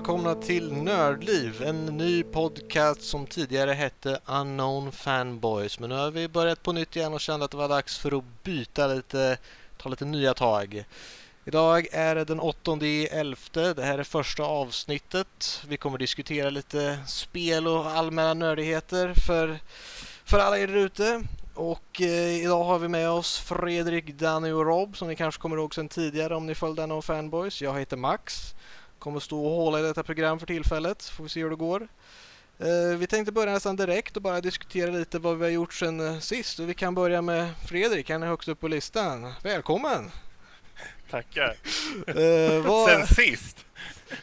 välkomna till Nördliv, en ny podcast som tidigare hette Unknown Fanboys. Men nu har vi börjat på nytt igen och kände att det var dags för att byta lite, ta lite nya tag. Idag är det den 8 elfte. Det här är första avsnittet. Vi kommer diskutera lite spel och allmänna nördigheter för, för alla er ute. Och eh, idag har vi med oss Fredrik, Danny och Rob som ni kanske kommer ihåg sedan tidigare om ni följde Unknown Fanboys. Jag heter Max. Kommer stå och hålla i detta program för tillfället. Får vi se hur det går. Eh, vi tänkte börja nästan direkt och bara diskutera lite vad vi har gjort sen eh, sist. Och vi kan börja med Fredrik, han är högst upp på listan. Välkommen! Tackar. Eh, vad... Sen sist?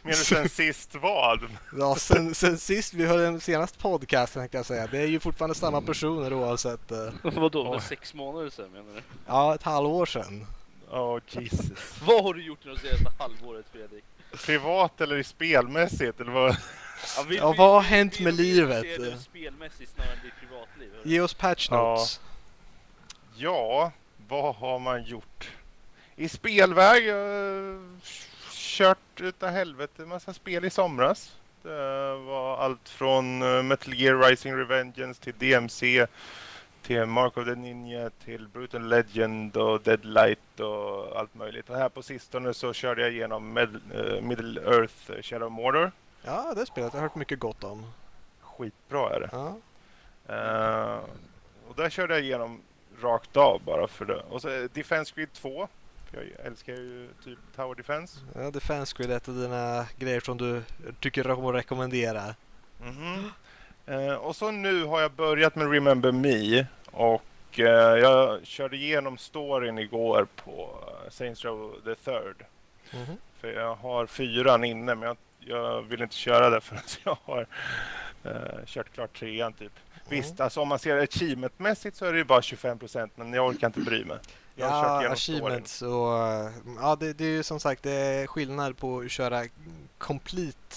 Menar du sen sist vad? Ja, sen, sen sist vi höll den senaste podcasten kan jag säga. Det är ju fortfarande samma personer oavsett. Eh, Vadå, för sex månader sedan menar du? ja, ett halvår sedan. Oh Jesus. Vad har du gjort det senaste halvåret Fredrik? Privat eller i spelmässigt eller vad? Ja, vi, Ja, vad har vi- hänt vi- med vi livet? det spelmässigt snarare än ditt privatliv. Ge oss patch notes. Ja, vad har man gjort? I spelväg, jag har kört utav helvete en massa spel i somras. Det var allt från eh, Metal Gear Rising Revengeance till DMC till Mark of the Ninja till Brutal Legend och Deadlight och allt möjligt. Och här på sistone så körde jag igenom Med, eh, Middle Earth eh, Shadow Mordor. Ja, det spelet har jag hört mycket gott om. Skitbra är det. Ja. Eh, och där körde jag igenom rakt av bara för det. Och så Defense Grid 2. För jag älskar ju typ Tower Defense. Ja, Defense Grid är ett av dina grejer som du tycker om att rekommendera. Mhm. Eh, och så nu har jag börjat med Remember Me. Och eh, jag körde igenom storyn igår på eh, Saints Row the Third. Mhm. För jag har fyran inne men jag, jag vill inte köra det förrän jag har eh, kört klart trean typ. Visst, alltså om man ser achievementmässigt så är det ju bara 25% men jag orkar inte bry mig. Jag har Ja, achievements och... Ja, det, det är ju som sagt det är skillnad på att köra complete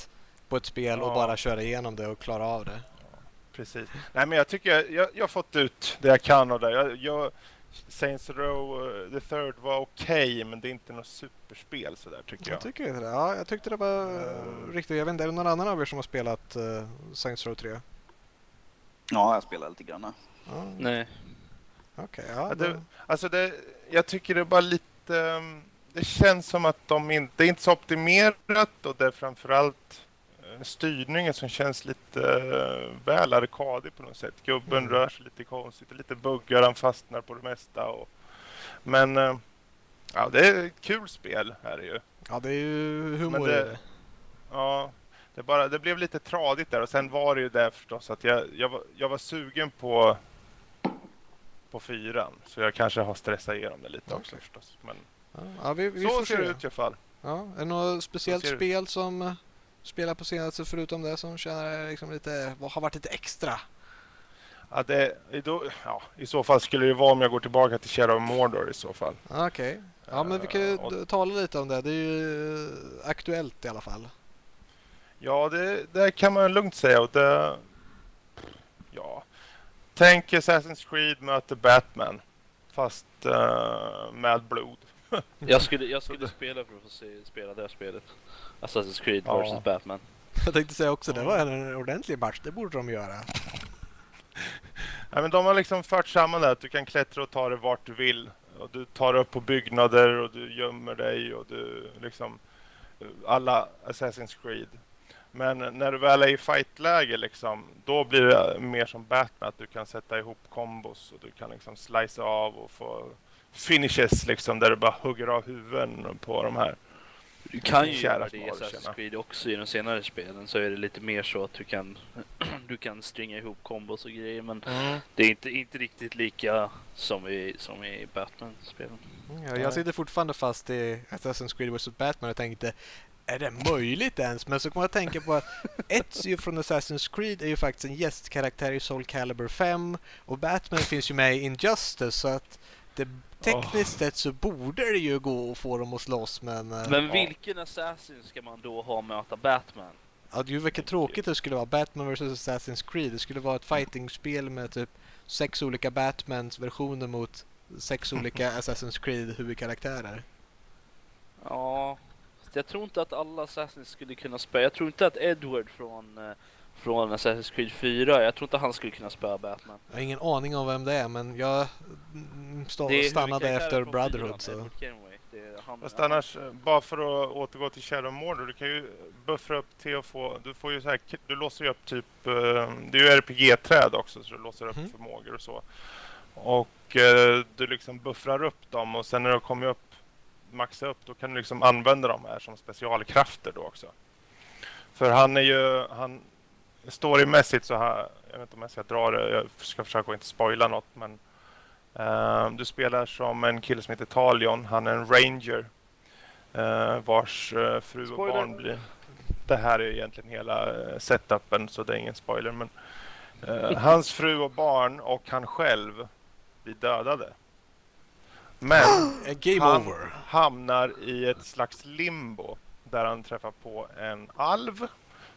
på ett spel och Ja. bara köra igenom det och klara av det. Precis. Nej men jag tycker jag, jag, jag har fått ut det jag kan av det. Jag, jag, Saints Row uh, the Third var okej men det är inte något superspel sådär tycker Jag jag. tycker inte det. Ja, jag tyckte det var Eh. riktigt. Jag vet inte, är det någon annan av er som har spelat uh, Saints Row 3? Ja, jag spelar lite grann. Ja, Nej. Okej, ja. Ja, det- Alltså det, jag tycker det är bara lite... um, Det känns som att de inte... Det är inte så optimerat och det är framförallt styrningen som känns lite eh, väl arkadig på något sätt. Gubben Mm. rör sig lite konstigt, det lite buggar, han fastnar på det mesta. Och, men eh, ja, det är ett kul spel här är ju. ja, det är ju humor det- det. Ja, det, bara, det blev lite tradigt där och sen var det ju där förstås att jag, jag, var, jag var sugen på på fyran så jag kanske har stressat igenom det lite också Okej. förstås. Men Ja, vi, vi så ser det ut i alla fall. Ja, är det något speciellt det spel som uh, spelar på senaste förutom det som känner liksom lite, har varit lite extra? Ja, det, då, ja, I så fall skulle det vara om jag går tillbaka till Shadow of Mordor i så fall. Okej. Ja, men vi kan ju d- tala lite om det. Det är ju eh, aktuellt i alla fall. Ja, det, det kan man lugnt säga. Och det, ja. Tänk Assassin's Creed möter Batman. Fast eh, med blod. Jag skulle, jag skulle spela för att få se, spela det här spelet. Assassin's Creed Ja. vs Batman. Jag tänkte säga också, det var en ordentlig match. Det borde de göra. Ja, men de har liksom fört samman det att du kan klättra och ta dig vart du vill. Och du tar upp på byggnader och du gömmer dig och du liksom alla Assassin's Creed. Men när du väl är i fightläge liksom, då blir det mer som Batman att du kan sätta ihop kombos och du kan liksom slice av och få finishes liksom där du bara hugger av huvuden på de här. Du kan ju göra det i Assassin's. Creed också i de senare spelen så är det lite mer så att du kan du kan stringa ihop kombos och grejer men det är inte, inte riktigt lika som i, som i Batman-spelen. Mm, ja, Jag sitter fortfarande fast i Assassin's Creed vs Batman och tänkte är det möjligt ens? Men så kommer jag att tänka på att Ezio från Assassin's Creed är ju faktiskt en gästkaraktär i Soul Calibur 5 och Batman finns ju med i Injustice så att det, tekniskt sett så borde det ju gå att få dem att slåss men... eh, Men Ja. vilken Assassin ska man då ha möta Batman? Ja, det är ju vilket tråkigt det skulle vara. Batman vs Assassin's Creed. Det skulle vara ett fightingspel med typ sex olika Batmans versioner mot sex olika Assassin's Creed huvudkaraktärer. Ja, Jag tror inte att alla Assassins skulle kunna spöa. Jag tror inte att Edward från, eh, från Assassin's Creed 4, jag tror inte han skulle kunna spöa Batman. Jag har ingen aning om vem det är men jag mm, stå, stannade efter Brotherhood så... Fast annars, bara för att återgå till Shadow Mordor, du kan ju buffra upp till att få, du får ju så här, du låser ju upp typ, eh, det är ju RPG-träd också så du låser upp Mhm. förmågor och så. Och eh, du liksom buffrar upp dem och sen när du kommer upp, maxar upp, då kan du liksom använda dem här som specialkrafter då också. För han är ju, han, storymässigt så här, jag vet inte om jag ska dra det, jag ska försöka inte spoila något men Eh, du spelar som en kille som heter Talion. Han är en ranger. eh, vars eh, fru och Spoiler. barn blir... Det här är egentligen hela uh, setupen så det är ingen spoiler. Men, hans fru och barn och han själv blir dödade. Men han over. hamnar i ett slags limbo där han träffar på en alv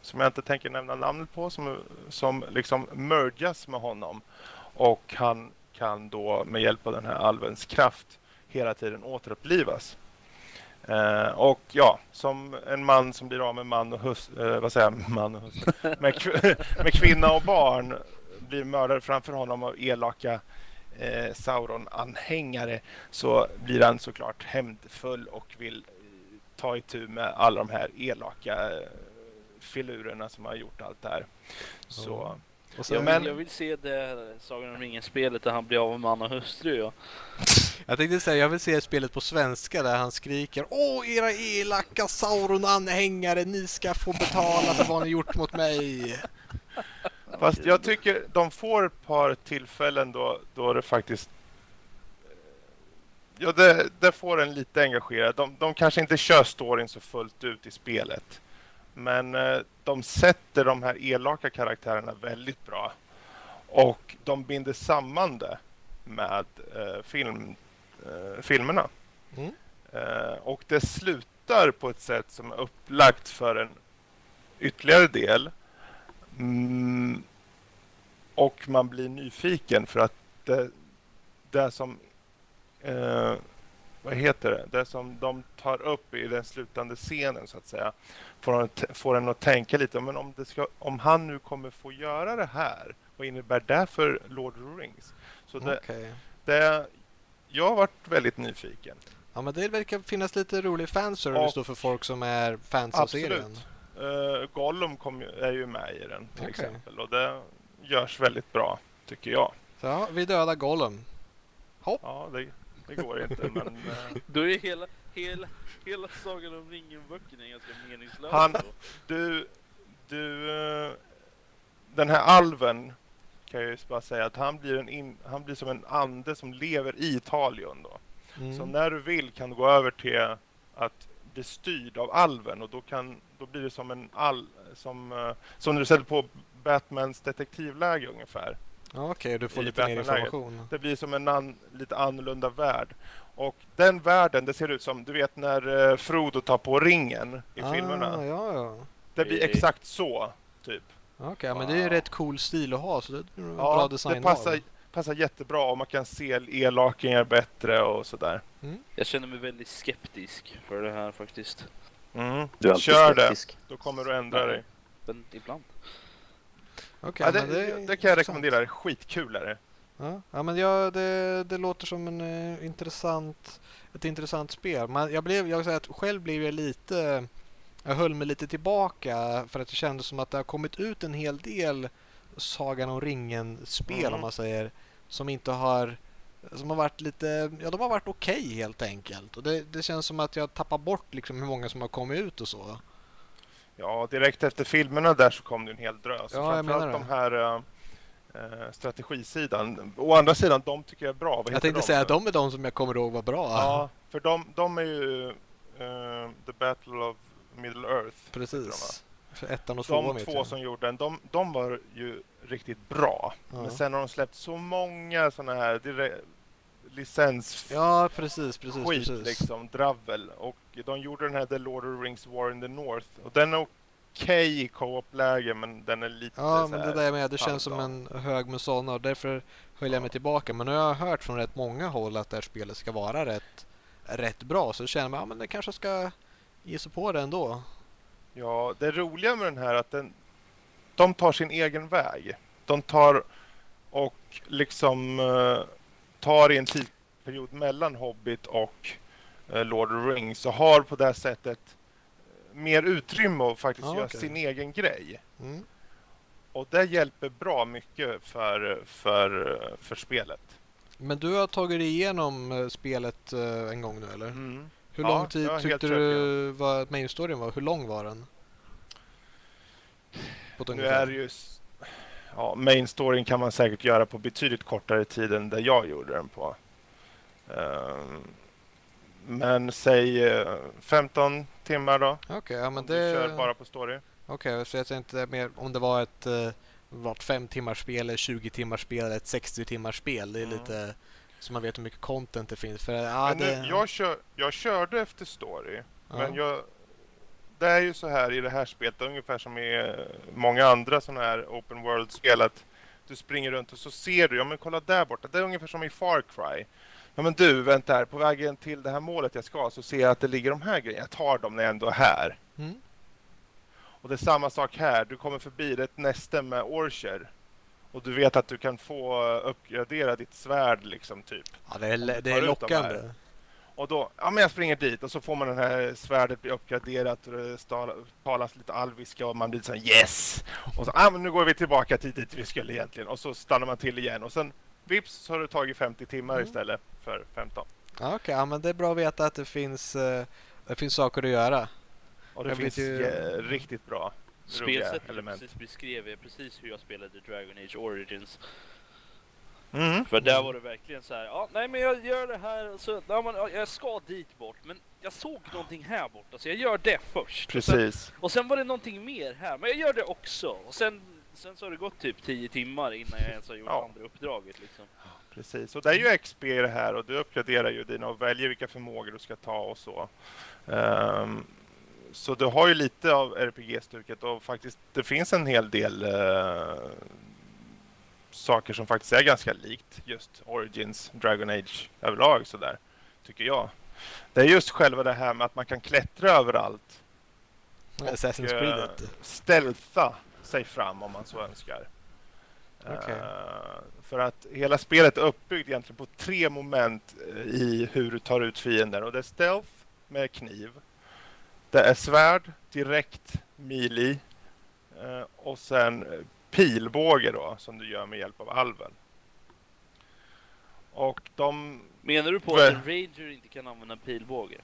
som jag inte tänker nämna namnet på som, som liksom mergas med honom. Och han kan då med hjälp av den här alvens kraft hela tiden återupplivas. Eh, och ja, som en man som blir av med man och hustru, eh, vad säger jag, man och hustru, med, med kvinna och barn blir mördad framför honom av elaka eh, Sauron-anhängare. Så blir han såklart hämndfull och vill eh, ta itu med alla de här elaka eh, filurerna som har gjort allt det här. Så Ja. Sen, vill, men- jag vill se det Sagan om ringen-spelet där han blir av med man och hustru. Ja. Jag tänkte säga, jag vill se spelet på svenska där han skriker Åh era elaka Sauron-anhängare, ni ska få betala för vad ni gjort mot mig. Fast jag tycker de får ett par tillfällen då, då det faktiskt... Ja, det, det får en lite engagerad. De, de kanske inte kör storyn så fullt ut i spelet. Men eh, de sätter de här elaka karaktärerna väldigt bra. Och de binder samman det med eh, film, eh, filmerna. Mm. Och det slutar på ett sätt som är upplagt för en ytterligare del. Mm, och man blir nyfiken för att det, det som eh, vad heter det? Det som de tar upp i den slutande scenen så att säga får en, får en att tänka lite men om, ska, om han nu kommer få göra det här vad innebär det för Lord of the Rings? Så det, Okej. det, jag har varit väldigt nyfiken. Ja men det verkar finnas lite rolig fanservice då för folk som är fans av Absolut. serien. Uh, Gollum kom, är ju med i den till Okej. exempel och det görs väldigt bra tycker jag. Så ja, vi dödar Gollum. Ja, det, det går inte men eh, Då är hela, hela, hela Sagan om ringen-böckerna ganska meningslösa. Han- då. du, du, eh, den här alven kan jag ju bara säga att han blir, en in, han blir som en ande som lever i Talion då. Mm. Så när du vill kan du gå över till att bli styrd av alven och då, kan, då blir det som en all, som, eh, som när du sätter på Batmans detektivläge ungefär. Ja, Okej, du får lite mer information. Det blir som en an, lite annorlunda värld. Och den världen, det ser ut som, du vet när eh, Frodo tar på ringen i ah, filmerna. Ja, ja. Det blir exakt så, typ. Okej, ja, men det är ju Wow. rätt cool stil att ha så det är en bra Ja, design det passar, passar jättebra och man kan se elakingar bättre och sådär. Jag känner mig väldigt skeptisk för det här faktiskt. Mm. Du är Kör det, skeptisk. då kommer du ändra dig. Men ibland. Okej, Ja, det, det, är kan jag rekommendera, det skitkul är det. Ja, ja men ja, det, det låter som en eh, intressant, ett intressant spel. Men jag blev, jag säga att själv blev jag lite, jag höll mig lite tillbaka för att det kändes som att det har kommit ut en hel del Sagan om ringen-spel Mm. om man säger, som inte har som har varit lite, ja de har varit okej helt enkelt. Och det, det känns som att jag tappar bort liksom hur många som har kommit ut och så. Ja, direkt efter filmerna där så kom det en hel drös. Ja, Framförallt de här eh, eh, strategisidan. Å andra sidan, de tycker jag är bra. Vad Jag tänkte de? säga att de är de som jag kommer ihåg var bra. Ja, för de, de är ju eh, The Battle of Middle Earth. Precis. Ettan och tvåan De två jag. som gjorde den, de, de var ju riktigt bra. Ja. Men sen har de släppt så många sådana här dire- licens Ja, precis, precis, skit precis. liksom, dravel. Och de gjorde den här The Lord of the Rings War in the North. Och den är okej i co-op-läge men den är lite Ja, men det där med, det känns som en hög med sådana och därför höll jag mig tillbaka. Men nu har jag hört från rätt många håll att det här spelet ska vara rätt, rätt bra. Så jag känner man, ja men det kanske ska ge sig på det ändå. Ja, det roliga med den här är att den, de tar sin egen väg. De tar och liksom eh, tar i en tidsperiod mellan Hobbit och eh, Lord of the Rings och har på det sättet eh, mer utrymme att faktiskt Ja, göra okej. sin egen grej. Mm. Och det hjälper bra mycket för, för, för spelet. Men du har tagit dig igenom eh, spelet en gång nu eller? Hur Ja, lång tid har helt tyckte du var main storyn var? Hur lång var den? Nu är det ju... Ja, main storyn kan man säkert göra på betydligt kortare tid än det jag gjorde den på. Ehm, men säg eh, 15 timmar då. Okej, ja men du det... kör bara på story. Okej, så jag tänkte mer om det var ett eh, vart fem timmars spel, eller 20 timmars spel, eller ett 60 timmars spel. Det är Mm. lite så man vet hur mycket content det finns. För, ja, men det, nu, jag, kör, jag körde efter story. ja. Men jag, det är ju så här i det här spelet, ungefär som i eh, många andra sådana här open world-spel, att du springer runt och så ser du, ja men kolla där borta, det är ungefär som i Far Cry. Ja men du, vänta här, på vägen till det här målet jag ska så ser jag att det ligger de här grejerna, jag tar dem när jag ändå är här. Mm. Och det är samma sak här, du kommer förbi ett näste med Orcher. Och du vet att du kan få eh, uppgradera ditt svärd liksom typ. ja, det är, det är lockande. Och då, ja men jag springer dit och så får man den här svärdet bli uppgraderat och det talas lite alviska och man blir så här yes! Och så, ja men nu går vi tillbaka till dit vi skulle egentligen och så stannar man till igen och sen vips så har det tagit 50 timmar Mm. istället för 15. Ja, Okej, ja, men det är bra att veta att det finns, eh, det finns saker att göra. Och det Jag finns ju- eh, riktigt bra roliga Spelsättet element. precis beskrev precis hur jag spelade Dragon Age Origins. Mm. För där var det verkligen så här, ja nej men jag gör det här, så, ja, men, ja, jag ska dit bort, men jag såg någonting här borta så jag gör det först. Och sen, Precis. och sen var det någonting mer här, men jag gör det också. Och sen, sen så har det gått typ 10 timmar innan jag ens har gjort Ja. andra uppdraget liksom. Precis, och det är ju XP det här och du uppgraderar ju dina och väljer vilka förmågor du ska ta och så. Ehm, så du har ju lite av RPG-stuket och faktiskt det finns en hel del eh, saker som faktiskt är ganska likt just Origins, Dragon Age överlag sådär, tycker jag. Det är just själva det här med att man kan klättra överallt Assassin's eh, Creed. stealtha sig fram om man så önskar. Okej. Eh, för att hela spelet är uppbyggt egentligen på tre moment eh, i hur du tar ut fiender. Och det är stealth med kniv. Det är svärd, direkt melee. eh, Och sen pilbåge då, som du gör med hjälp av alven. Och de... Menar du på att en ranger inte kan använda pilbåge?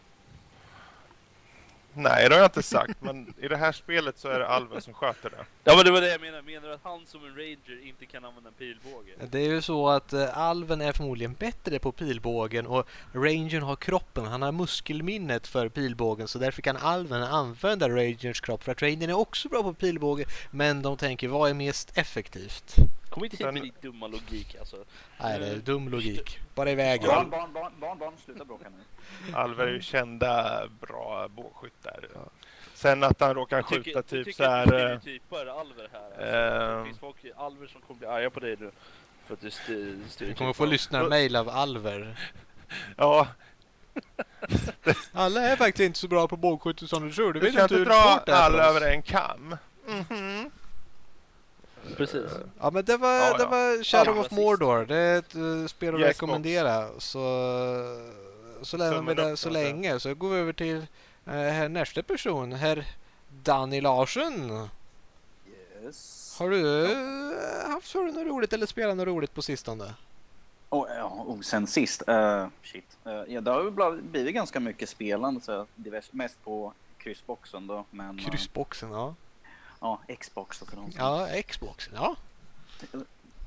Nej, det har jag inte sagt. Men i det här spelet så är det alven som sköter det. Ja men det var det jag menade, menar du att han som en ranger inte kan använda en pilbåge? Det är ju så att eh, alven är förmodligen bättre på pilbågen och rangern har kroppen. Han har muskelminnet för pilbågen så därför kan alven använda rangerns kropp för att rangern är också bra på pilbåge men de tänker vad är mest effektivt? Kom inte hit med din dumma logik alltså. Nej, det är dum logik. Bara i Barn, barn, barn, barn, barn, sluta bråka nu. Alver är ju kända bra bågskyttar. Sen att han råkar Jag tycker- skjuta jag typ tycker så att du här... eh, stereotypar Alver här. Alltså. Ehm. Det finns folk, Alver som kommer bli arga på dig nu. För att du st- Du stereotypar. kommer få lyssnarmail av Alver. Ja, Alla är faktiskt inte så bra på bågskytte som du tror. Du du vet inte hur dra alla över en kam. Mhm. Precis. Ja men det var, Ja, det ja. var Shadow Ja, of. Mordor. Det är ett uh, spel att Yes, rekommendera. Så, så lämnar vi det så länge. Så går vi över till uh, här nästa person. Herr Danny Larsson. Yes. Har du uh, haft för något roligt eller spelat något roligt på sistone? Och, ja, och sen sist, eh, shit. Eh, ja, det har ju blivit ganska mycket spelande, så mest på kryssboxen då. Men, eh, Kryssboxen, ja. Ja, Xbox då för de som- Ja, Xboxen, ja.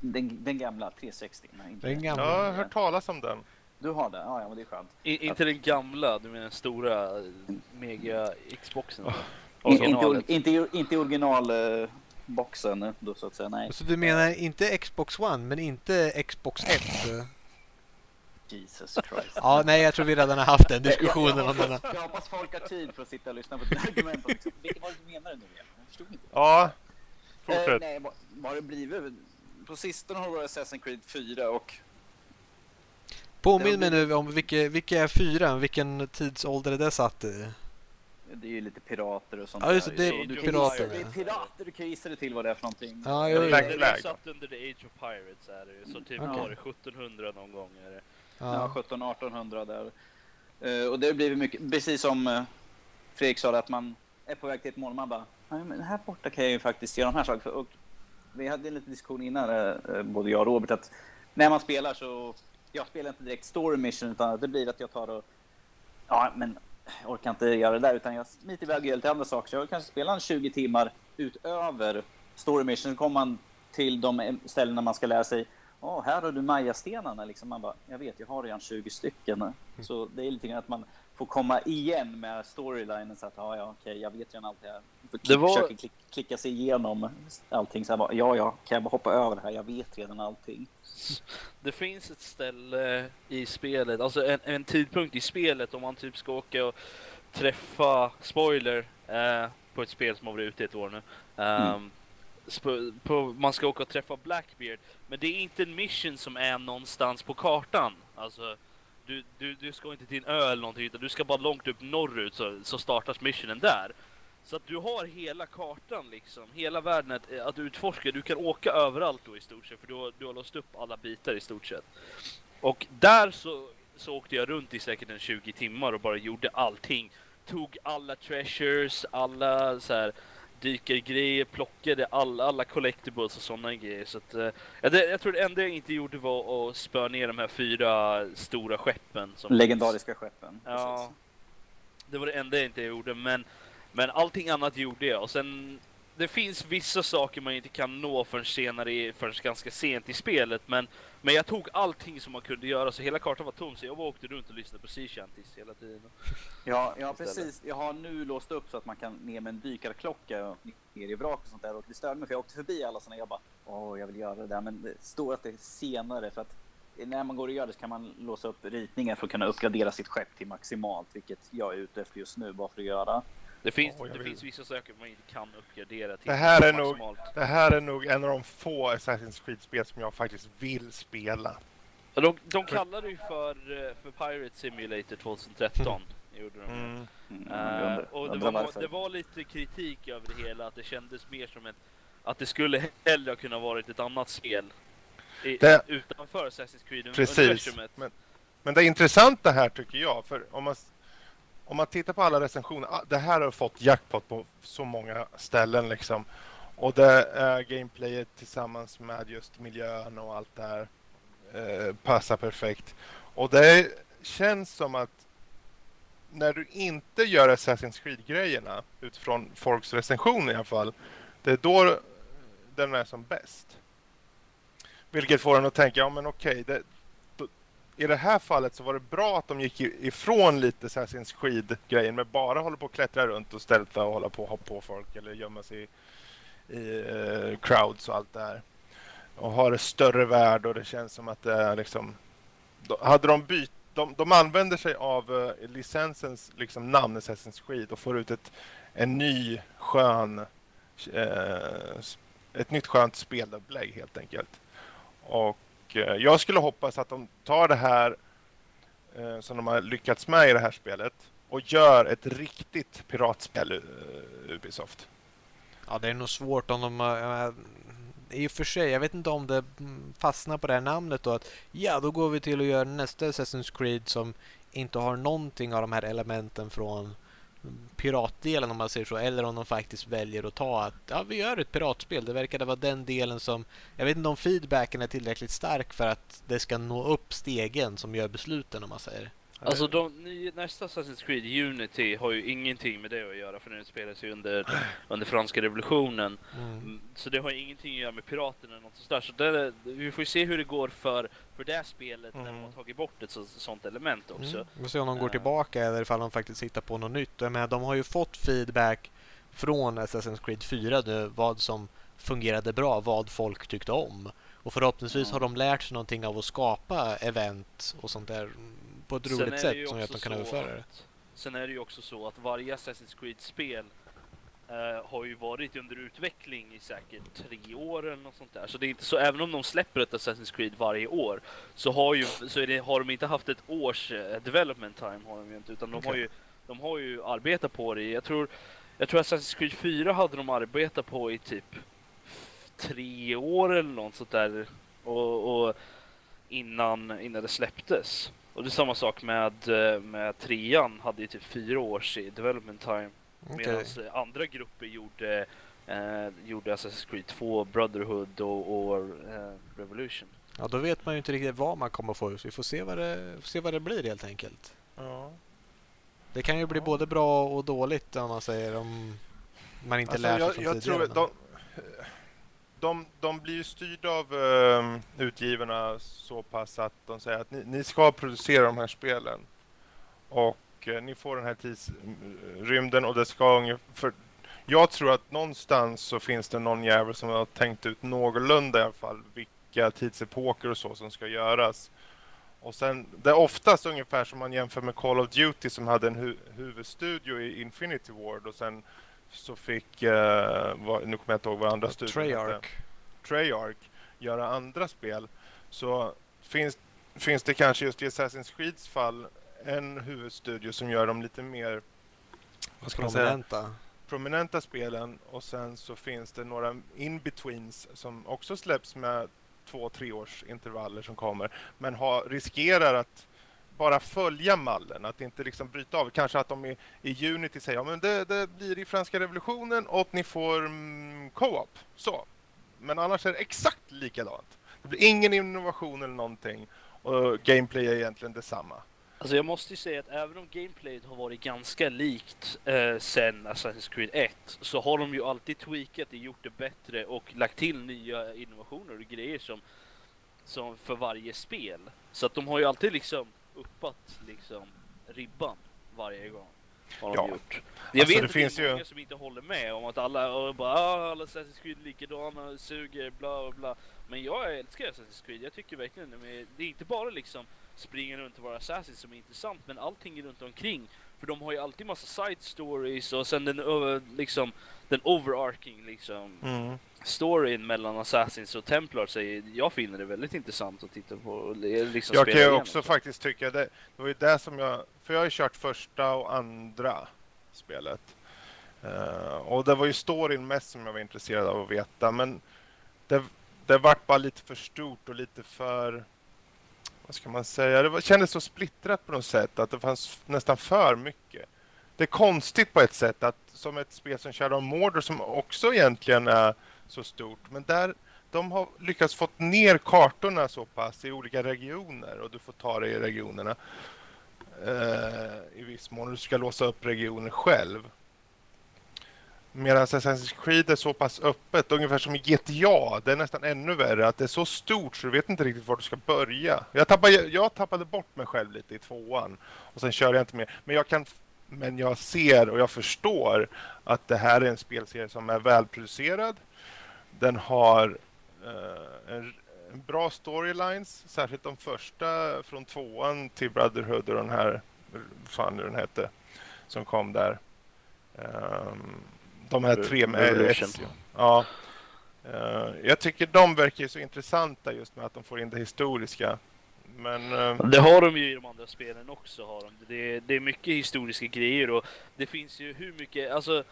Den, den gamla 360. Nej, inte Den gamla. Jag har hört talas om den. Du har det? Ja, ja, men det är skönt. I, inte den gamla, du menar den stora eh, mega Xboxen? Oh. In, inte, inte, inte originalboxen boxen då så att säga, nej. Så du menar inte Xbox One, men inte Xbox 1? Jesus Christ. Ja, nej, jag tror vi redan har haft den diskussionen om jag, denna. jag, hoppas folk har tid för att sitta och lyssna på dina argument. och Liksom, vilket var det du nu igen? Jag förstod inte. Ja, Eh, fortsätt. nej, vad vad har det blivit? På sistone har det varit Assassin's Creed 4 och Påminn mig nu om vilka, vilka är fyran? Vilken tidsålder är det satt i? det är ju lite pirater och sånt Ja, just det, där. det är du kan pirater, Det är pirater, du kan gissa dig till vad det är för någonting. Ja, Ja, jo, Black jo. det är satt under the Age of Pirates är det ju. Så typ var det 1700 någon gång är det. Ja, Ja. 1700-1800 där. Eh, och det blivit mycket, precis som uh, Fredrik sa, att man är på väg till ett mål och man bara, "Nej, men här borta kan jag ju faktiskt göra de här sakerna. Och vi hade en liten diskussion innan, eh, både jag och Robert, att när man spelar så, jag spelar inte direkt story mission, utan det blir att jag tar och, ja men jag orkar inte göra det där, utan jag smiter iväg och gör lite andra saker. Så jag kanske spelar en 20 timmar utöver story mission, så kommer man till de ställena man ska lära sig Åh, här har du Majastenarna. Liksom man bara, jag vet, jag har redan 20 stycken. Så det är lite grann att man får komma igen med storylinen så att, ja, ja, okej, jag vet redan allt det här. Det var- Försöker klick, klicka sig igenom allting. Så här bara, ja, ja, kan jag bara hoppa över det här? Jag vet redan allting. Det finns ett ställe i spelet, alltså en, en tidpunkt i spelet om man typ ska åka och träffa, spoiler, eh, på ett spel som har varit ute i ett år nu. Ehm, sp- på, man ska åka och träffa Blackbeard, men det är inte en mission som är någonstans på kartan. Alltså, du, du, du ska inte till en ö eller någonting, utan du ska bara långt upp norrut så, så startas missionen där. Så att du har hela kartan liksom, hela världen att, att utforska. Du kan åka överallt då i stort sett, för du har, du har låst upp alla bitar i stort sett. Och där så, så åkte jag runt i säkert en 20 timmar och bara gjorde allting. Tog alla treasures, alla så här dykargrejer, plockade alla, alla collectibles och sådana grejer. Så att, eh, det, jag tror det enda jag inte gjorde var att spöa ner de här fyra stora skeppen. Som Legendariska skeppen. Ja, precis. det var det enda jag inte gjorde, men, men allting annat gjorde jag. Och sen, det finns vissa saker man inte kan nå förrän senare, förrän ganska sent i spelet, men, men jag tog allting som man kunde göra, så hela kartan var tom, så jag bara åkte runt och lyssnade på Sea Shanties hela tiden. Ja, ja, precis. Jag har nu låst upp så att man kan ner med en dykarklocka och ner i vrak och sånt där. Och det störde mig för jag åkte förbi alla såna. Jag bara, åh, jag vill göra det där. Men det står att det är senare för att när man går och gör det så kan man låsa upp ritningar för att kunna uppgradera sitt skepp till maximalt, vilket jag är ute efter just nu bara för att göra. Det finns, jag det vill- finns vissa saker man inte kan uppgradera till Det här är nog- maximalt. Det här är nog en av de få Assassin's Creed-spel som jag faktiskt vill spela. Ja, De, de kallade ju för, eh, för Pirate Simulator 2013. Gjorde de. Mm. Mm, undrar- och det var, det var lite kritik över det hela, att det kändes mer som ett... Att det skulle hellre ha kunnat varit ett annat spel. I, Det- Utanför Assassin's Creed Precis. universumet. Men, men det intressanta här tycker jag, för om man, om man tittar på alla recensioner, ah, det här har fått jackpot på så många ställen liksom. Och det eh, är gameplayet tillsammans med just miljön och allt det här eh, passar perfekt. Och det känns som att när du inte gör Assassin's Creed-grejerna utifrån folks recensioner i alla fall, det är då den är som bäst. Vilket får en att tänka, ja men okej, det, i det här fallet så var det bra att de gick ifrån lite Assassin's Creed-grejen med bara hålla på och klättra runt och stealtha och hålla på och hoppa på folk eller gömma sig i, i uh, crowds och allt det här. Och ha det större värld och det känns som att det är liksom... Då, hade de bytt... De, de använder sig av uh, licensens liksom, namn Assassin's Creed och får ut ett, en ny skön... Uh, ett nytt skönt spelupplägg helt enkelt. Och Eh, jag skulle hoppas att de tar det här eh, som de har lyckats med i det här spelet och gör ett riktigt piratspel, eh, Ubisoft. Ja, det är nog svårt om de... Uh, I och för sig, jag vet inte om det fastnar på det här namnet då att ja, då går vi till att göra nästa Assassin's Creed som inte har någonting av de här elementen från piratdelen om man säger så. Eller om de faktiskt väljer att ta att ja, vi gör ett piratspel. Det verkade vara den delen som... Jag vet inte om feedbacken är tillräckligt stark för att det ska nå upp stegen som gör besluten om man säger. Alltså de, ny- nästa Assassin's Creed Unity har ju ingenting med det att göra för den utspelar sig under, under franska revolutionen. Mm. Mm, Så det har ju ingenting att göra med piraterna eller något sånt där. Så det, vi får ju se hur det går för, för det spelet när Mm. de har tagit bort ett så, sånt element också. Mm. Vi får se om de går Eh. tillbaka eller ifall de faktiskt hittar på något nytt. Jag menar, de har ju fått feedback från Assassin's Creed 4 nu, vad som fungerade bra, vad folk tyckte om. Och förhoppningsvis Ja. har de lärt sig någonting av att skapa event och sånt där på ett roligt sätt som gör att de kan överföra det. Sen är det ju också så att varje Assassin's Creed-spel eh, har ju varit under utveckling i säkert tre år eller något sånt där. Så det är inte så, även om de släpper ett Assassin's Creed varje år, så har, ju, så det, har de inte haft ett års eh, development time, har de ju inte, utan de har Okej. ju De har ju arbetat på det. Jag tror, jag tror Assassin's Creed 4 hade de arbetat på i typ tre år eller något sånt där. Och, och innan, innan det släpptes. Och det är samma sak med, eh, med trean, hade ju typ fyra års i development time. Okej. Medan andra grupper gjorde, eh, gjorde Assassin's Creed 2, Brotherhood och, och eh, Revolution. Ja, då vet man ju inte riktigt vad man kommer få ut. Vi får se vad det, får se vad det blir helt enkelt. Ja. Det kan ju bli Ja. både bra och dåligt om man säger om man inte Alltså, lär sig jag, från jag tidigare. tror de, de, de blir ju styrda av uh, utgivarna så pass att de säger att ni, ni ska producera de här spelen. Och uh, ni får den här tidsrymden och det ska ungefär... Jag tror att någonstans så finns det någon jävel som har tänkt ut någorlunda i alla fall vilka tidsepoker och så som ska göras. Och sen, det är oftast ungefär som man jämför med Call of Duty som hade en hu huvudstudio i Infinity Ward och sen så fick, eh, vad, nu kommer jag inte ihåg vad andra studion. Treyarch. Treyarch göra andra spel så finns, finns det kanske just i Assassin's Creeds fall en huvudstudio som gör dem lite mer vad ska man säga, Prominenta. prominenta spelen och sen så finns det några in-betweens som också släpps med två, tre års intervaller som kommer men har, riskerar att bara följa mallen, att inte liksom bryta av. Kanske att de i, i Unity säger ja, men det, det blir i franska revolutionen och ni får mm, co-op. Så. Men annars är det exakt likadant. Det blir ingen innovation eller någonting och gameplay är egentligen detsamma. Alltså jag måste ju säga att även om gameplayet har varit ganska likt eh, sen Assassin's Creed 1 så har de ju alltid tweakat det, gjort det bättre och lagt till nya innovationer och grejer som, som för varje spel. Så att de har ju alltid liksom uppat liksom ribban varje gång. Har de Ja. gjort. Jag Alltså, vet det finns det är ju- många som inte håller med om att alla och bara ah, alla Assassin's Creed är likadana, suger, bla bla. Men jag älskar Assassin's Creed. Jag tycker verkligen det. Det är inte bara liksom springa runt och vara assassin som är intressant, men allting runt omkring. För de har ju alltid massa side stories och sen den liksom den overarching liksom storyn mellan assassins och templars. är- Jag finner det väldigt intressant att titta på. och Liksom Jag kan ju också faktiskt tycka det. Det var ju det som jag... För jag har ju kört första och andra spelet. Eh, och det var ju storyn mest som jag var intresserad av att veta. Men det, det vart bara lite för stort och lite för... Vad ska man säga? Det var, kändes så splittrat på något sätt. Att det fanns nästan för mycket. Det är konstigt på ett sätt att som ett spel som Shadow of Mordor som också egentligen är så stort. Men där de har lyckats fått ner kartorna så pass i olika regioner och du får ta det i regionerna eh, i viss mån. Du ska låsa upp regioner själv. Medan Assassin's Creed är så pass öppet, ungefär som i GTA, det är nästan ännu värre, att det är så stort så du vet inte riktigt var du ska börja. Jag tappade, jag tappade bort mig själv lite i tvåan och sen kör jag inte mer. Men jag, kan, men jag ser och jag förstår att det här är en spelserie som är välproducerad. Den har eh, en, en bra storylines, särskilt de första från tvåan till Brotherhood och den här, fan nu den hette, som kom där. Ehm, de här tre med. Ezio. Ja. Eh, jag tycker de verkar så intressanta just med att de får in det historiska. Men eh, Det har de ju i de andra spelen också. Har de. Det, det är mycket historiska grejer och det finns ju hur mycket, alltså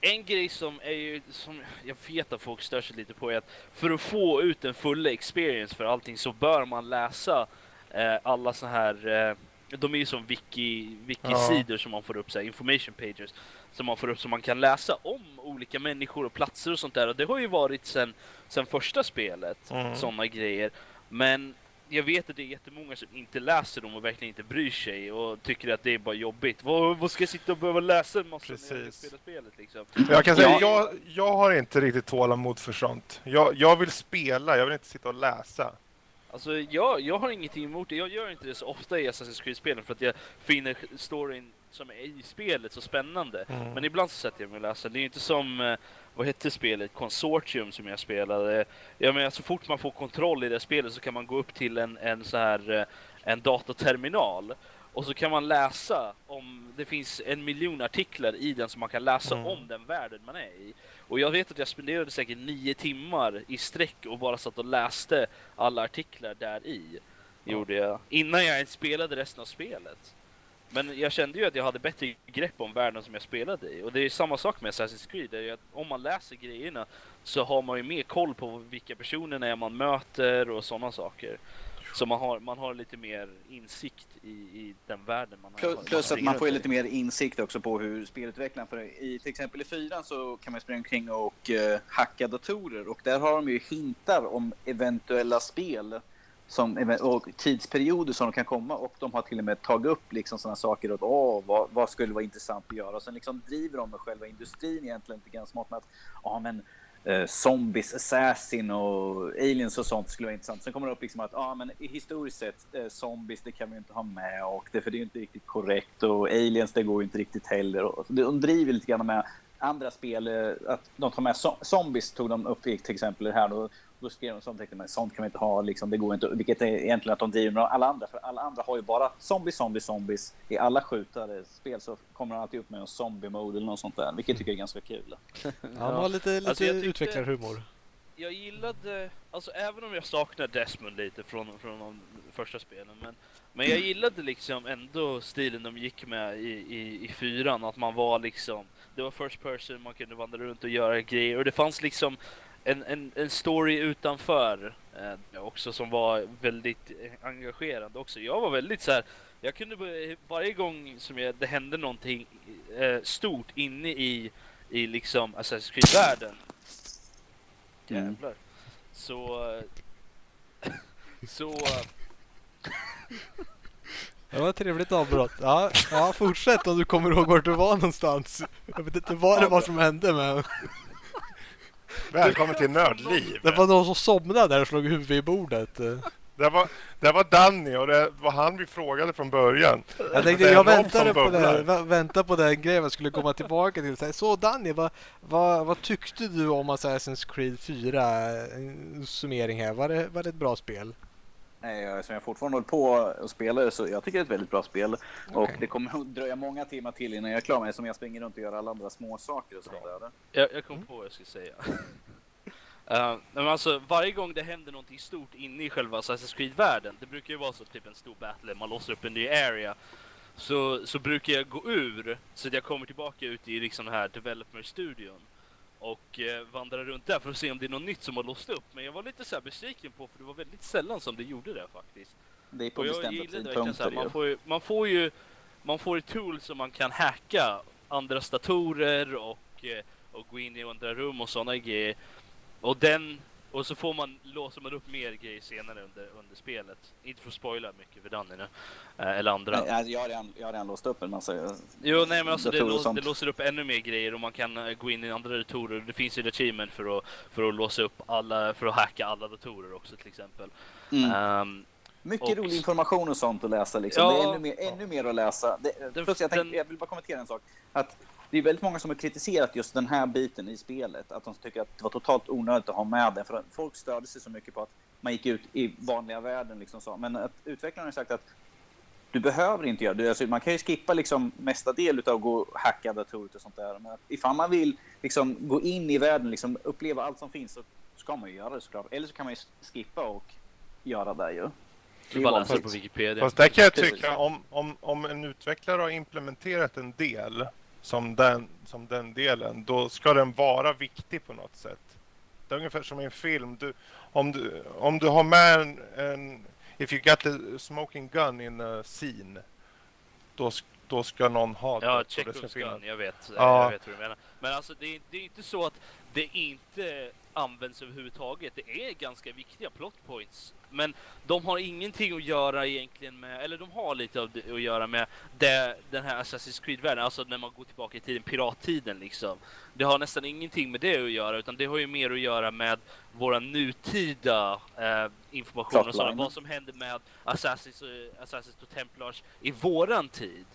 en grej som är ju, som jag vet att folk stör sig lite på är att för att få ut en full experience för allting så bör man läsa eh, alla så här eh, de är ju som wiki, wiki-sidor som man får upp, så här, information pages, som man får upp så man kan läsa om olika människor och platser och sånt där. Och det har ju varit sen, sen första spelet, Mm. sådana grejer. Men jag vet att det är jättemånga som inte läser dem och verkligen inte bryr sig och tycker att det är bara jobbigt. Vad, vad ska jag sitta och behöva läsa en massa när jag Precis. spelar spelet liksom? jag kan säga, Ja. jag, jag har inte riktigt tålamod för sånt. Jag, jag vill spela, jag vill inte sitta och läsa. Alltså jag, jag har ingenting emot det. Jag gör inte det så ofta i Assassin's Creed-spelen för att jag finner storyn som är i spelet så spännande. Mm. Men ibland så sätter jag mig och läser. Det är inte som, eh, vad hette spelet, Consortium som jag spelade. Jag menar så fort man får kontroll i det spelet så kan man gå upp till en, en så här, eh, en dataterminal. Och så kan man läsa om, det finns en miljon artiklar i den som man kan läsa Mm. om den världen man är i. Och jag vet att jag spenderade säkert nio timmar i sträck och bara satt och läste alla artiklar där i. Gjorde jag. Innan jag ens spelade resten av spelet. Men jag kände ju att jag hade bättre grepp om världen som jag spelade i. Och det är samma sak med Assassin's Creed. Det är ju att om man läser grejerna så har man ju mer koll på vilka personer är man möter och sådana saker. Så man har, man har lite mer insikt i, i den världen man Plus, har. plus att man får ju lite mer insikt också på hur spelutvecklaren, för i till exempel i fyran så kan man springa omkring och uh, hacka datorer och där har de ju hintar om eventuella spel som, och tidsperioder som de kan komma och de har till och med tagit upp liksom sådana saker och åh, vad, vad skulle vara intressant att göra och sen liksom driver de med själva industrin egentligen lite grann smart med att ja men eh, zombies, assassin och aliens och sånt skulle vara intressant. Sen kommer det upp liksom att ja men historiskt sett eh, zombies det kan vi inte ha med och det för det är inte riktigt korrekt och aliens det går inte riktigt heller. Och, de driver lite grann med andra spel, eh, att de tar med zombies tog de upp till exempel här då då skrev de sånt, tänkte man, sånt kan vi inte ha, liksom, det går inte, vilket är egentligen att de driver med alla andra, för alla andra har ju bara zombies, zombies, zombies. I alla skjutare spel så kommer de alltid upp med en zombie-mode eller något sånt där, vilket jag tycker är ganska kul. Ja, han har lite, lite Alltså, utvecklarhumor. jag gillade, alltså även om jag saknar Desmond lite från, från de första spelen, men, men jag gillade liksom ändå stilen de gick med i, i, i fyran, att man var liksom, det var first person, man kunde vandra runt och göra grejer, och det fanns liksom en, en, en story utanför eh, också som var väldigt engagerande också. Jag var väldigt så här. jag kunde börja- varje gång som jag, det hände någonting eh, stort inne i, i liksom Assassin's Creed-världen Mm. Jävlar. Så... eh, så... eh, Det var ett trevligt avbrott. Ja, ja, fortsätt om du kommer ihåg vart du var någonstans. Jag vet inte vad det var som hände men Välkommen till Nördliv. det var någon som somnade där och slog huvudet i bordet. Det var, det var Danny och det var han vi frågade från början. Jag tänkte jag väntade på vä- väntade på den grejen jag skulle komma tillbaka till. Så, här, så Danny, vad, vad, vad tyckte du om Assassin's Creed 4? En summering här. Var det, var det ett bra spel? Nej, som jag fortfarande håller på och spelar så jag tycker det är ett väldigt bra spel. Och Okej. det kommer att dröja många timmar till innan jag är klar med det, som jag springer runt och gör alla andra små saker och sånt där. Jag, jag kom på vad jag skulle säga. Uh, men alltså varje gång det händer någonting stort inne i själva Assassin's Creed-världen, det brukar ju vara så typ en stor battle, man låser upp en ny area, så, så brukar jag gå ur så att jag kommer tillbaka ut i liksom den här developer-studion och eh, vandrar runt där för att se om det är något nytt som har låst upp. Men jag var lite så här besviken på för det var väldigt sällan som det gjorde det faktiskt. Det är på Och bestämda tidpunkter man får ju, man får ju, man får ett tool som man kan hacka andras datorer och, eh, och gå in i andra rum och sådana grejer. Och den, och så får man, låser man upp mer grejer senare under, under spelet. Inte för att spoila mycket för Danny nu, eh, eller andra. Nej, alltså, jag, har redan, jag har redan låst upp en massa Jo, nej men alltså det, lås, det låser upp ännu mer grejer och man kan eh, gå in i andra datorer. Det finns ju ett achievement för att, för att låsa upp alla, för att hacka alla datorer också till exempel. Mm. Ehm, Mycket Och- rolig information och sånt att läsa. Liksom. Ja. det är ännu mer, ännu mer att läsa. Det, Den- plus jag, tänkte, jag vill bara kommentera en sak. Att det är väldigt många som har kritiserat just den här biten i spelet. Att de tycker att det var totalt onödigt att ha med den. För att folk störde sig så mycket på att man gick ut i vanliga världen. Liksom så. Men att utvecklarna har sagt att du behöver inte göra det. Alltså, man kan ju skippa liksom mesta del av att gå och hacka datorer och sånt där. Men att ifall man vill liksom gå in i världen, liksom uppleva allt som finns, så ska man ju göra det såklart. Eller så kan man ju skippa och göra det ju. Du bara läser på Wikipedia. Fast där kan jag tycka om, om, om en utvecklare har implementerat en del som den, som den delen, då ska den vara viktig på något sätt. Det är ungefär som i en film. Du, om, du, om du har med en, en If you got the smoking gun in a scene, då, då ska någon ha det. Ja, det Chekhovs finnas- gun, jag vet. Ja. Jag vet hur du menar. Men alltså det det är inte så att det inte används överhuvudtaget. Det är ganska viktiga plot points. Men de har ingenting att göra egentligen med, eller de har lite att göra med det, den här Assassin's Creed-världen, alltså när man går tillbaka i tiden, pirattiden liksom. Det har nästan ingenting med det att göra, utan det har ju mer att göra med våra nutida eh, information och Plotline. vad som händer med Assassins, och- Assassins och Templars i våran tid.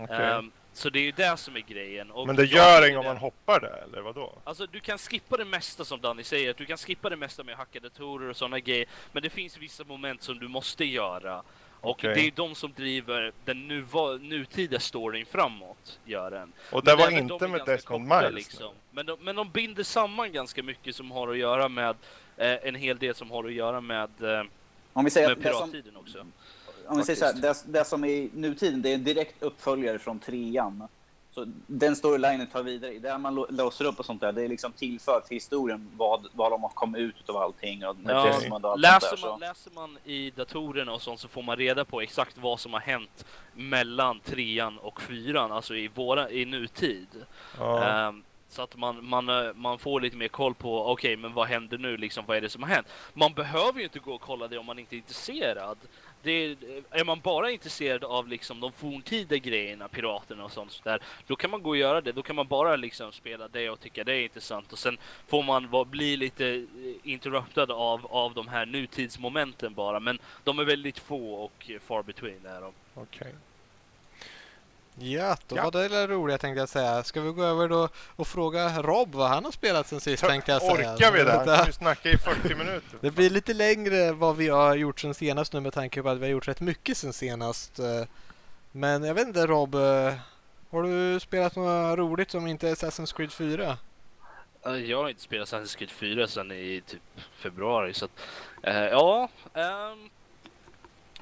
Okej. Ehm, så det är ju det som är grejen. Och Men det gör inget om man hoppar där, eller vadå? Alltså du kan skippa det mesta som Danny säger, du kan skippa det mesta med att hacka datorer och sådana grejer, men det finns vissa moment som du måste göra. Och Okej. det är de som driver den nuva, nutida storyn framåt, gör den. Och det Men var de inte är med Desmond Miles. Liksom. Men, de, men de binder samman ganska mycket som har att göra med, eh, en hel del som har att göra med, eh, Om vi säger med att det som, också. Om vi säger så här, det, det som är i nutiden, det är en direkt uppföljare från trean. Så den storylinen tar vidare. Det man lå- låser upp och sånt där, det är liksom tillfört till historien vad, vad de har kommit ut av allting. Och när Ja, allt läser, där, man, så. läser man i datorerna och sånt så får man reda på exakt vad som har hänt mellan trean och fyran, alltså i, våra, i nutid. Ja. Ehm, så att man, man, eh, man får lite mer koll på, okej, men vad händer nu liksom, vad är det som har hänt? Man behöver ju inte gå och kolla det om man inte är intresserad. Det är, är man bara intresserad av liksom de forntida grejerna, piraterna och sånt där, då kan man gå och göra det. Då kan man bara liksom spela det och tycka det är intressant och sen får man va, bli lite eh, interruptad av, av de här nutidsmomenten bara. Men de är väldigt få och far between är de. Okej. Ja, då Ja. var det det roliga tänkte jag säga. Ska vi gå över då och fråga Rob vad han har spelat sen sist tänkte jag säga. Orkar vi det? Vi snackar i 40 minuter. Det blir lite längre vad vi har gjort sen senast nu med tanke på att vi har gjort rätt mycket sen senast. Men jag vet inte Rob, har du spelat något roligt som inte är Assassin's Creed 4? Eh, Jag har inte spelat Assassin's Creed 4 sedan i typ februari så att, eh, ja. ehm,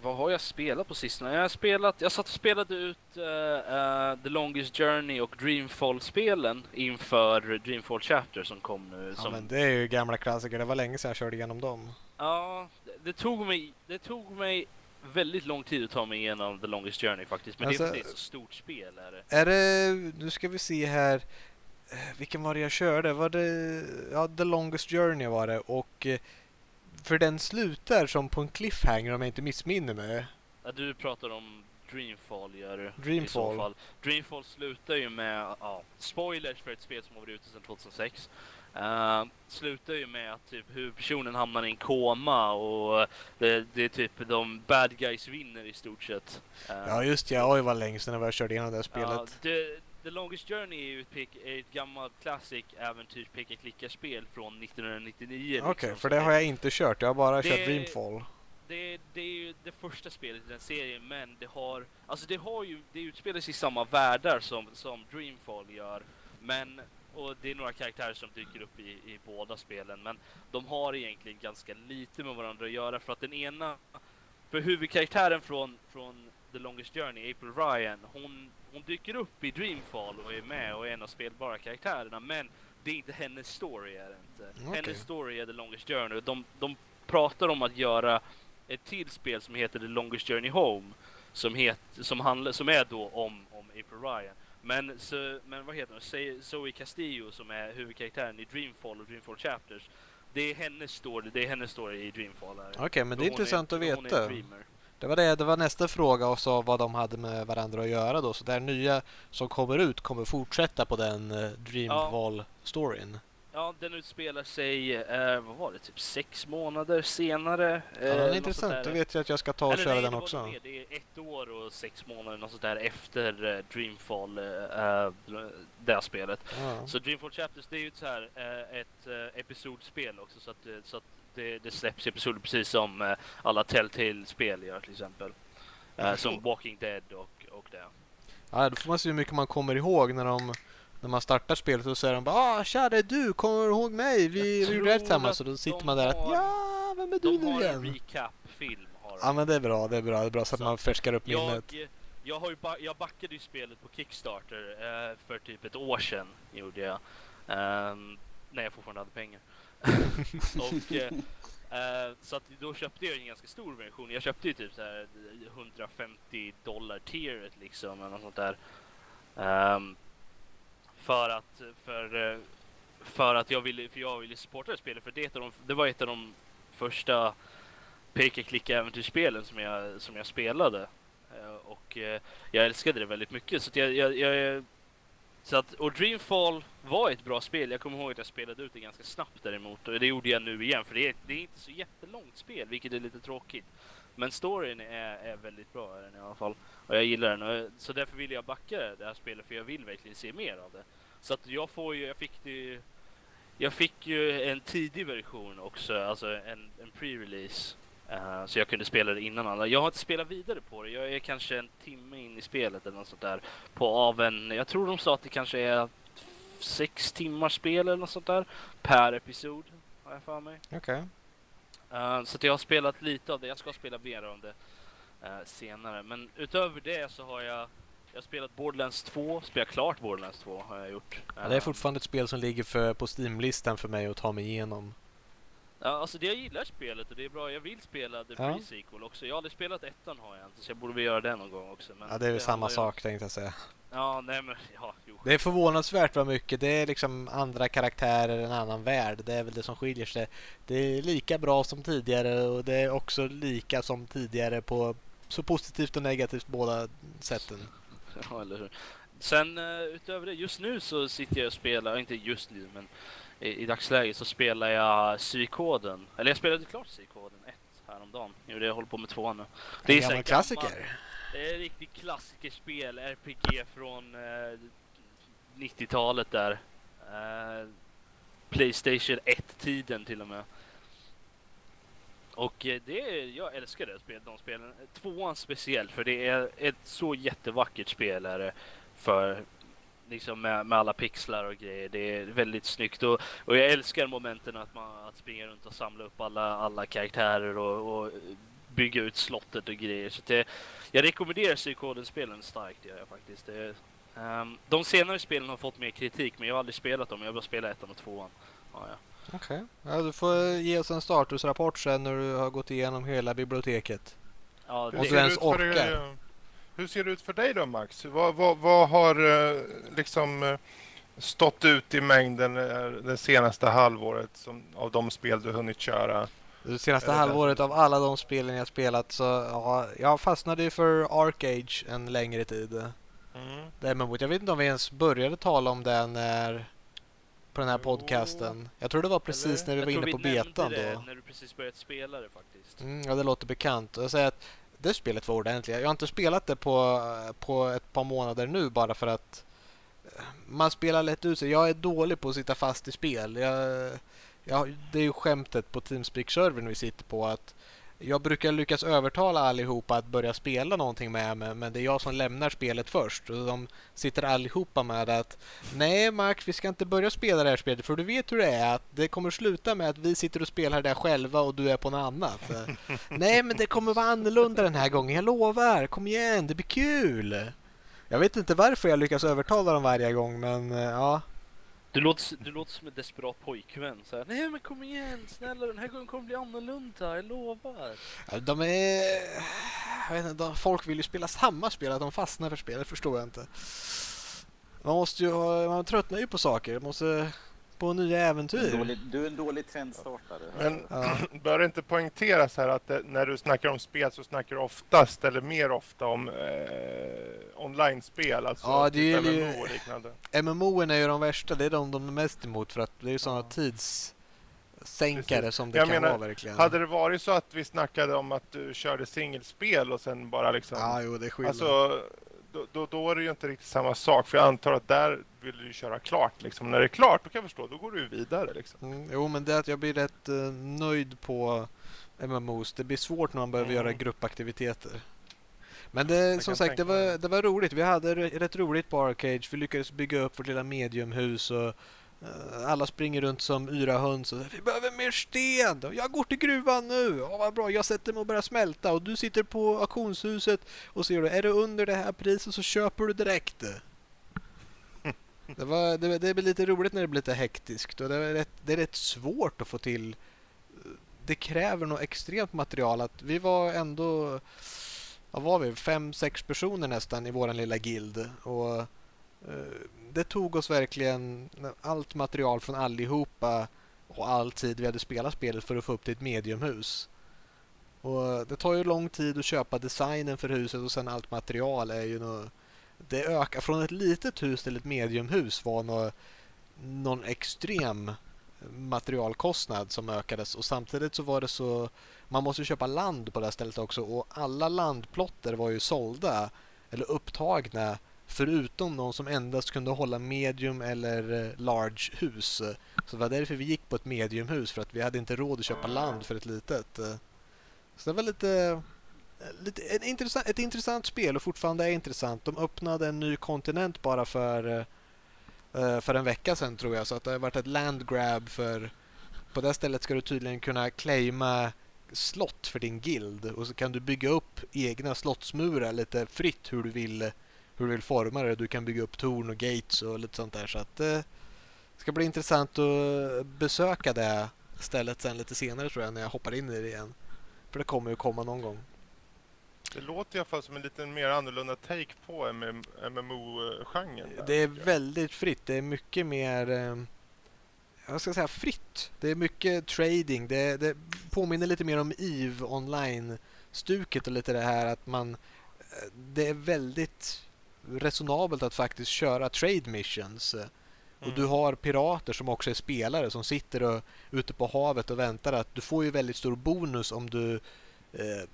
vad har jag spelat på sistone? Jag har spelat, jag satt och spelade ut eh, eh, The Longest Journey och Dreamfall-spelen inför Dreamfall Chapter som kom nu. Ja Som, men det är ju gamla klassiker, det var länge sedan jag körde igenom dem. Ja, det, det tog mig, det tog mig väldigt lång tid att ta mig igenom The Longest Journey faktiskt. Men det är Alltså- det är ett så stort spel. Är det. Är det, nu ska vi se här, Eh, vilken var det jag körde? Var det, ja The Longest Journey var det och för den slutar som på en cliffhanger om jag inte missminner mig. Ja, du pratar om Dreamfall gör du. Dreamfall. fall. Dreamfall slutar ju med, ja, spoilers för ett spel som har varit ute sedan 2006. Uh, slutar ju med att typ huvudpersonen hamnar i en koma och det, det är typ de bad guys vinner i stort sett. Eh, Ja just ja, oj vad länge sedan jag körde igenom det här spelet. Ja, the, the Longest Journey är ju ett, pick, är ett gammalt classic äventyrs peka klicka spel från 1999. Okej, liksom, för det har jag inte kört. Jag har bara Det- kört Dreamfall. det, det är ju det första spelet i den serien, men det har... Alltså det har ju... Det utspelar sig i samma världar som, som Dreamfall gör. Men... Och det är några karaktärer som dyker upp i, i båda spelen, men de har egentligen ganska lite med varandra att göra för att den ena... För huvudkaraktären från, från The Longest Journey, April Ryan, hon, hon dyker upp i Dreamfall och är med och är en av spelbara karaktärerna, men det är inte hennes story är det inte. Okej. Hennes story är The Longest Journey. De, de pratar om att göra ett till spel som heter The Longest Journey Home. Som, het, som, handlar, som är då om, om April Ryan. Men, så, men vad heter hon? Zoe- Castillo som är huvudkaraktären i Dreamfall och Dreamfall Chapters. Det är hennes story, det är hennes story i Dreamfall. Okej, men För det är intressant att hon är en veta. Det var, det, det var nästa fråga och så vad de hade med varandra att göra då. Så det här nya som kommer ut kommer fortsätta på den eh, Dreamfall-storyn. Ja, den utspelar sig, eh, vad var det, typ sex månader senare. Ja, eh, det är intressant. Då vet jag att jag ska ta och Eller köra nej, den det också. mer. Det är ett år och sex månader något sånt där efter eh, Dreamfall, eh, eh, det här spelet. Ja. Så Dreamfall Chapters det är ju ett, så här, eh, ett eh, episodspel också så att, så att det, det släpps episoder precis som eh, alla Telltale-spel gör till exempel. Eh, Jag som. Walking Dead och, och det. Ja, då får man se hur mycket man kommer ihåg när de när man startar spelet och säger de bara ah, tja det är du, kommer du ihåg mig? Vi, gjorde det tillsammans. att Så då sitter de man där att har- ja, vem är du De nu har en igen? recap-film. Ja men det är bra, det är bra, det är bra så att man färskar upp jag, minnet. jag, har ju ba- jag backade ju spelet på Kickstarter eh, för typ ett år sedan. Gjorde jag. Ehm, när jag fortfarande hade pengar. och, eh, eh, så att då köpte jag en ganska stor version. Jag köpte ju typ så här 150 dollar tieret liksom. Eller något sånt där. Um, för att, för, eh, för att jag ville, för jag ville supporta det spelet. För det, de, det var ett av de första peka klicka äventyrsspelen som jag, som jag spelade. Uh, och uh, jag älskade det väldigt mycket. Så att jag, jag, jag, så att, och Dreamfall var ett bra spel. Jag kommer ihåg att jag spelade ut det ganska snabbt däremot. Och det gjorde jag nu igen. För det är, det är inte så jättelångt spel, vilket är lite tråkigt. Men storyn är, är väldigt bra är den i alla fall. Och jag gillar den. Och, så därför vill jag backa det här spelet, för jag vill verkligen se mer av det. Så att jag får ju, jag fick det jag fick ju en tidig version också, alltså en, en pre-release. Eh, så jag kunde spela det innan alla. Jag har inte spelat vidare på det. Jag är kanske en timme in i spelet eller något sånt där. På av en, jag tror de sa att det kanske är sex timmars spel eller något sånt där. Per episod, har jag för mig. Okej. Eh, så jag har spelat lite av det. Jag ska spela mer av det. eh, senare. Men utöver det så har jag jag har spelat Borderlands 2, spelat klart Borderlands 2 har jag gjort. Ja, det är fortfarande ett spel som ligger för, på Steam-listan för mig att ta mig igenom. Ja, alltså det jag gillar spelet och det är bra. Jag vill spela The Ja. Pre-Sequel också. Jag har aldrig spelat ettan har jag inte, så jag borde väl göra det någon gång också. Men Ja, det är väl samma ju- sak tänkte jag säga. Ja, nej men ja, jo. Det är förvånansvärt vad mycket. Det är liksom andra karaktärer, en annan värld. Det är väl det som skiljer sig. Det är lika bra som tidigare och det är också lika som tidigare på så positivt och negativt båda sätten. Ja, eller hur. Sen eh, utöver det, just nu så sitter jag och spelar, inte just nu men i, i dagsläget så spelar jag Psykoden. Eller jag spelade klart Psykoden 1 häromdagen. Jo, det jag håller på med tvåan nu. Det En är gammal klassiker. Det är ett riktigt klassikerspel, RPG från eh, 90-talet där. Eh, Playstation 1-tiden till och med. Och eh, det är, jag älskar det spelet, de spelen. Tvåan speciellt, för det är ett så jättevackert spel är det. För liksom med, med alla pixlar och grejer. Det är väldigt snyggt och, och jag älskar momenten att man att springa runt och samla upp alla, alla karaktärer och, och bygga ut slottet och grejer. Så det, jag rekommenderar Psykoden-spelen starkt, det gör jag faktiskt. Det, ehm, de senare spelen har fått mer kritik, men jag har aldrig spelat dem. Jag har bara spelat ettan och tvåan. Ja, ja. Okej. Ja, du får ge oss en statusrapport sen när du har gått igenom hela biblioteket. Ja, Hur Och det, du ser, det ens orkar. Hur ser det ut för dig då Max? Vad, vad, vad har eh, liksom eh, stått ut i mängden eh, det senaste halvåret som, av de spel du hunnit köra? Det senaste halvåret av alla de spelen jag spelat så ja, jag fastnade ju för Arcage en längre tid. Mm. Jag vet inte om vi ens började tala om det när på den här podcasten. Jag tror det var precis när vi jag var tror inne på betan då. när du precis börjat spela det faktiskt. Mm, ja, det låter bekant. Jag säger att det spelet var ordentligt. Jag har inte spelat det på, på ett par månader nu bara för att eh, man spelar lätt ut sig. Jag är dålig på att sitta fast i spel. Jag, jag, det är ju skämtet på Teamspeak-servern vi sitter på att jag brukar lyckas övertala allihopa att börja spela någonting med mig men det är jag som lämnar spelet först. Och de sitter allihopa med att Nej Max, vi ska inte börja spela det här spelet för du vet hur det är att det kommer sluta med att vi sitter och spelar det själva och du är på något annat. Nej men det kommer vara annorlunda den här gången, jag lovar. Kom igen, det blir kul. Jag vet inte varför jag lyckas övertala dem varje gång men eh, ja. Du låter, du låter som en desperat pojkvän. Så här, Nej men kom igen, snälla den här gången kommer bli annorlunda, jag lovar. Ja, De är... Jag vet inte, de- folk vill ju spela samma spel, att de fastnar för spelet förstår jag inte. Man måste ju ha, man tröttnar ju på saker, man måste på nya Du är en äventyr. dålig, du är en dålig trendstartare. Men Ja. bör det inte poängteras här att det, när du snackar om spel så snackar du oftast eller mer ofta om eh, online-spel, alltså Ja, det är typ ju- MMO och liknande. MMO är ju de värsta, det är de de är mest emot för att det är ju sådana Ja. tidssänkare Precis. som det Jag kan menar, vara verkligen. Hade det varit så att vi snackade om att du körde singelspel och sen bara liksom... Ja, jo, det är skillnad. alltså, då, då, då är det ju inte riktigt samma sak. För jag antar att där vill du köra klart. Liksom. När det är klart, då kan jag förstå. Då går du vidare. Liksom. Mm, jo, men det är att jag blir rätt eh, nöjd på MMOs. Det blir svårt när man behöver Mm. göra gruppaktiviteter. Men det, som sagt, det var, det. var roligt. Vi hade rätt roligt på Arcage. Vi lyckades bygga upp vårt lilla mediumhus och eh, alla springer runt som yra höns och vi behöver mer sten! Jag går till gruvan nu! Ja, vad bra, jag sätter mig och börjar smälta och du sitter på auktionshuset och ser du, är det under det här priset så köper du direkt. Det, var, det, det blir lite roligt när det blir lite hektiskt och det är, rätt, det är rätt svårt att få till. Det kräver nog extremt material. Att vi var ändå, vad var vi, fem, sex personer nästan i våran lilla guild. Och eh, det tog oss verkligen allt material från allihopa och all tid vi hade spelat spelet för att få upp det i ett mediumhus. Och det tar ju lång tid att köpa designen för huset och sen allt material är ju något det ökar från ett litet hus till ett mediumhus var nå, någon extrem materialkostnad som ökades och samtidigt så var det så man måste köpa land på det här stället också och alla landplotter var ju sålda eller upptagna förutom de som endast kunde hålla medium eller eh, large hus. Så det var därför vi gick på ett mediumhus för att vi hade inte råd att köpa land för ett litet. Så det var lite lite, ett, intressant, ett intressant spel och fortfarande är intressant. De öppnade en ny kontinent bara för, eh, eh, för en vecka sedan tror jag. Så att det har varit ett landgrab för på det stället ska du tydligen kunna claima slott för din guild och så kan du bygga upp egna slottsmurar lite fritt hur du vill hur du vill forma det. Du kan bygga upp torn och gates och lite sånt där så att eh, det ska bli intressant att besöka det stället sen lite senare tror jag när jag hoppar in i det igen. För det kommer ju komma någon gång. Det låter i alla fall som en lite mer annorlunda take på MMO-genren. Det är väldigt fritt. Det är mycket mer eh, jag ska säga fritt. Det är mycket trading. Det, det påminner lite mer om EVE online-stuket och lite det här att man... Eh, det är väldigt resonabelt att faktiskt köra trade missions. Och du Mm. har pirater som också är spelare som sitter och, ute på havet och väntar. att Du får ju väldigt stor bonus om du eh,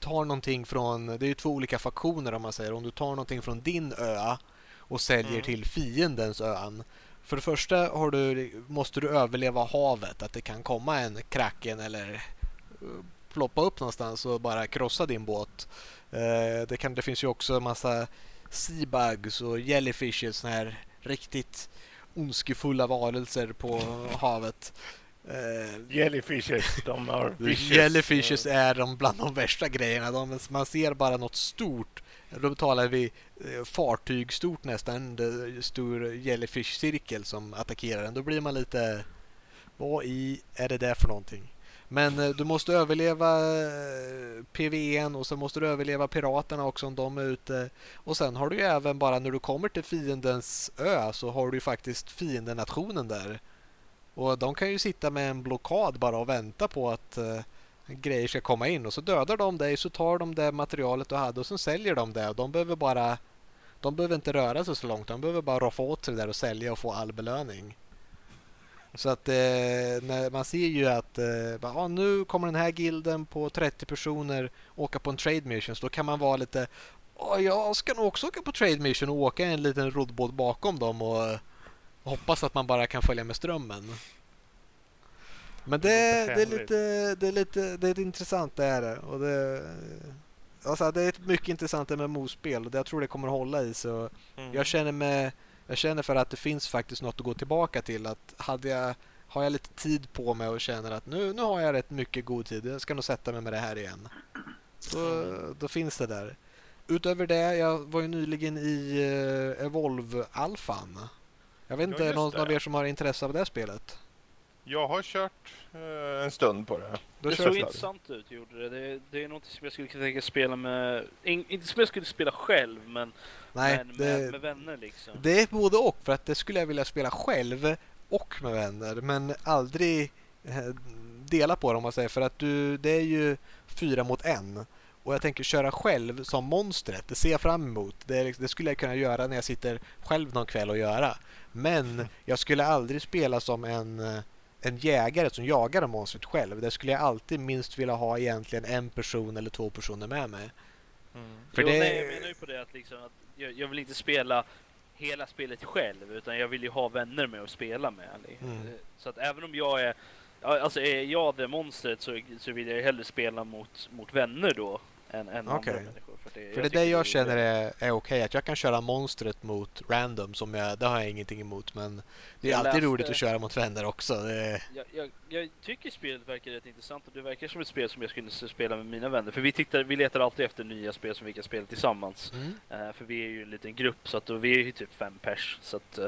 tar någonting från... Det är ju två olika faktioner om man säger. Om du tar någonting från din ö och säljer Mm. till fiendens ön. För det första du, måste du överleva havet. Att det kan komma en kraken eller eh, ploppa upp någonstans och bara krossa din båt. Eh, det, kan, det finns ju också en massa seabugs och jellyfishes, såna här riktigt ondskefulla varelser på havet. Eh, Jellyfishes, de har fishes. Jellyfishes är de bland de värsta grejerna. De, man ser bara något stort. Då talar vi eh, fartyg stort nästan. En stor jellyfish-cirkel som attackerar en. Då blir man lite... Vad i är det där för någonting? Men eh, du måste överleva eh, PVEn och så måste du överleva piraterna också om de är ute. Och sen har du ju även bara när du kommer till fiendens ö så har du ju faktiskt fiendenationen där. Och de kan ju sitta med en blockad bara och vänta på att eh, grejer ska komma in. Och så dödar de dig så tar de det materialet du hade och så säljer de det. Och de behöver bara de behöver inte röra sig så långt, de behöver bara roffa åt sig det där och sälja och få all belöning. Så att eh, när man ser ju att eh, bara, ah, nu kommer den här gilden på 30 personer åka på en trade mission. Så då kan man vara lite "Ah, jag ska nog också åka på trade mission och åka en liten roddbåt bakom dem och eh, hoppas att man bara kan följa med strömmen. Men det, Det är lite, det är lite det är intressant det är det. Och det, alltså det är ett mycket intressant MMO-spel och jag tror det kommer hålla i så Mm. jag känner mig jag känner för att det finns faktiskt något att gå tillbaka till. Att hade jag, har jag lite tid på mig och känner att nu, nu har jag rätt mycket god tid. Jag ska nog sätta mig med det här igen. Då, då finns det där. Utöver det, jag var ju nyligen i uh, Evolve-alfan. Jag vet Ja, inte just någon av er som har intresse av det spelet? Jag har kört eh, en stund på det. Då det såg intressant ut, gjorde det. det. Det är något som jag skulle kunna tänka spela med... In, inte som jag skulle spela själv, men, Nej, men med, det, med vänner liksom. det är både och. För att det skulle jag vilja spela själv och med vänner. Men aldrig eh, dela på det om man säger. För att du, det är ju fyra mot en. Och jag tänker köra själv som monstret. Det ser jag fram emot. Det, liksom- det skulle jag kunna göra när jag sitter själv någon kväll och göra. Men jag skulle aldrig spela som en, eh, en jägare som jagar monstret själv. Det skulle jag alltid minst vilja ha egentligen en person eller två personer med mig. För jo, det- nej, jag menar ju på det att, liksom, att jag, jag vill inte spela hela spelet själv, utan jag vill ju ha vänner med att spela med. Mm. Så att även om jag är... Alltså är jag det monstret så, så vill jag ju hellre spela mot, mot vänner då, än, än Okej. andra människor. För det, För det det jag känner är, är okej. Att jag kan köra monstret mot random. Som jag, det har jag ingenting emot. Men det är Jag alltid läste- roligt att köra mot vänner också. Det Jag, jag, jag tycker spelet verkar rätt intressant och det verkar som ett spel som jag skulle spela med mina vänner. För vi, tittar, vi letar alltid efter nya spel som vi kan spela tillsammans. mm. Eh, för vi är ju en liten grupp så att då, vi är ju typ fem pers. Så att, eh,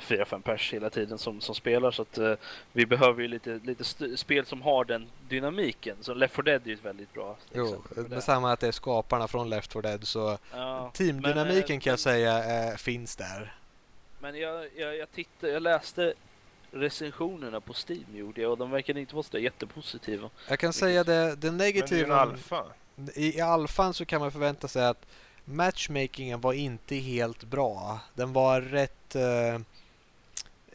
fyra, fem pers hela tiden som, som spelar. Så att eh, vi behöver ju lite, lite spel som har den dynamiken. Så Left 4 Dead är ju ett väldigt bra Jo, med det. samma att det är skaparna från Left 4 Dead. Så Ja, teamdynamiken men, eh, kan jag men- säga eh, finns där. Men jag, jag, jag, tittade, jag läste recensionerna på Steam gjorde jag och de verkade inte vara så jättepositiva. Jag kan säga det, det Men det är ju en negativa. alfa. I, I alfan så kan man förvänta sig att matchmakingen var inte helt bra. Den var rätt uh,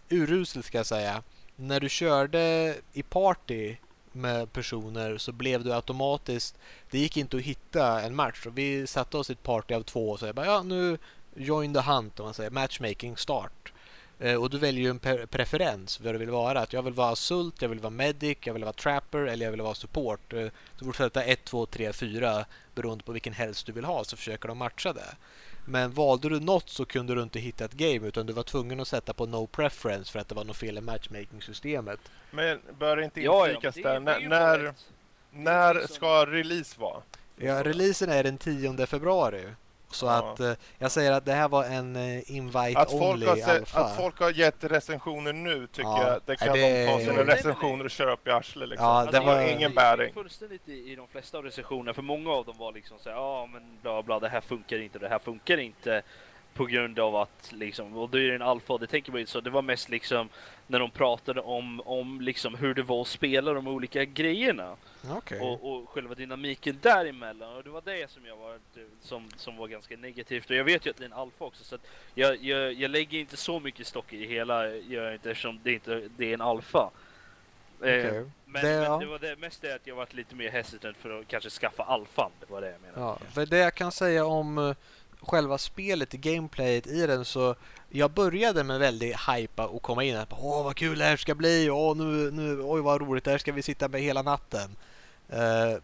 urusel ska jag säga. När du körde i party med personer så blev du automatiskt... Det gick inte att hitta en match. Och vi satte oss i ett party av två och sa bara, ja nu join the hunt om man säger matchmaking start. Eh, och du väljer ju en pre- preferens vad du vill vara. Att jag vill vara sult, jag vill vara medic, jag vill vara trapper eller jag vill vara support. Eh, du får sätta 1, 2, 3, 4 beroende på vilken helst du vill ha så försöker de matcha det. Men valde du något så kunde du inte hitta ett game utan du var tvungen att sätta på no preference för att det var något fel i matchmaking-systemet. Men bör inte Ja, ja, inflikas det, där när, när. När ska release vara? Ja, releasen är den 10 februari. Så Ja. att eh, jag säger att det här var en eh, invite Att folk, only har se, alfa. att folk har gett recensioner nu tycker Ja, jag, det kan det- de ta sina recensioner och köra upp i arslet liksom. Ja, det det har var- ingen bäring. är Fullständigt i, i de flesta av recensionerna, för många av dem var liksom så här, ja men bla bla, det här funkar inte, det här funkar inte på grund av att liksom, och då är det en alfa, det tänker man ju så, det var mest liksom när de pratade om, om liksom hur det var att spela de olika grejerna Okej. och, och själva dynamiken däremellan och det var det som jag var som, som var ganska negativt och jag vet ju att det är en alfa också så att jag, jag, jag lägger inte så mycket stock i det hela gör jag inte eftersom det inte det är en alfa. Eh, Okej. men Det- det, ja. men det var det mest det att jag varit lite mer hesitant för att kanske skaffa alfan. Det var det jag menade. Ja, för det jag kan säga om eh, själva spelet, gameplayet i den så jag började med väldigt hypa och komma in här. Åh vad kul det här ska bli! Åh nu, nu, oj vad roligt, det här ska vi sitta med hela natten. Uh,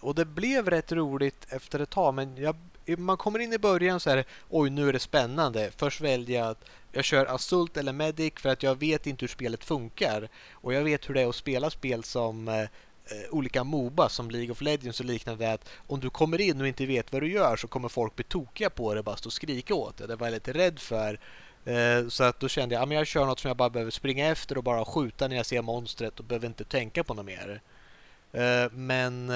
och det blev rätt roligt efter ett tag men jag, man kommer in i början så här oj nu är det spännande. Först väljer jag att jag kör Assault eller Medic för att jag vet inte hur spelet funkar. Och jag vet hur det är att spela spel som eh, Eh, olika Moba som League of Legends och liknande att om du kommer in och inte vet vad du gör så kommer folk bli tokiga på det och bara stå och skrika åt det. Det var jag lite rädd för. Eh, så att då kände jag att jag kör något som jag bara behöver springa efter och bara skjuta när jag ser monstret och behöver inte tänka på något mer. Eh, men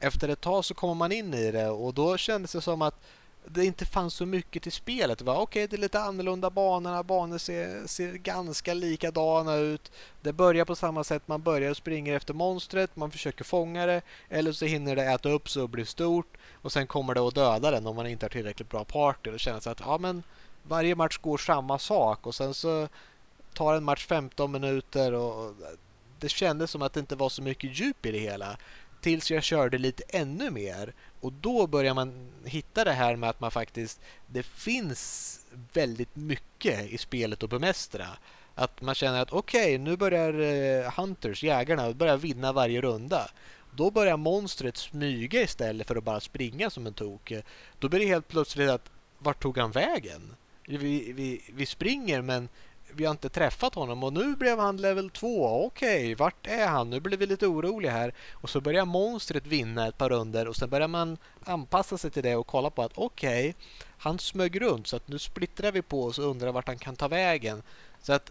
efter ett tag så kommer man in i det och då kändes det som att det inte fanns så mycket till spelet. Okej, okay, okej, det är lite annorlunda banorna. Banor ser, ser ganska likadana ut. Det börjar på samma sätt. Man börjar och springer efter monstret. Man försöker fånga det. Eller så hinner det äta upp sig och bli stort. Och sen kommer det att döda den om man inte har tillräckligt bra party. Då känns det att ja, men varje match går samma sak. Och sen så tar en match 15 minuter. och Det kändes som att det inte var så mycket djup i det hela. Tills jag körde lite ännu mer. Och då börjar man hitta det här med att man faktiskt... Det finns väldigt mycket i spelet att bemästra. Att man känner att okej, nu börjar eh, Hunters, jägarna, börjar vinna varje runda. Då börjar monstret smyga istället för att bara springa som en tok. Då blir det helt plötsligt att vart tog han vägen? Vi, vi, vi springer men vi har inte träffat honom och nu blev han level 2. Okej, vart är han? Nu blir vi lite oroliga här. Och så börjar monstret vinna ett par runder och sen börjar man anpassa sig till det och kolla på att okej, han smög runt så att nu splittrar vi på oss och undrar vart han kan ta vägen. Så att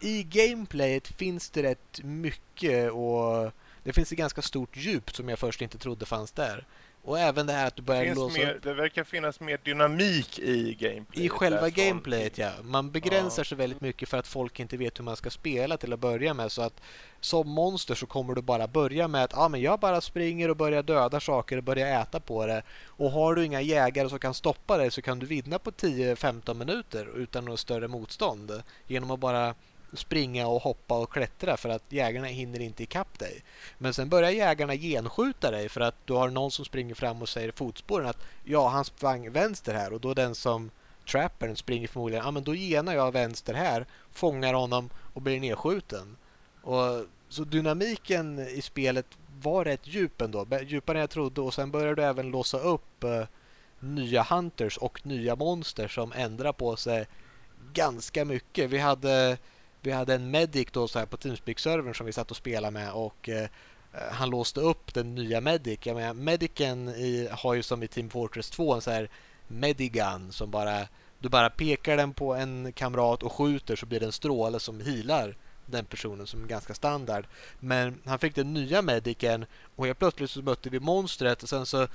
i gameplayet finns det rätt mycket och det finns ett ganska stort djup som jag först inte trodde fanns där. Och även det här att du börjar låsa mer, upp det verkar finnas mer dynamik i gameplayet. i själva där från- gameplayet, ja. Man begränsar Ja. sig väldigt mycket för att folk inte vet hur man ska spela till att börja med. Så att som monster så kommer du bara börja med att ah, men jag bara springer och börjar döda saker och börjar äta på det. Och har du inga jägare som kan stoppa dig så kan du vinna på 10-15 minuter utan något större motstånd. Genom att bara springa och hoppa och klättra för att jägarna hinner inte ikapp dig. Men sen börjar jägarna genskjuta dig för att du har någon som springer fram och säger i fotspåren att ja, han sprang vänster här och då den som trappern springer förmodligen, ja men då genar jag vänster här, fångar honom och blir nedskjuten. Och, så dynamiken i spelet var rätt djup ändå, djupare än jag trodde och sen börjar du även låsa upp eh, nya hunters och nya monster som ändrar på sig ganska mycket. Vi hade, vi hade en medic då så här på Teamspeak-servern som vi satt och spelade med och eh, eh han låste upp den nya medic. Jag menar, medicen i, har ju som i Team Fortress 2 en så här medigun som bara du bara pekar den på en kamrat och skjuter så blir det en stråle som healar den personen som är ganska standard. Men han fick den nya mediken och helt plötsligt så mötte vi monstret och sen så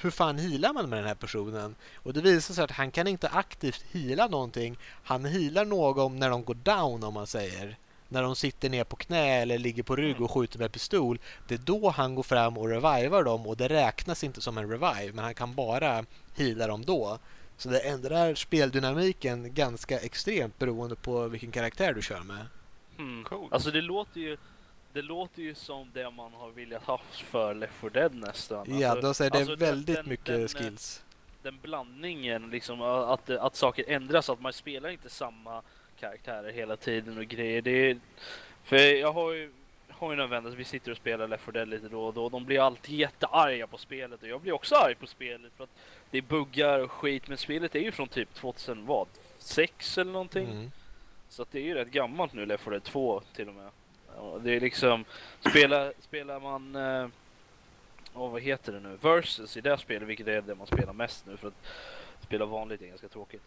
hur fan healar man med den här personen? Och det visar sig att han kan inte aktivt heala någonting. Han healar någon när de går down om man säger. När de sitter ner på knä eller ligger på rygg och skjuter med pistol. Det är då han går fram och revivar dem och det räknas inte som en revive men han kan bara heala dem då. Så det ändrar speldynamiken ganska extremt beroende på vilken karaktär du kör med. Hmm. Coolt. Alltså det låter ju det låter ju som det man har velat ha för Left 4 Dead nästan. ja, Alltså, då säger det alltså, väldigt den- mycket den, eh, skills. Den blandningen, liksom att, att saker ändras, att man spelar inte samma karaktärer hela tiden och grejer. Det är, för jag har ju, har ju några vänner, vi sitter och spelar Left 4 Dead lite då och då. De blir alltid jättearga på spelet och jag blir också arg på spelet för att det är buggar och skit. Men spelet är ju från typ 2000 vad? 6 eller någonting. Mm. Så att det är ju rätt gammalt nu, Left 4 Dead 2 till och med. Det är liksom, spelar, spelar man, eh, åh, vad heter det nu, Versus i det här spelet, vilket är det man spelar mest nu för att spela vanligt är ganska tråkigt.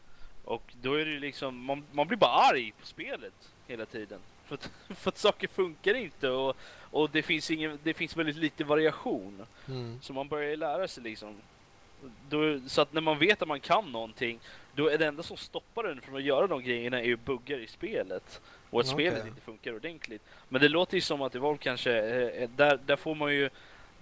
Och då är det ju liksom, man, man blir bara arg på spelet hela tiden. För att, för att saker funkar inte och, och det, finns ingen, det finns väldigt lite variation. Mm. Så man börjar lära sig liksom. Då, så att när man vet att man kan någonting, då är det enda som stoppar en från att göra de grejerna är ju buggar i spelet. Och att Okej. spelet inte funkar ordentligt. Men det låter ju som att Evolve kanske, eh, där, där får man ju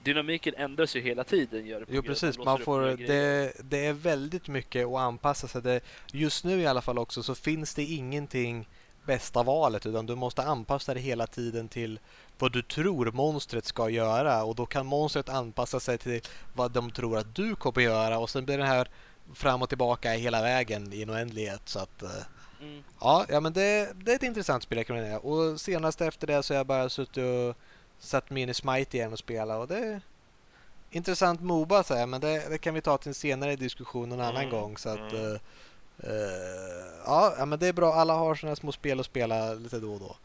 Dynamiken ändras ju hela tiden. Gör det Jo precis, man får, det, det är väldigt mycket att anpassa sig. Det, just nu i alla fall också så finns det ingenting bästa valet utan du måste anpassa dig hela tiden till vad du tror monstret ska göra och då kan monstret anpassa sig till vad de tror att du kommer göra och sen blir det här fram och tillbaka hela vägen i en oändlighet. Så att, eh, Mm. ja, ja, men det, det är ett intressant spel jag kan rekommendera. Och senast efter det så har jag bara suttit och satt mig in i Smite igen och spela och det intressant Moba så här, men det, det kan vi ta till en senare diskussion någon annan Mm, gång. Så att, mm. eh, eh, ja, men det är bra. Alla har sådana små spel att spela lite då och då.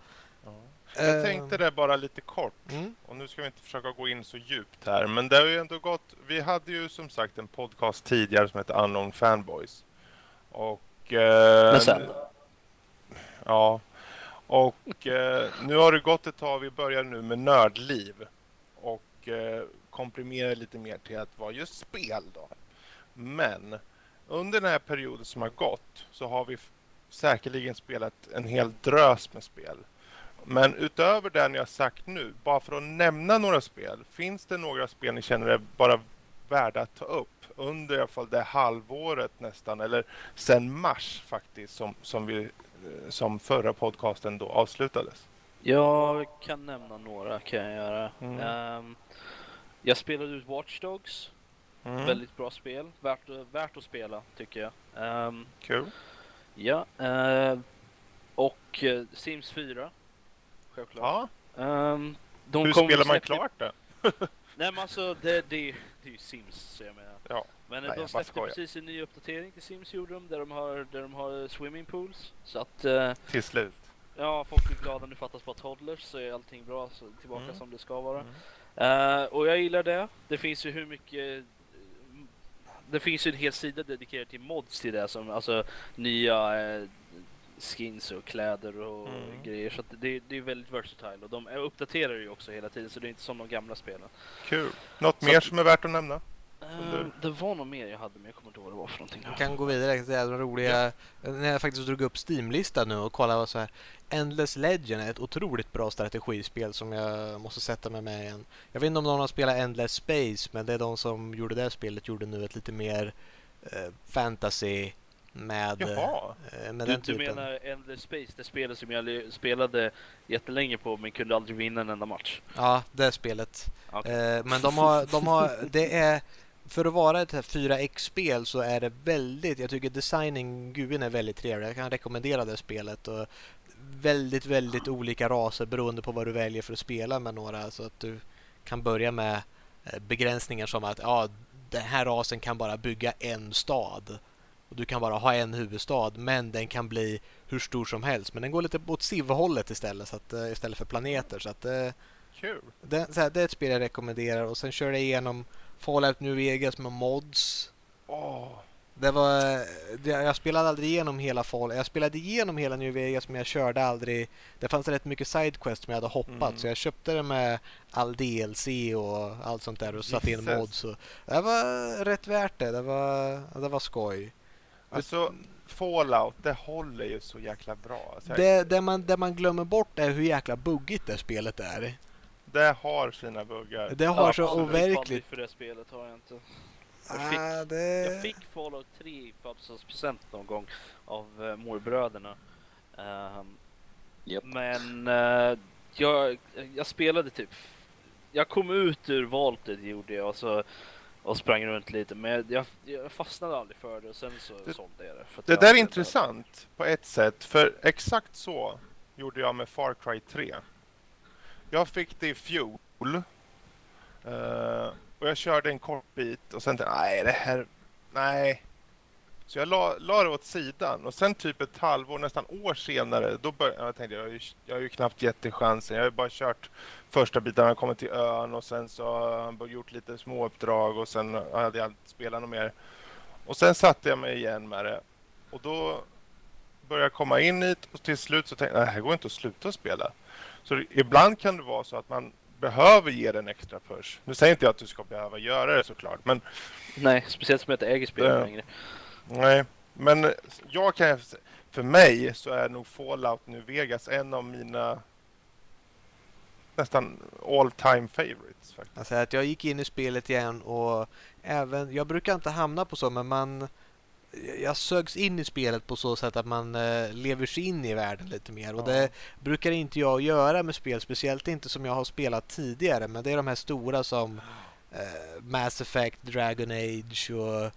Jag Eh, tänkte det bara lite kort. Mm, Och nu ska vi inte försöka gå in så djupt här. Men det har ju ändå gått. Vi hade ju som sagt en podcast tidigare som hette Unknown Fanboys. Och... Eh, Men sen? Ja. Och eh, nu har det gått ett tag. Vi börjar nu med Nördliv. Och eh, komprimerar lite mer till att vara just spel då. Men under den här perioden som har gått så har vi säkerligen spelat en hel drös med spel. Men utöver det ni har sagt nu, bara för att nämna några spel. Finns det några spel ni känner är bara värda att ta upp under i alla fall det halvåret nästan, eller sen mars faktiskt, som, som, vi, eh, som förra podcasten då avslutades? Jag kan nämna några kan jag göra. Mm. Ehm, jag spelade ut Watch Dogs. Mm. Väldigt bra spel. Värt, värt att spela tycker jag. Ehm, Kul. ja. eh, och eh, Sims 4. Självklart. Ja. De Hur spelar man klart det? Nej men alltså det, det, det är ju Sims så jag menar. Ja. Men Nej, de släppte precis en ny uppdatering till Sims gjorde de, där de har, där de har swimmingpools. Så att eh, Till slut. ja, folk blir glada nu fattas bara toddlers så är allting bra så tillbaka Mm. som det ska vara. Mm. Eh, och jag gillar det. Det finns ju hur mycket... Det finns ju en hel sida dedikerad till mods till det, som alltså nya eh, skins och kläder och Mm. grejer. Så att det, det är väldigt versatile och de uppdaterar ju också hela tiden så det är inte som de gamla spelen. Kul. Något Så mer att- som är värt att nämna? Under- det var nog mer jag hade men jag kommer inte ihåg vad det var för någonting. Vi kan gå vidare. Det är roliga, När jag faktiskt drog upp Steam-listan nu och kollade vad så här. Endless Legend är ett otroligt bra strategispel som jag måste sätta mig med igen. Jag vet inte om någon har spelat Endless Space men det är de som gjorde det spelet gjorde nu ett lite mer eh, fantasy med, Jaha. eh, med Du, du menar Endless Space, det spelet som jag spelade jättelänge på men kunde aldrig vinna en enda match? Ja, det spelet. Okej. Eh, men de har, de har, det är, för att vara ett här 4X-spel så är det väldigt, jag tycker designing, gubben är väldigt trevlig. Jag kan rekommendera det spelet. Och väldigt, väldigt olika raser beroende på vad du väljer för att spela med några. Så att du kan börja med eh, begränsningar som att ja, den här rasen kan bara bygga en stad. Och du kan bara ha en huvudstad, men den kan bli hur stor som helst. Men den går lite åt Civ-hållet istället, så att, eh, istället för planeter. Så att, eh, Kul. det, så här, det är ett spel jag rekommenderar och sen körde jag igenom Fallout New Vegas med mods. Åh. Det var, det, jag spelade aldrig igenom hela Fallout. Jag spelade igenom hela New Vegas men jag körde aldrig. Det fanns rätt mycket sidequest som jag hade hoppat Mm. så jag köpte det med all DLC och allt sånt där och satte in Jesus. mods. Och, det var rätt värt det. Det var, det var skoj. Alltså, Fallout, det håller ju så jäkla bra. Alltså, jag- Det, det, man, det man glömmer bort är hur jäkla buggigt det spelet är. det har sina buggar. Det har så Absolut overkligt... för det spelet har jag inte. Jag fick- Ah, det... Jag fick Fallout 3 i födelsedagspresent någon gång av uh, morbröderna. Ehm, Japp. Men eh, jag, jag spelade typ... Jag kom ut ur voltet gjorde jag och, så, och sprang runt lite men jag, jag fastnade aldrig för det och sen så Det- sålde jag det. Det jag där är intressant på ett sätt, för exakt så gjorde jag med Far Cry 3. Jag fick det i fjol eh, och jag körde en kort bit och sen tänkte jag, nej det här, nej. Så jag la, la det åt sidan och sen typ ett halvår, nästan år senare, då började jag tänkte jag, har ju- jag har ju knappt gett det chansen. Jag har ju bara kört första bitarna, kommit till ön och sen så har jag gjort lite småuppdrag och sen hade jag inte spelat något mer. Och sen satte jag mig igen med det och då började jag komma in hit och till slut så tänkte jag, "Nej, det här går inte att sluta spela. Så ibland kan det vara så att man behöver ge det en extra push. Nu säger inte jag att du ska behöva göra det såklart, men Nej, speciellt som jag inte äger spelet längre. Nej, men jag kan för mig så är nog Fallout New Vegas en av mina nästan all time favorites. Faktiskt. Alltså att jag gick in i spelet igen och även, jag brukar inte hamna på så men man jag sögs in i spelet på så sätt att man eh, lever sig in i världen lite mer och Ja. det brukar inte jag göra med spel, speciellt inte som jag har spelat tidigare men det är de här stora som eh, Mass Effect, Dragon Age och eh,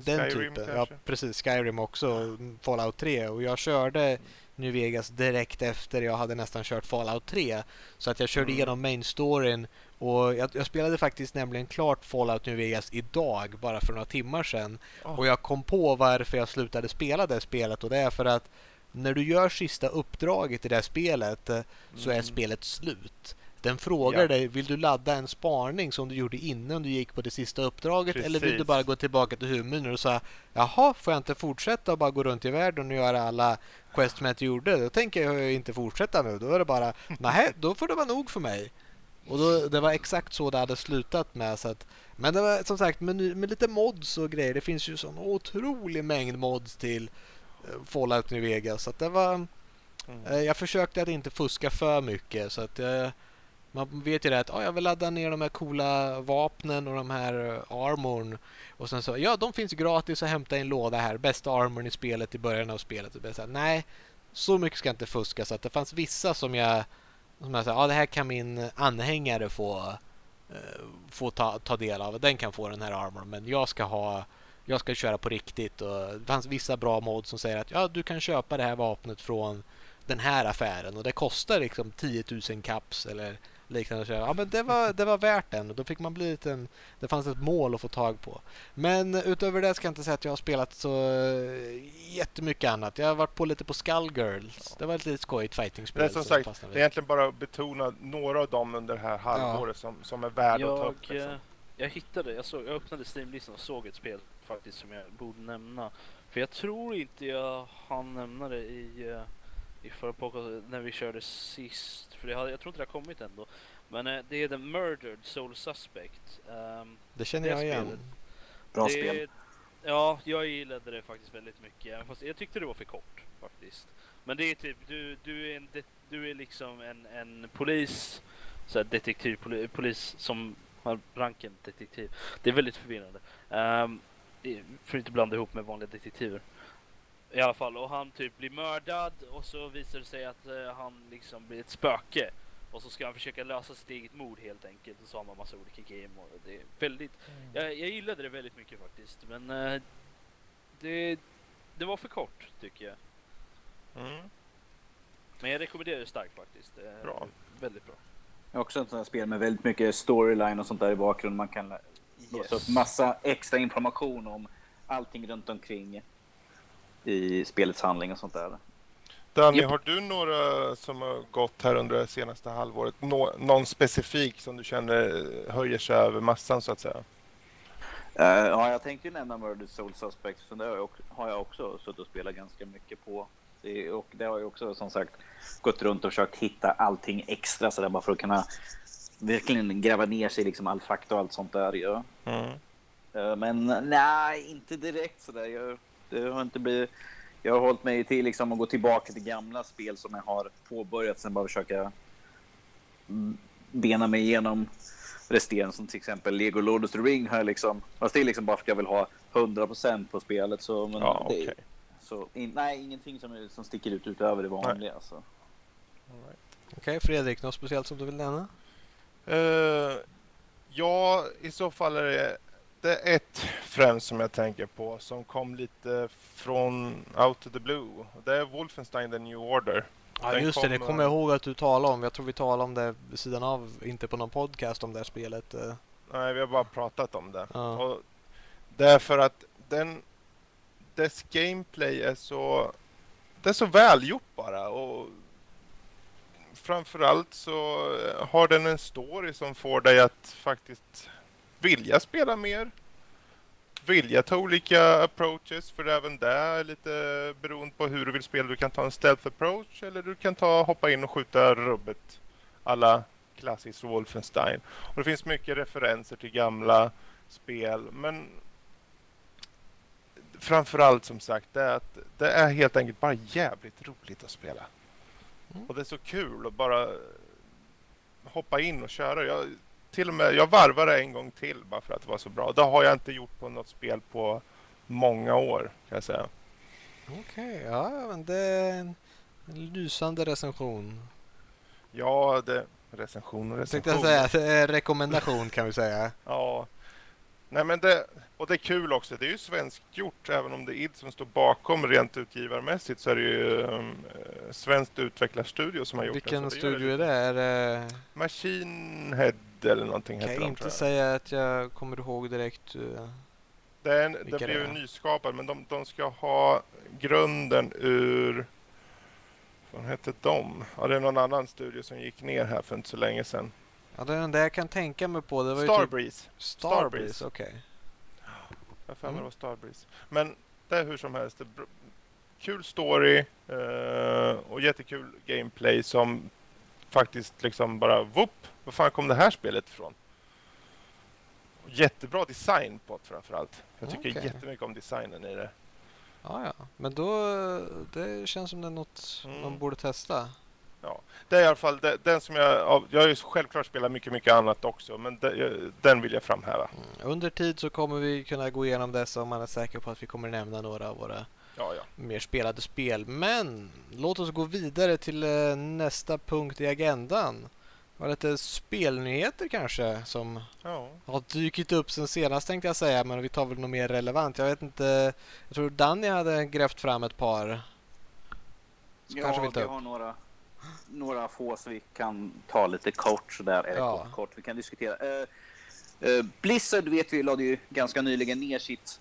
den Skyrim typen. Ja, kanske? precis. Skyrim också. Fallout 3. Och jag körde New Vegas direkt efter jag hade nästan kört Fallout 3. Så att jag körde Mm. igenom main storyn. Och jag, jag spelade faktiskt nämligen klart Fallout New Vegas idag, bara för några timmar sedan. Oh. Och jag kom på varför jag slutade spela det spelet. Och det är för att när du gör sista uppdraget i det här spelet eh, så är Mm. spelet slut. Den frågar Ja. dig, vill du ladda en spaning som du gjorde innan du gick på det sista uppdraget eller vill du Precis. bara gå tillbaka till huvudmenyn och säga Jaha, får jag inte fortsätta och bara gå runt i världen och göra alla quest som jag inte gjorde? Då tänker jag inte fortsätta nu. Då är det bara, nej, då får det vara nog för mig. Och då, det var exakt så det hade slutat med. Så att, men det var som sagt med, med lite mods och grejer. Det finns ju sån otrolig mängd mods till eh, Fallout New Vegas. Så att det var... Mm. Eh, Jag försökte att inte fuska för mycket så att eh, man vet ju det att ah, jag vill ladda ner de här coola vapnen och de här eh, armorn och sen så ja, de finns gratis att hämta i en låda här. Bästa armorn i spelet i början av spelet. Och så här, nej, så mycket ska jag inte fuska så att det fanns vissa som jag som jag sa, ja det här kan min anhängare få eh, få ta, ta del av. Den kan få den här armorn men jag ska ha jag ska köra på riktigt och det fanns vissa bra mods som säger att ja, du kan köpa det här vapnet från den här affären och det kostar liksom 10 000 caps eller liknande. Ja, men det var, det var värt den då fick man bli lite en, det fanns ett mål att få tag på. Men utöver det ska jag inte säga att jag har spelat så eh, jättemycket annat. Jag har varit på lite på Skullgirls. Det var ett litet skojigt fightingspel. Det är som sagt, det är egentligen bara att betona några av dem under det här halvåret som, som är värda att ta upp. Liksom. eh, jag hittade, jag, såg, jag öppnade Steam-listan och såg ett spel faktiskt som jag borde nämna. För jag tror inte jag hann nämna det i, eh, i förra podcast när vi körde sist. För det hade, jag tror inte det har kommit ändå. Men eh, det är The Murdered Soul Suspect. Ehm, Det känner det jag igen. spelet. Bra det, spel. Ja, jag gillade det faktiskt väldigt mycket. Fast jag tyckte det var för kort faktiskt. Men det är typ, du, du är, en det, du är liksom en, en polis, så här detektiv, poli, polis som har ranken detektiv. Det är väldigt förvirrande. Um, för att inte blanda ihop med vanliga detektiver. I alla fall, och han typ blir mördad och så visar det sig att eh, han liksom blir ett spöke. Och så ska han försöka lösa sitt eget mord helt enkelt. Och så har man massa olika game och det är väldigt jag, jag gillade det väldigt mycket faktiskt, men eh, det, det var för kort tycker jag. Mm. Men jag rekommenderar det starkt faktiskt. Det är Bra. Väldigt bra. Är också ett sånt här spel med väldigt mycket storyline och sånt där i bakgrunden. Man kan låsa upp massa extra information om allting runt omkring i spelets handling och sånt där. Danny, Japp. har du några som har gått här under det senaste halvåret? Nå, någon specifik som du känner höjer sig över massan så att säga? Eh, ja, jag tänkte ju nämna Murdered Soul Suspects, för det har jag också, har jag också suttit och spelat ganska mycket på. Det, och det har jag också som sagt gått runt och försökt hitta allting extra så där bara för att kunna verkligen gräva ner sig liksom all fakta och allt sånt där. Ja. Mm. Eh, Men nej, inte direkt sådär. Jag, det har inte blivit... Jag har hållit mig till liksom att gå tillbaka till gamla spel som jag har påbörjat. Sen bara försöka bena mig igenom resterande. Som till exempel Lego Lord of the Ring jag liksom... Fast det är liksom bara för att jag vill ha 100% på spelet. Så, men Ja, det, okej. så in, nej, ingenting som, som sticker ut utöver det vanliga. Så. All right. Okej, Fredrik, något speciellt som du vill nämna? Eh, ja, i så fall är det, det är ett främst som jag tänker på som kom lite från out of the blue. Det är Wolfenstein The New Order. Ja, Den just det. Det kom, kommer jag eh, ihåg att du talade om. Jag tror vi talade om det vid sidan av, inte på någon podcast om det här spelet. eh. Nej, vi har bara pratat om det. Ja. Och det är för att den, dess gameplay är så, det är så välgjort bara och framförallt så har den en story som får dig att faktiskt vilja spela mer. Vilja ta olika approaches för även det är lite beroende på hur du vill spela. Du kan ta en stealth approach eller du kan ta hoppa in och skjuta rubbet alla klassisk Wolfenstein. Och det finns mycket referenser till gamla spel men framförallt som sagt det är att det är helt enkelt bara jävligt roligt att spela. Mm. Och det är så kul att bara hoppa in och köra. Jag, till och med, jag varvade en gång till bara för att det var så bra. Det har jag inte gjort på något spel på många år kan jag säga. Okej, ja men det är en, lysande recension. Ja, det recension och recension. tänkte säga det är rekommendation kan vi säga. Ja. Nej, men det, och det är kul också. Det är ju svenskt gjort. Även om det är id som står bakom rent utgivarmässigt så är det ju um, svenskt utvecklarstudio som har gjort Vilken det. det studio är det? Är det Machine Head eller någonting kan heter de, inte säga att jag kommer ihåg direkt. eh, Det, är en, det blir ju nyskapad, men de, de ska ha grunden ur... Vad hette de? Ja, det är någon annan studio som gick ner här för inte så länge sedan. Ja, det är den där jag kan tänka mig på. Det var typ Starbreeze. Starbreeze, Starbreeze. okej. Jag för mig Mm. det var Starbreeze. Men det är hur som helst. Kul story eh, och jättekul gameplay som faktiskt liksom bara whoop, Var fan kom det här spelet ifrån? Jättebra design på det framförallt. Jag tycker Okej. jättemycket om designen i det. Ja, ja. Men då, det känns som det är något Mm. man borde testa. Det är i alla fall det, den som jag... Jag har ju självklart spelat mycket, mycket annat också, men det, den vill jag framhäva. Mm. Under tid så kommer vi kunna gå igenom dessa om man är säker på att vi kommer nämna några av våra Ja, ja. mer spelade spel. Men låt oss gå vidare till eh, nästa punkt i agendan. Det var lite spelnyheter kanske som ja. har dykt upp sen senast tänkte jag säga, men vi tar väl något mer relevant. Jag vet inte. Jag tror Danny hade grävt fram ett par. Så Ja, kanske vi upp. har några, några få så vi kan ta lite kort sådär. Eller Ja. kort, kort, vi kan diskutera. Eh, eh, Blizzard vet vi lade ju ganska nyligen ner sitt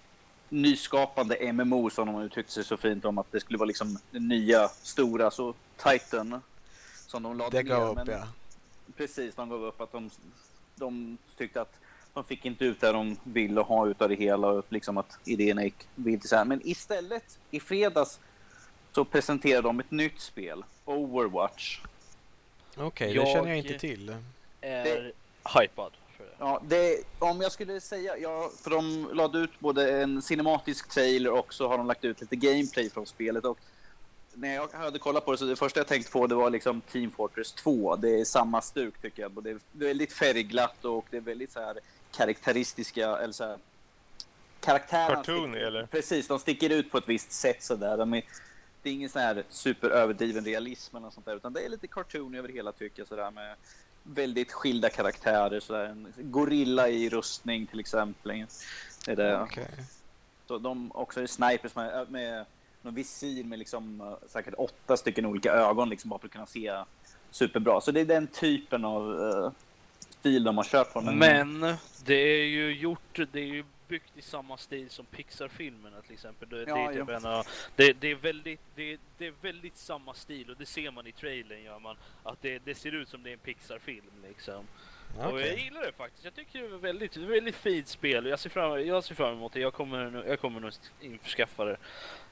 nyskapande MMO som de uttryckte sig så fint om att det skulle vara liksom den nya stora, så Titan. Som de lade Det ner. gav upp men- ja. Precis, de gav upp att de, de tyckte att de fick inte ut det de ville ha ut av det hela och liksom att idéerna gick vilt isär. Men istället i fredags så presenterade de ett nytt spel, Overwatch. Okej, det Jag- känner jag inte till. Är hypad för det. Ja, det, om jag skulle säga, ja, för de lade ut både en cinematisk trailer och så har de lagt ut lite gameplay från spelet. Och när jag hade kollat på det så det första jag tänkte på det var liksom Team Fortress 2. Det är samma stuk tycker jag. Det är väldigt färgglatt och det är väldigt så här karaktäristiska, eller så här, karaktärerna Cartoony eller? Precis, de sticker ut på ett visst sätt sådär. De är, det är ingen sån här superöverdriven realism eller något sånt där, utan det är lite cartoon över hela tycker jag sådär med väldigt skilda karaktärer sådär. En gorilla i rustning till exempel. Det är det. Okej. Så de också är snipers med, med någon visir med liksom eh, säkert åtta stycken olika ögon liksom bara för att kunna se superbra. Så det är den typen av uh, stil de har kört på. Men det är ju gjort, det är ju byggt i samma stil som Pixar-filmerna till exempel. Det, Ja, det, är typ en, av- det, det, är väldigt, det, det är väldigt samma stil och det ser man i trailern gör man. Att det, det ser ut som det är en Pixar-film liksom. Och jag gillar det faktiskt. Jag tycker det är väldigt, väldigt fint spel. Jag ser fram, jag ser fram emot det. Jag kommer, nog- jag kommer nog införskaffa det.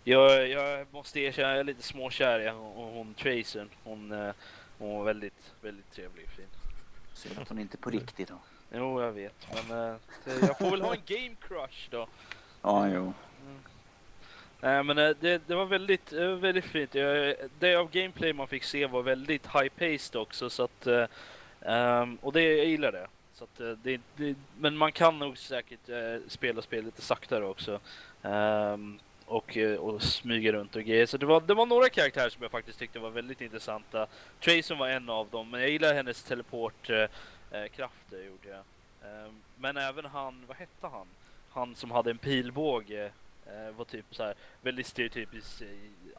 Jag, jag måste erkänna, jag är lite småkär i hon, hon Tracern. Hon, eh, hon var väldigt, väldigt trevlig och fin. Synd att hon inte är på riktigt då. Jo, jag vet. Men det, jag får väl ha en game crush då. Ja, jo. Nej, men eh, det, det var väldigt, väldigt fint. Det av gameplay man fick se var väldigt high-paced också. Så att, eh, ehm, och det, jag gillar det. Så att, det, det. Men man kan nog säkert spela spel lite saktare också. Ehm, och, och smyga runt och grejer. Så det var, det var några karaktärer som jag faktiskt tyckte var väldigt intressanta. Tracen var en av dem, men jag gillar hennes teleportkrafter, eh, krafter, gjorde jag. Ehm, men även han, vad hette han? Han som hade en pilbåge eh, var typ så här väldigt stereotypisk eh,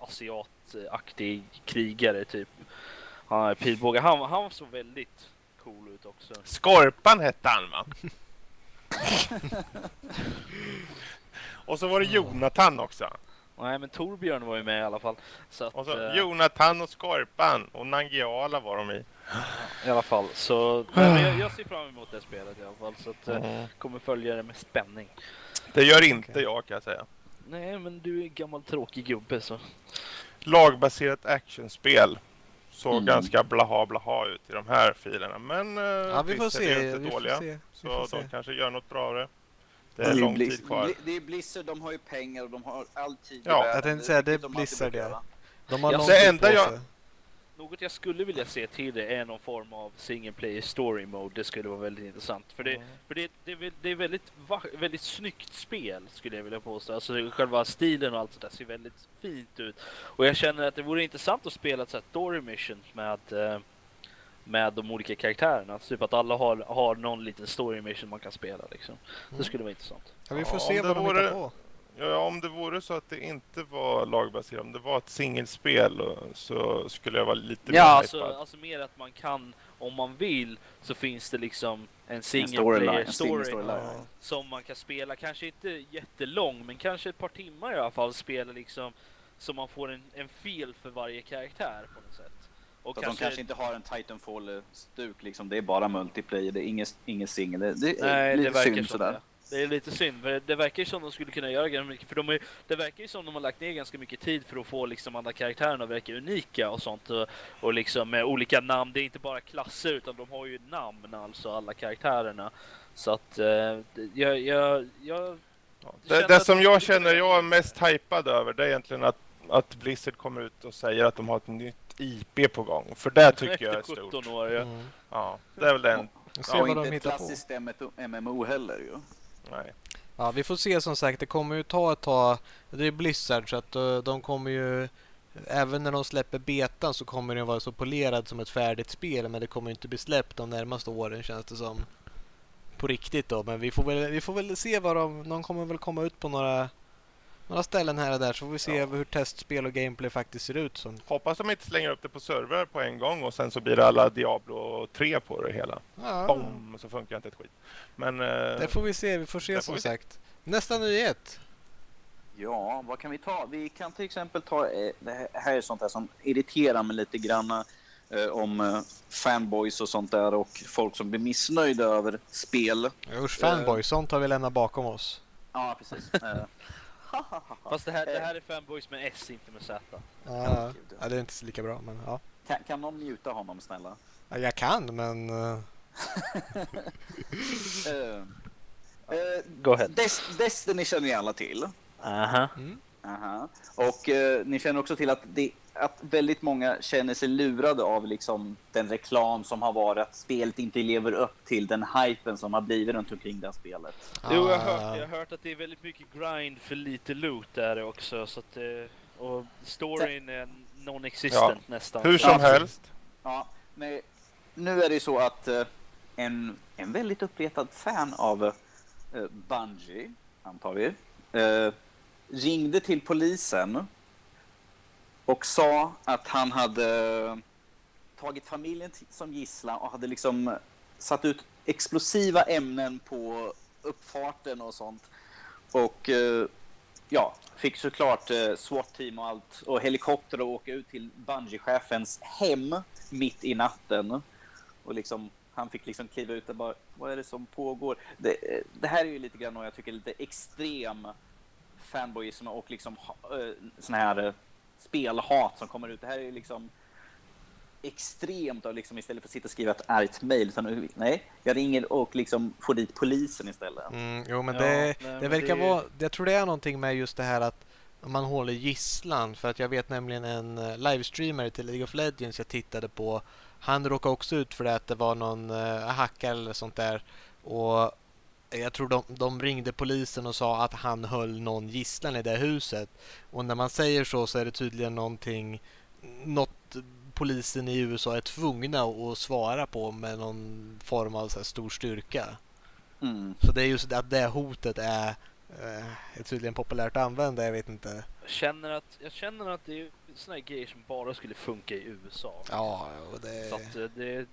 asiataktig krigare typ. Han pilbåge. Han, han såg väldigt cool ut också. Skorpan hette han va? Och så var det Jonathan också. Nej, men Torbjörn var ju med i alla fall. Så att, Och så eh, Jonathan och Skorpan och Nangiala var de i. I alla fall. Så nej, men jag, jag ser fram emot det spelet i alla fall. Så att, eh, Mm. kommer följa det med spänning. Det gör inte jag kan jag säga. Nej, men du är en gammal tråkig gubbe så. Lagbaserat actionspel. Såg Mm. ganska blaha blaha ut i de här filerna. Men eh, Ja, vi får se. är inte Vi får dåliga. se. Vi Så får de se. kanske gör något bra av det. Det Det är är, lång Blizz- tid kvar. Det är Blizzard, de har ju pengar och de har all tid Ja, jag tänkte säga, det är Blizzard, göra. De har Ja, lång det tid enda på jag- sig. Något jag skulle vilja se till det är någon form av single player story mode. Det skulle vara väldigt intressant. För det, Mm. för det, det, är, det är väldigt, väldigt snyggt spel skulle jag vilja påstå. Alltså själva stilen och allt sådär ser väldigt fint ut. Och jag känner att det vore intressant att spela ett story mission med eh, med de olika karaktärerna. Typ att alla har, har någon liten story mission man kan spela liksom. Det Mm. skulle vara intressant. Ja, vi får Ja, se vad det de vore- hittar på. Ja, om det vore så att det inte var lagbaserat, om det var ett singelspel så skulle jag vara lite Ja, mer alltså, alltså mer att man kan, om man vill, så finns det liksom en single storyline, player en single story storyline. Ja. som man kan spela, kanske inte jättelång, men kanske ett par timmar i alla fall, spela liksom så man får en, en feel för varje karaktär på något sätt. Och Så att de kanske inte har en Titanfall-stuk liksom. Det är bara multiplayer, det är inget, inget singel. Det, det är Nej, lite det verkar synd sådär. det. Det är lite synd, för det verkar ju som de skulle kunna göra ganska mycket, för de är, det verkar ju som de har lagt ner ganska mycket tid för att få liksom alla karaktärerna att verka unika och sånt och, och liksom med olika namn. Det är inte bara klasser utan de har ju namn alltså alla karaktärerna. Så att eh, det- jag, jag, jag Det, det som jag känner jag är mest hypad över det är egentligen att, att Blizzard kommer ut och säger att de har ett nytt IP på gång. För det tycker jag är stort. 17 år ja. Mm. Ja, det är väl den. Ja, och inte ett klassiskt MMO heller ju. Nej. Ja, vi får se som sagt. Det kommer ju ta ett tag. Det är Blizzard så att eh, de kommer ju... Även när de släpper betan så kommer den vara så polerad som ett färdigt spel. Men det kommer inte bli släppt de närmaste åren känns det som. På riktigt då. Men vi får väl, vi får väl se vad de... De kommer väl komma ut på några, några ställen här och där. Så får vi se Ja. hur testspel och gameplay faktiskt ser ut. Som, Hoppas de inte slänger upp det på server på en gång och sen så blir det alla Diablo 3 på det hela. ja, Boom, så funkar inte ett skit. Men eh, det får vi se. Vi får se det får som vi se. sagt. Nästa nyhet. Ja, vad kan vi ta? Vi kan till exempel ta, eh, det här- är sånt här som irriterar mig lite grann eh, om fanboys och sånt där och folk som blir missnöjda över spel. Usch, fanboy. Sånt har vi lämnat bakom oss. Ja, precis. Fast det här, det här är fanboys med S, inte med Z. Ja, ja. det är inte så lika bra men ja. kan, kan någon mjuta honom snälla? ja jag kan men... Eh, eh, Go ahead. Des- Destiny känner ni alla till. Aha. mm. Aha. Och eh, ni känner också till att, det, att väldigt många känner sig lurade av liksom, den reklam som har varit, att spelet inte lever upp till den hypen som har blivit runt omkring det här spelet. Jo, jag har, Ah, hört, jag har hört att det är väldigt mycket grind för lite loot där också. Så att, eh, och storyn är non-existent nästan. hur som Ja, helst. Ja, men nu är det ju så att eh, en, en väldigt uppretad fan av eh, Bungie, antar vi, ringde till polisen och sa att han hade tagit familjen som gisslan och hade liksom satt ut explosiva ämnen på uppfarten och sånt. Och eh, ja, fick såklart eh, SWAT-team och allt och helikopter att åka ut till bungee-chefens hem mitt i natten. Och liksom, han fick liksom kliva ut och bara, vad är det som pågår? Det, det här är ju lite grann jag tycker lite extrem fanboyism och liksom eh, sån här spelhat som kommer ut. Det här är liksom extremt av liksom istället för att sitta och skriva ett argt mejl. utan Nej, jag ringer och liksom får dit polisen istället. Mm, jo men Ja, det, nej, det men verkar det vara... Jag tror det är någonting med just det här att man håller gisslan. För att jag vet nämligen en eh, livestreamare till League of Legends jag tittade på. Han råkade också ut för det att det var någon uh, hackare eller sånt där. Och jag tror de, de ringde polisen och sa att han höll någon gisslan i det huset. Och när man säger så så är det tydligen någonting... Något polisen i USA är tvungna att svara på med någon form av så här stor styrka. Mm. Så det är just att det hotet är, eh, är tydligen populärt att använda. Jag vet inte. Jag känner att, jag känner att det är här grejer som bara skulle funka i USA. Ja, och det... Så att eh, det,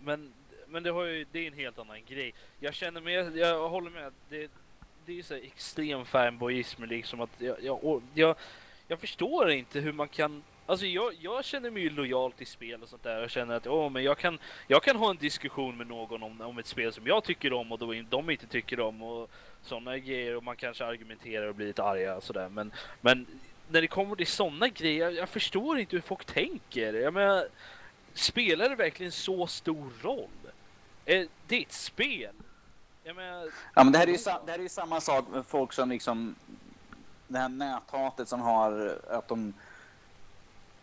men, men det, har ju, det är en helt annan grej. Jag känner med, jag håller med. Det, det är ju så här extrem fanboyism liksom att jag, jag, jag, jag förstår inte hur man kan Alltså jag, jag känner mig ju lojal till spel och sånt där och känner att åh, men jag, kan, jag kan ha en diskussion med någon om, om ett spel som jag tycker om och då de inte tycker om och sådana grejer och man kanske argumenterar och blir lite arga och sådär men, men när det kommer till sådana grejer, jag, jag, förstår inte hur folk tänker. Jag menar, spelar det verkligen så stor roll? Eh, det är ett spel. Menar, ja men det här är ju, det här är ju samma sak med folk som liksom det här näthatet som har att de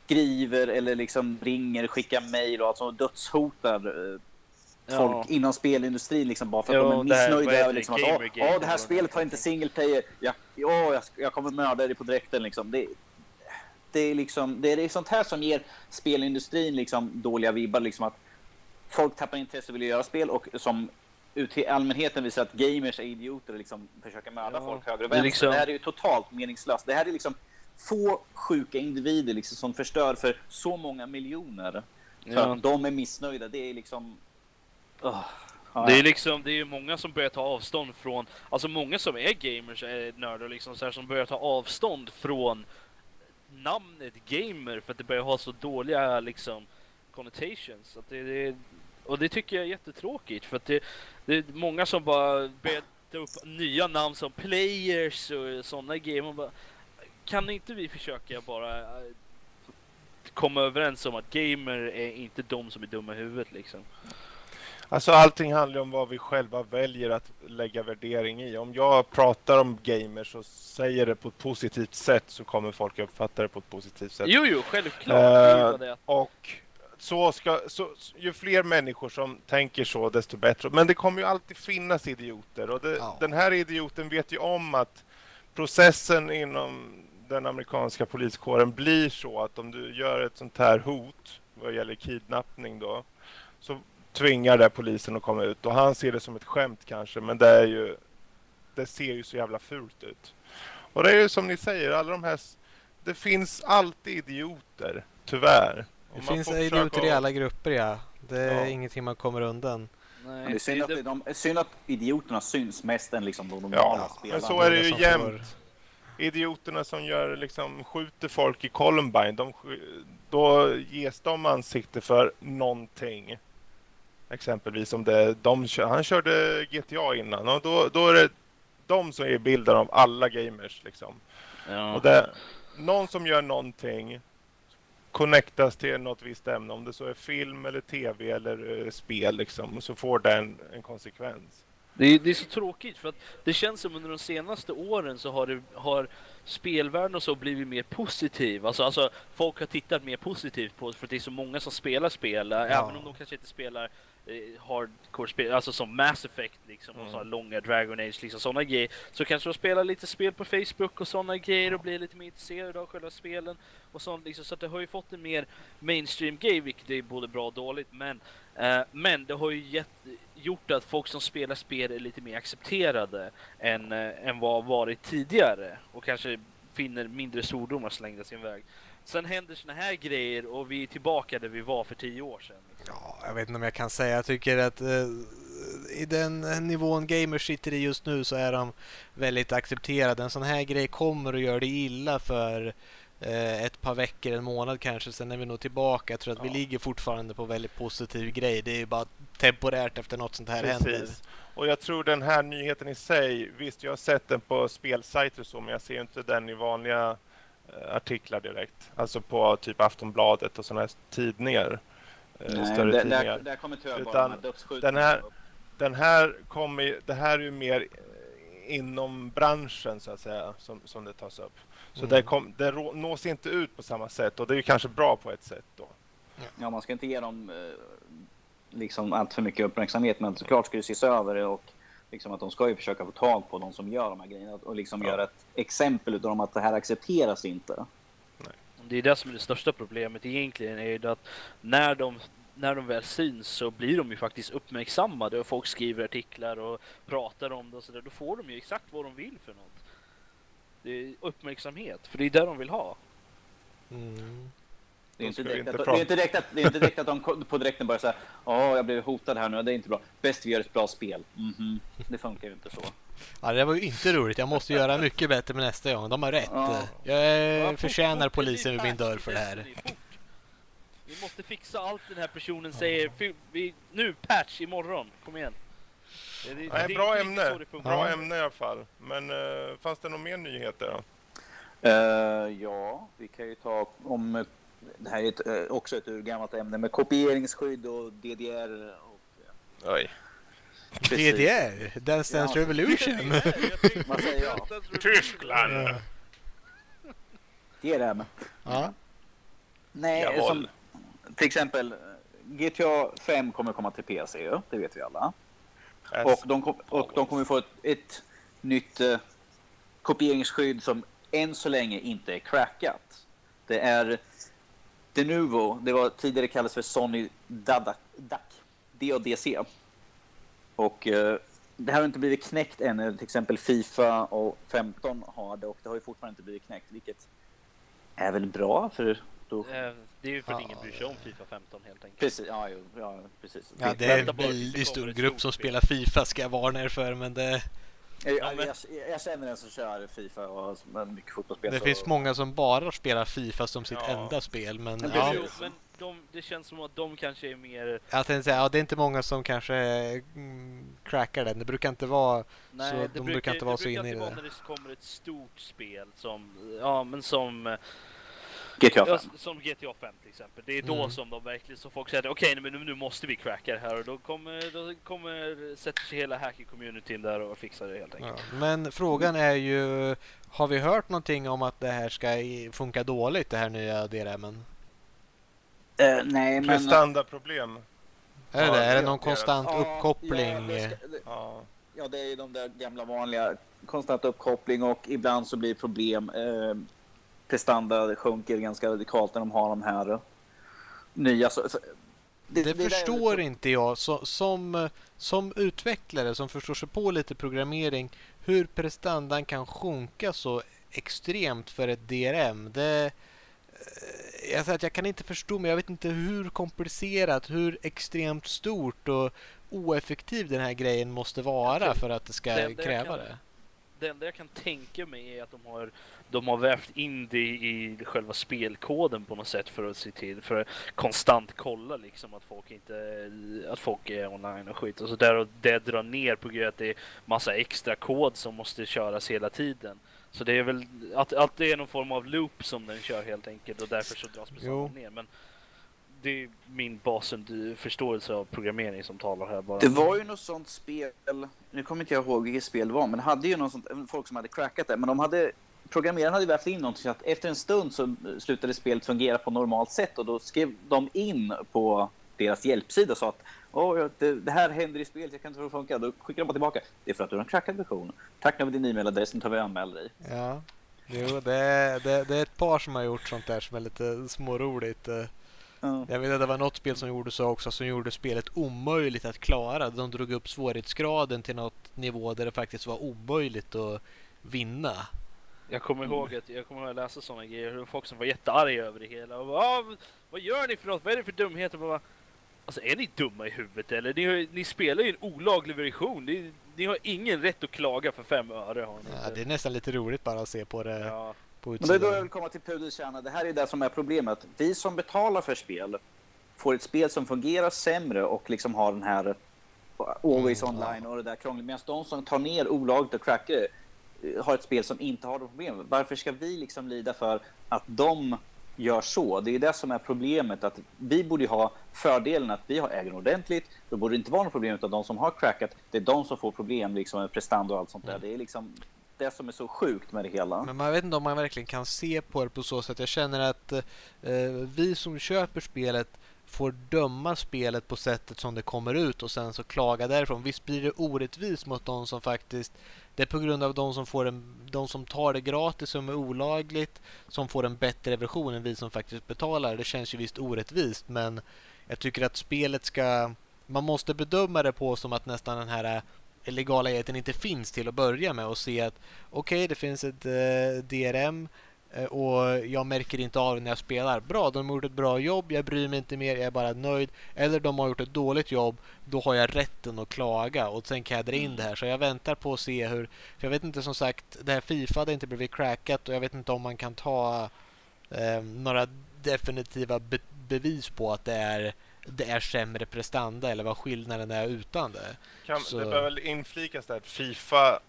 skriver eller liksom ringer, skickar mejl och alltså dödshotar eh, folk ja. inom spelindustrin liksom bara för att jo, de är missnöjda. Här, liksom, att, det här spelet har inte single player. Ja, ja, jag, jag kommer mörda dig på direkten liksom. Det, det, är liksom, det är sånt här som ger spelindustrin liksom dåliga vibbar. Liksom att folk tappar intresse och vill göra spel och som ut till allmänheten visar att gamers är idioter och liksom försöker mörda ja. folk höger och vänster. Det, liksom... det här är ju totalt meningslöst. Det här är liksom få sjuka individer liksom som förstör för så många miljoner. För ja. att de är missnöjda. Det är liksom... Oh. Det är liksom, det är många som börjar ta avstånd från, alltså många som är gamers är nördar liksom så här, som börjar ta avstånd från namnet gamer för att det börjar ha så dåliga liksom connotations. Att det, det, och det tycker jag är jättetråkigt för att det, det är många som bara börjar upp nya namn som players och sådana grejer kan inte vi försöka bara äh, komma överens om att gamer är inte de som är dumma i huvudet liksom? Alltså allting handlar om vad vi själva väljer att lägga värdering i. Om jag pratar om gamers och säger det på ett positivt sätt så kommer folk uppfatta det på ett positivt sätt. Jo, jo, självklart. Uh, och så ska, så, ju fler människor som tänker så, desto bättre. Men det kommer ju alltid finnas idioter och det, ja. den här idioten vet ju om att processen inom den amerikanska poliskåren blir så att om du gör ett sånt här hot vad gäller kidnappning då så tvingar det polisen att komma ut och han ser det som ett skämt kanske men det är ju det ser ju så jävla fult ut. Och det är ju som ni säger, alla de här det finns alltid idioter, tyvärr. Det finns idioter i alla grupper ja. Det är ja. ingenting man kommer undan. Nej, det är synd att, de, synd att idioterna syns mest än liksom de normala ja, spelarna. Men så är det ju jämt idioterna som gör, liksom, skjuter folk i Columbine, de, då ges de ansikte för någonting. Exempelvis om det, de, han körde GTA innan och då, då är det de som är bilden av alla gamers. Liksom. Ja. Och det, någon som gör någonting connectas till något visst ämne, om det så är film eller tv eller uh, spel, liksom, så får det en, en konsekvens. Det är, det är så tråkigt för att det känns som under de senaste åren så har, det, har spelvärlden och så blivit mer positiv. Alltså, alltså folk har tittat mer positivt på det för att det är så många som spelar spel, ja. även om de kanske inte spelar eh, hardcore-spel, alltså som Mass Effect liksom, mm. och sådana långa Dragon Age, liksom sådana grejer. Så kanske de spelar lite spel på Facebook och sådana grejer och blir lite mer intresserade av själva spelen och sånt liksom. Så att det har ju fått en mer mainstream grej, vilket är både bra och dåligt, men eh, men det har ju gett, gjort att folk som spelar spel är lite mer accepterade än, äh, än vad varit tidigare och kanske finner mindre svordomar slängda sin väg. Sen händer såna här grejer och vi är tillbaka där vi var för tio år sedan. Ja, jag vet inte om jag kan säga. Jag tycker att eh, i den nivån gamers sitter i just nu så är de väldigt accepterade. En sån här grej kommer att göra det illa för Eh, ett par veckor, en månad kanske, sen är vi nog tillbaka. Jag tror att ja. vi ligger fortfarande på väldigt positiv grej. Det är ju bara temporärt efter något sånt här Precis. händer. Och jag tror den här nyheten i sig, visst jag har sett den på spelsajter och så, men jag ser inte den i vanliga eh, artiklar direkt. Alltså på typ Aftonbladet och sådana här tidningar. Eh, Nej, större där, tidningar. Där, där kommer tyvärr bara de den här, den här kommer, det här är ju mer inom branschen så att säga som, som det tas upp. Så mm. det, kom, det nås inte ut på samma sätt och det är kanske bra på ett sätt då. Ja, man ska inte ge dem eh, liksom allt för mycket uppmärksamhet, men såklart ska det ses över och liksom att de ska ju försöka få tag på de som gör de här grejerna och liksom ja. göra ett exempel av dem att det här accepteras inte. Det är det som är det största problemet egentligen, är ju att när de när de väl syns så blir de ju faktiskt uppmärksammade och folk skriver artiklar och pratar om det och sådär. Då får de ju exakt vad de vill för något. Det är uppmärksamhet, för det är det de vill ha. Mm. Det är, inte direkt inte att, det, prata. är inte direkt att, det är inte direkt att de på direkten börjar säga Åh, jag blev hotad här nu, det är inte bra. Bäst vi gör ett bra spel. Mhm. Det funkar ju inte så. Ja, det var ju inte roligt. Jag måste göra mycket bättre med nästa gång. De har rätt. Ja. Jag Ja, förtjänar polisen vid min dörr för det här. Vi måste fixa allt den här personen säger. Nu, patch imorgon. Kom igen. Det, det, Nej, det är bra ämne. Bra Ja. ämne i alla fall. Men eh, fanns det några mer nyheter då? Eh, ja, vi kan ju ta om... Det här är ett, eh, också ett urgammalt ämne med kopieringsskydd och DDR. Och, Oj. precis. DDR, Dance Dance Ja. Revolution. Vad säger jag? Tyskland! Ja. DRM. Ja. Nej, Jawohl. som, till exempel GTA 5 kommer komma till PC, det vet vi alla. Och de, kom, och de kommer få ett, ett nytt eh, kopieringsskydd som än så länge inte är crackat. Det är Denuvo, det var tidigare kallades för Sony DAC, DAC, DADC. Och eh, det här har inte blivit knäckt ännu. Till exempel Fifa och 15 har det och det har ju fortfarande inte blivit knäckt. Vilket är väl bra för då... Eh, Det är ju för att Ja. ingen bryr sig om Fifa 15 helt enkelt. Precis, ja, jo, ja precis. ja, det är en väldigt stor grupp som spel. spelar Fifa ska jag varna er för. Men det, Jag, känner en som kör Fifa och mycket fotbollsspel. det så- finns många som bara spelar Fifa som sitt Ja. enda spel. Men Men ja, Jo, men de, det känns som att de kanske är mer... jag tänkte säga, ja, det är inte många som kanske mm, crackar den. Det brukar inte vara Nej, Så det de brukar inte vara så brukar inne i vara det. när det kommer ett stort spel som, ja men som, GTA 5. ja, som GTA 5 till exempel. Det är då Mm. som de verkligen, så folk säger okej men nu, nu måste vi cracka det här och då kommer, då kommer, sätter sig hela hacker-communityn där och fixar det helt enkelt. Ja, men frågan är ju, har vi hört någonting om att det här ska funka dåligt, det här nya DRMen? Eh, nej, men... Prestandaproblem. Är det Ja? Är det någon konstant Ja, uppkoppling? Ja, det, ska, det, Ja. ja, det är ju de där gamla vanliga. Konstant uppkoppling och ibland så blir problem. Eh, prestanda sjunker ganska radikalt när de har de här eh, nya. Så, så, Det, där är förstår lite- inte jag. Så, som, som utvecklare som förstår sig på lite programmering, hur prestandan kan sjunka så extremt för ett DRM. Det, eh, jag, säger att jag kan inte förstå, men jag vet inte hur komplicerat, hur extremt stort och oeffektiv den här grejen måste vara för att det ska det kräva kan- det. Det enda jag kan tänka mig är att de har, de har vävt in det i själva spelkoden på något sätt för att se till, för att konstant kolla liksom att folk inte, att folk är online och skit och så där och det drar ner på grund av att det är massa extra kod som måste köras hela tiden. Så det är väl att, att det är någon form av loop som den kör helt enkelt och därför så dras prestandan ner. Men det är min basen förståelse av programmering som talar här bara. Det var ju något sånt spel, nu kommer inte jag ihåg vilket spel det var, men det hade ju något sånt, folk som hade crackat det, men de hade Programmeraren hade vävt in någonting så att efter en stund så slutade spelet fungera på normalt sätt och då skrev de in på deras hjälpsida sa att ja, det, det här händer i spelet, jag kan inte få det att funka. Då skickar de bara tillbaka. Det är för att du har en crackad version. Tack nu med din e-mailadress, nu tar vi och anmäler dig. Ja, jo, det, är- det, det är ett par som har gjort sånt där som är lite småroligt. Ja. Jag vet att det var något spel som gjorde så också, som gjorde spelet omöjligt att klara. De drog upp svårighetsgraden till något nivå där det faktiskt var omöjligt att vinna. Jag kommer ihåg att jag kommer ihåg att läsa sådana grejer, hur folk som var jättearga över det hela. Och bara, "Ah, vad gör ni för något? Vad är det för dumheter? Och Bara, alltså är ni dumma i huvudet eller? Ni, ni spelar ju en olaglig version. Ni, ni har ingen rätt att klaga för fem öre. Har ni Ja, det är nästan lite roligt bara att se på det Ja. på Men det är då jag vill komma till pudelns kärna. Det här är det som är problemet. Vi som betalar för spel får ett spel som fungerar sämre och liksom har den här always Mm, online och det där krångligt. Medan de som tar ner olagligt och crackar har ett spel som inte har de problemen. Varför ska vi liksom lida för att de gör så? Det är det som är problemet. Att vi borde ha fördelen att vi har äger ordentligt. Då borde det inte vara något problem utan de som har crackat, det är de som får problem liksom med prestanda och allt sånt där. Mm. Det är liksom det som är så sjukt med det hela. Men man vet inte om man verkligen kan se på det på så sätt. Jag känner att eh, vi som köper spelet får döma spelet på sättet som det kommer ut och sen så klaga därifrån. Visst blir det orättvist mot de som faktiskt... Det är på grund av de som, får en, de som tar det gratis som är olagligt som får en bättre version än vi som faktiskt betalar. Det känns ju visst orättvist men jag tycker att spelet ska... Man måste bedöma det på som att nästan den här legala legaligheten inte finns till att börja med och se att okej, det finns ett eh, DRM och jag märker inte av det när jag spelar. Bra, de har gjort ett bra jobb, jag bryr mig inte mer, jag är bara nöjd. Eller de har gjort ett dåligt jobb, då har jag rätten att klaga och sen kan jag dra in det här. Så jag väntar på att se hur... För jag vet inte som sagt, det här Fifa hade inte blivit crackat och jag vet inte om man kan ta eh, några definitiva be bevis på att det är det är sämre prestanda eller vad skillnaden är utan det. Kan, Så- Det bör väl inflikas där att Fifa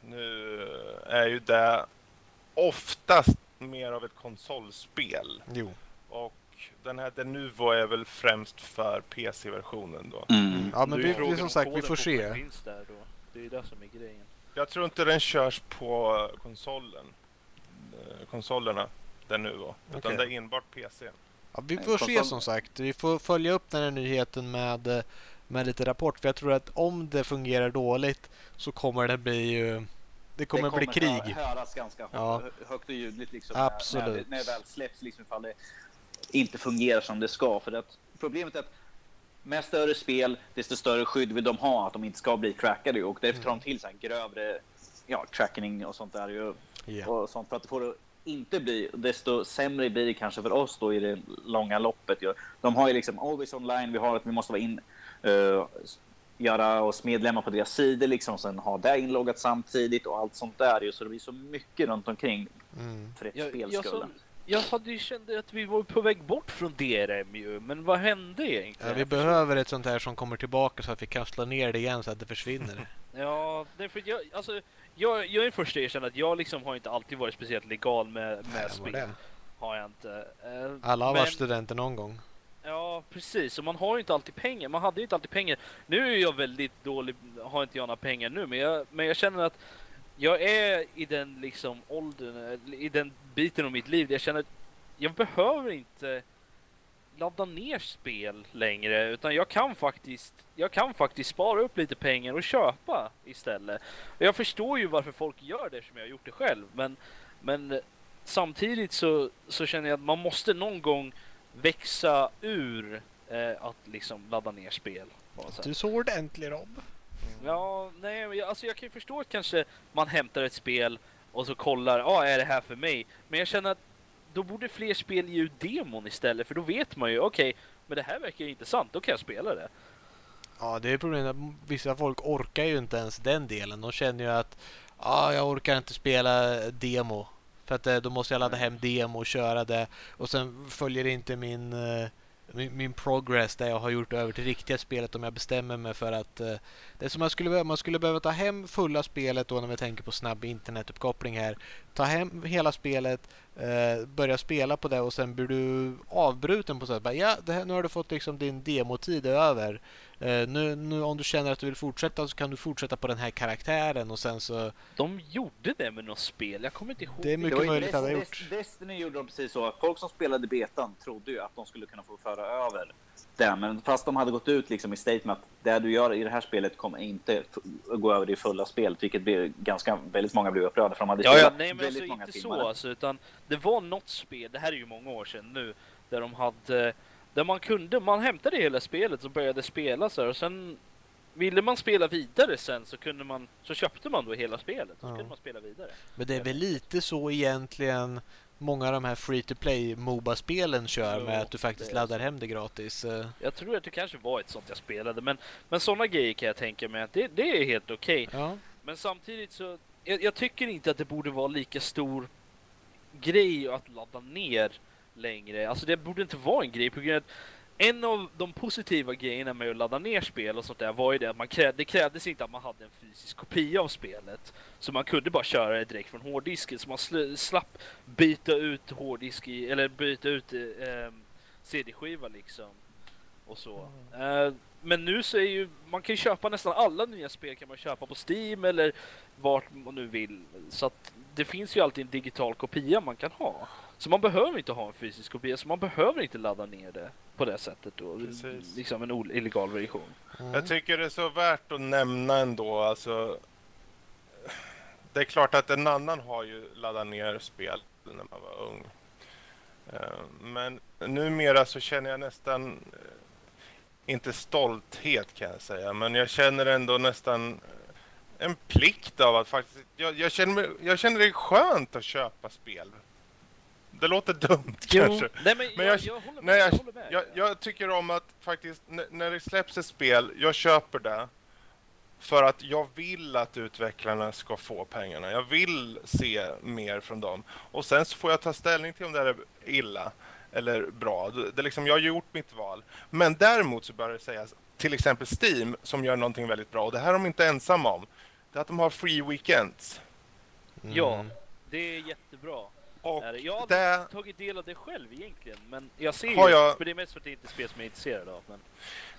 nu är ju det oftast mer av ett konsolspel. Jo. Och den här Denuvo är väl främst för PC-versionen då. Mm. Ja, men vi, vi som om sagt, vi får se. Finns där då. Det är ju det som är grejen. Jag tror inte den körs på konsolen. eh, Konsolerna, Denuvo. Utan Okej. det är enbart PC. Ja, vi får se som sagt. Vi får följa upp den här nyheten med, eh, med lite rapport. För jag tror att om det fungerar dåligt så kommer det bli ju... Det kommer, bli hö- krig. höras ganska Ja. hö- högt och ljudligt liksom. Absolut. När, när, det, när det väl släpps liksom ifall det inte fungerar som det ska. För att problemet är att med större spel, desto större skydd vill de ha att de inte ska bli trackade och därför tar de till så här grövre ja, tracking och sånt där ju. Ja. Och sånt för att det får det inte bli, desto sämre blir det kanske för oss då i det långa loppet. ju. De har ju liksom always online, vi har att vi måste vara in, eh, göra oss medlemmar på deras sidor liksom, sen ha det inloggat samtidigt och allt sånt där ju. Så det blir så mycket runt omkring Mm. för ett Jag, spels jag, skull. så, jag hade ju känt att vi var på väg bort från DRM ju, men vad hände egentligen? Ja, vi Jag behöver ett sånt här som kommer tillbaka så att vi kan slå ner det igen så att det försvinner. Ja, därför jag, alltså, jag, jag är den första att erkänna att jag liksom har inte alltid varit speciellt legal med, med Nej, spel. Har jag inte. Eh, Alla har men- varit studenter någon gång. Ja, precis. Och man har ju inte alltid pengar. Man hade ju inte alltid pengar. Nu är jag väldigt dålig, har inte jag några pengar nu, men jag, men jag känner att jag är i den liksom åldern, i den biten av mitt liv där jag känner att jag behöver inte ladda ner spel längre, utan jag kan faktiskt, jag kan faktiskt spara upp lite pengar och köpa istället. Och jag förstår ju varför folk gör det som jag har gjort det själv, men, men samtidigt så, så känner jag att man måste någon gång växa ur eh, att liksom ladda ner spel. Du så ordentlig Rob. Ja, nej, jag, alltså jag kan ju förstå att kanske man hämtar ett spel och så kollar, ja, ah, är det här för mig? Men jag känner att då borde fler spel ge ut demon istället, för då vet man ju, okej, men det här verkar ju intressant, då kan jag spela det. Ja, det är problemet att vissa folk orkar ju inte ens den delen. De känner ju att ah, jag orkar inte spela demo. För att eh, då måste jag ladda hem demo och köra det. Och sen följer inte min, eh, min, min progress där jag har gjort över till riktiga spelet om jag bestämmer mig för att eh, det som man skulle, behöva- man skulle behöva ta hem fulla spelet då när vi tänker på snabb internetuppkoppling här. Ta hem hela spelet, börja spela på det och sen blir du avbruten på så sätt. Ja, det här, nu har du fått liksom din demotid över. Eh, nu, nu om du känner att du vill fortsätta så kan du fortsätta på den här karaktären och sen så... De gjorde det med något spel, jag kommer inte ihåg. Det är mycket ju möjligt att det Des- gjort. Destiny gjorde de precis så. Folk som spelade betan trodde ju att de skulle kunna få föra över det. Men fast de hade gått ut liksom i statement att det du gör i det här spelet kommer inte gå över i fulla spelet. Vilket blev ganska, väldigt många blev upprörda för de hade Ja, ja, spelat nej men väldigt alltså många inte timmar. så alltså, utan det var något spel, det här är ju många år sedan nu, där de hade, där man kunde, man hämtade hela spelet och började spela så här, och sen ville man spela vidare sen så kunde man, så köpte man då hela spelet och så Ja. kunde man spela vidare. Men det är väl lite så egentligen många av de här free to play Moba-spelen kör Jo, med att du faktiskt laddar hem det gratis. eh. Jag tror att det kanske var ett sånt jag spelade, men, men sådana grejer kan jag tänka mig att det, det är helt okej. Ja. Men samtidigt så, jag, jag tycker inte att det borde vara lika stor grej att ladda ner längre. Alltså det borde inte vara en grej på grund av att en av de positiva grejerna med att ladda ner spel och sånt där var ju det att man krävde, det krävdes inte att man hade en fysisk kopia av spelet. Så man kunde bara köra det direkt från hårddisken så man sl- slapp byta ut hårddisk i, eller byta ut eh, CD-skiva liksom. Och så. Eh, men nu så är ju, man kan ju köpa nästan alla nya spel kan man köpa på Steam eller vart man nu vill. Så att det finns ju alltid en digital kopia man kan ha. Så man behöver inte ha en fysisk kopia, så man behöver inte ladda ner det på det sättet då. Precis. Liksom en illegal version. Mm. Jag tycker det är så värt att nämna ändå. Alltså, det är klart att en annan har ju laddat ner spel när man var ung. Eh, Men numera så känner jag nästan, eh, inte stolthet kan jag säga, men jag känner ändå nästan en plikt av att faktiskt, jag, jag, känner, jag känner det är skönt att köpa spel Det låter dumt Jo, kanske. nej men, Men jag, jag- jag, håller med. Jag, jag, håller med. jag, jag tycker om att faktiskt när det släpps ett spel, jag köper det. För att jag vill att utvecklarna ska få pengarna. Jag vill se mer från dem. Och sen så får jag ta ställning till om det är illa eller bra. Det, är liksom, jag har gjort mitt val. Men däremot så bör det sägas, till exempel Steam som gör någonting väldigt bra. Och det här är de inte ensamma om. Det är att de har free weekends. Mm. Ja, det är jättebra. Och Jag har det... tagit del av det själv egentligen, men jag ser Har ju, jag- för det är mest för att det inte är spel som jag är intresserad av. Men...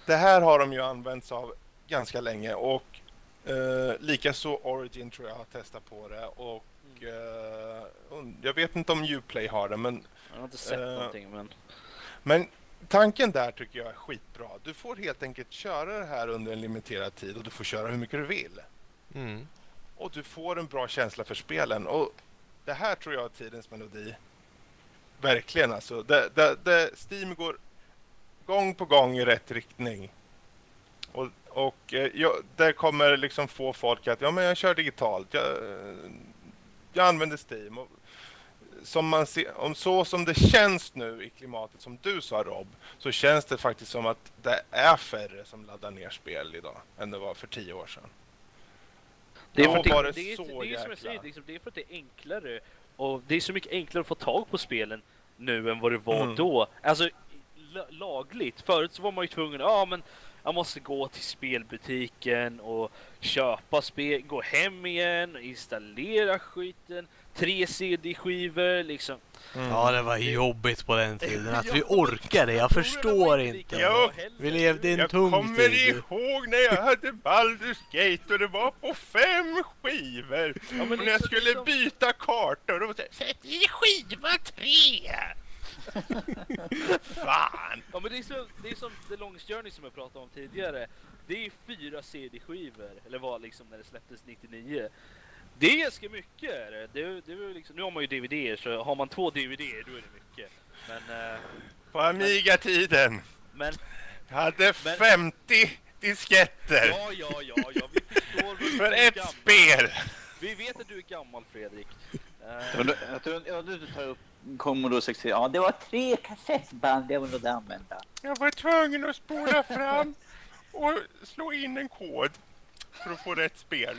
Det här har de ju använt sig av ganska länge och eh, likaså Origin tror jag har testat på det och eh, und- jag vet inte om Uplay har det men, Jag har inte sett Eh, någonting, men... men tanken där tycker jag är skitbra. Du får helt enkelt köra det här under en limiterad tid och du får köra hur mycket du vill. Mm. Och du får en bra känsla för spelen och det här tror jag är tidens melodi. Verkligen alltså. Det, det, det, Steam går gång på gång i rätt riktning. Och, och eh, ja, det kommer liksom få folk att, ja men jag kör digitalt. Jag, eh, jag använder Steam. Och, som man ser, om så som det känns nu i klimatet som du sa Rob, så känns det faktiskt som att det är färre som laddar ner spel idag än det var för tio år sedan. Det är, Ja, för att det, det, är, så det är som jäkla. jag säger, liksom, det är för att det är enklare och det är så mycket enklare att få tag på spelen nu än vad det var Mm. då. Alltså la- lagligt. Förut så var man ju tvungen, ja men jag måste gå till spelbutiken och köpa spel, gå hem igen, installera skiten, tre CD-skivor liksom. Ja, det var jobbigt på den tiden. Att vi orkade, jag förstår inte. Ja, bra heller. Vi levde i en Jag tung kommer tid. ihåg när jag hade Baldur's Gate och det var på fem skivor. Ja, men och när jag skulle liksom- byta kartor, då var det sätt i skiva tre! Fan! Ja men det är, så, det är som The Longest Journey som jag pratade om tidigare. Det är fyra CD-skivor, eller var liksom när det släpptes 99. Det är ganska mycket. är det. Det, det är liksom, nu har man ju DVD så har man två DVD då är det mycket. Men, eh, På Amiga-tiden. men Jag hade Men- 50 disketter ja, ja, ja, ja, vi förstår för ett gammal. spel. Vi vet att du är gammal Fredrik. Eh, Ja, du, jag tror- ja, du tar upp Commodore 64. Ja, det var tre kassettband jag ville använda. Jag var tvungen att spola fram och slå in en kod för att få rätt spel.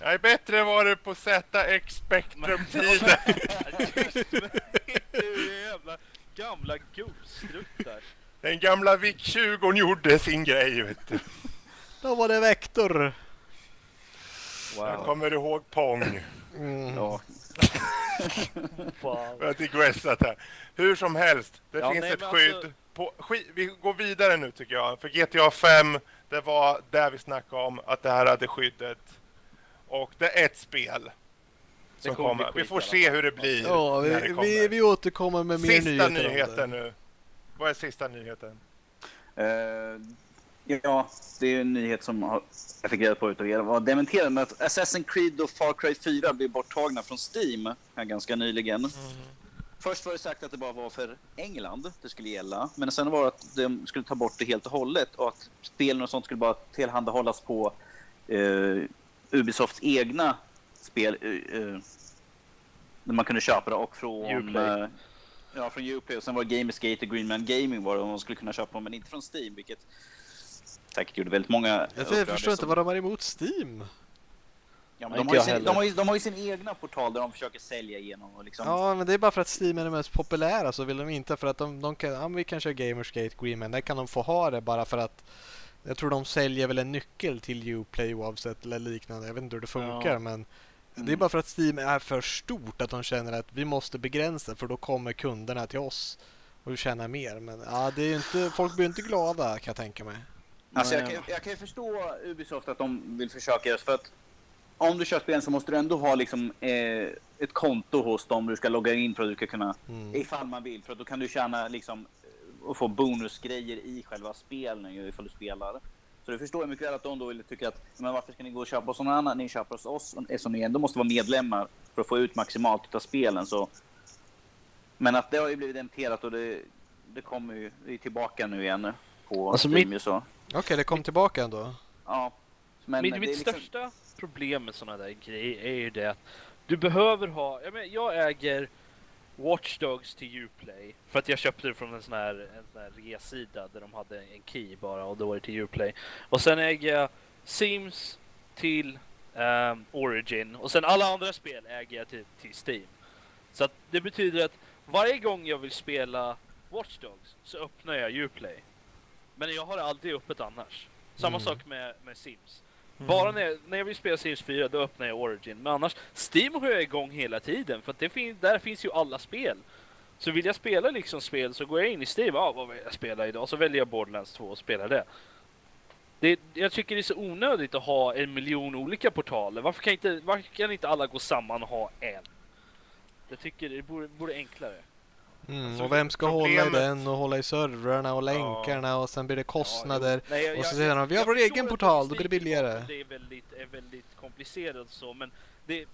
Nej, bättre var det på ZX Spectrum-tiden. Du jävla gamla gubbstruttar. Den gamla VIC-20 gjorde sin grej, vet du. Då var det Vector. Jag Wow. kommer ihåg Pong. Mm. Ja. Wow. Jag har digressat här. Hur som helst, det Ja, finns nej, ett skydd. alltså- På, ski, vi går vidare nu tycker jag. För GTA 5, det var där vi snackade om att det här hade skyddet. Och det är ett spel som kommer kommer. Vi får se hur det blir Ja, när det vi, kommer. vi, vi återkommer med mer sista nyheter. om nyheten nu. Vad är sista nyheten? Eh, ja, det är en nyhet som har, jag fick reda på utav er. var dementerad med att Assassin's Creed och Far Cry 4 blev borttagna från Steam här ganska nyligen. Först var det sagt att det bara var för England det skulle gälla. Men sen var det att de skulle ta bort det helt och hållet och att spelen och sånt skulle bara tillhandahållas på eh, Ubisofts egna spel. Eh, eh, där man kunde köpa det och från... Uplay. Eh, ja, från Uplay. Och sen var Gamersgate och Greenman Gaming var det och man skulle kunna köpa men inte från Steam. Vilket säkert gjorde väldigt många Jag förstår inte som- vad de har emot Steam. Ja, men Inte de, har sin, de, har ju, de har ju sin egna portal där de försöker sälja igenom. Och liksom, Ja, men det är bara för att Steam är det mest populära så vill de inte för att de, de kan, ja, vi kan köra Gamersgate Greenman, där kan de få ha det bara för att jag tror de säljer väl en nyckel till Uplay oavsett eller liknande. Jag vet inte hur det funkar Ja. men det är Mm. bara för att Steam är för stort att de känner att vi måste begränsa för då kommer kunderna till oss och tjänar mer. Men ja, det är inte, folk blir inte glada kan jag tänka mig. Alltså jag, jag kan ju förstå Ubisoft att de vill försöka just för att om du kör spel så måste du ändå ha liksom, eh, ett konto hos dem du ska logga in för att du ska kunna, Mm. ifall man vill, för att då kan du tjäna liksom och få bonusgrejer i själva spelen ifall du spelar. Så det förstår jag mycket väl att de då vill tycka att men varför ska ni gå och köpa hos någon annan? Ni köper hos oss eftersom ni ändå måste vara medlemmar för att få ut maximalt av spelen. Så. Men att det har ju blivit dementerat och det, det kommer ju det är tillbaka nu igen på Alltså, Steam mitt-. Okej, det kom tillbaka ändå. Ja. Men Mitt, det är mitt liksom- största problem med sådana där grejer är ju det att du behöver ha, jag, menar, jag äger Watch Dogs till Uplay för att jag köpte det från en sån här, en sån här resida där de hade en key bara och då var det till Uplay. Och sen äger jag Sims till ehm, Origin och sen alla andra spel äger jag till, till Steam. Så att det betyder att varje gång jag vill spela Watch Dogs så öppnar jag Uplay. Men jag har aldrig öppet annars. Samma Mm. sak med, med Sims. Mm. Bara när jag, när jag vill spela Series 4 då öppnar jag Origin. Men annars, Steam har jag igång hela tiden för att det fin- där finns ju alla spel. Så vill jag spela liksom spel så går jag in i Steam, ja vad vill jag spela idag? Så väljer jag Borderlands 2 och spelar det. det. Jag tycker det är så onödigt att ha en miljon olika portaler. Varför kan inte, varför kan inte alla gå samman och ha en? Jag tycker det borde, borde enklare. Mm, Alltså, och vem ska hålla i problemet- den och hålla i servrarna och länkarna och sen blir det kostnader. Nej, jag- Och så säger de, "Vi har vår egen portal, då blir det billigare." Det är väldigt, är väldigt komplicerat så, men det,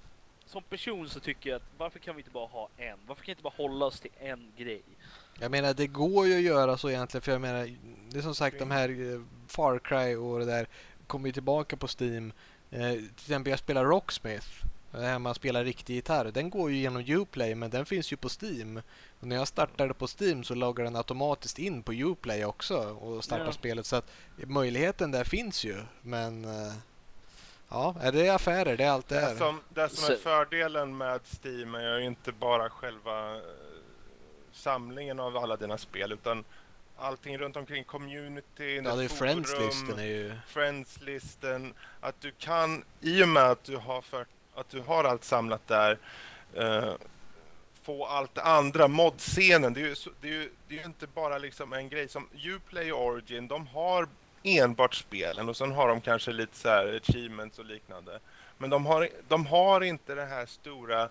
som person så tycker jag att varför kan vi inte bara ha en? Varför kan vi inte bara hålla oss till en grej? Jag menar det går ju att göra så egentligen för jag menar det är som sagt de här eh, Far Cry och det där kommer ju tillbaka på Steam. Eh, till exempel jag spelar Rocksmith. Det här man spelar riktig gitarr. Den går ju genom Uplay men den finns ju på Steam. Och när jag startar det på Steam så loggar den automatiskt in på Uplay också och startar Ja. spelet. Så att möjligheten där finns ju. Men eh, ja, är det affärer? Det är allt det Det är. som, det som är fördelen med Steam är ju inte bara själva eh, samlingen av alla dina spel utan allting runt omkring communityn, Ja, det är Friends-listen är ju... Friends-listen, att du kan, i och med att du har, för, att du har allt samlat där, eh, få allt det andra, modscenen. Det är, ju, det, är ju, det är ju inte bara liksom en grej som Uplay och Origin, de har enbart spelen och sen har de kanske lite så här achievements och liknande. Men de har, de har inte den här stora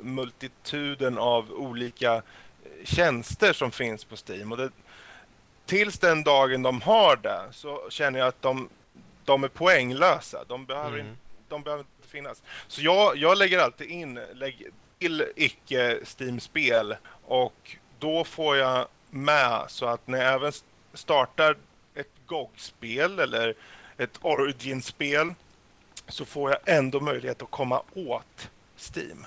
multituden av olika eh, tjänster som finns på Steam. Och det, tills den dagen de har det så känner jag att de, de är poänglösa. De behöver, Mm. inte, de behöver inte finnas. Så jag, jag lägger alltid in lägg, till icke Steam-spel och då får jag med så att när jag även startar ett GOG-spel eller ett Origin-spel så får jag ändå möjlighet att komma åt Steam.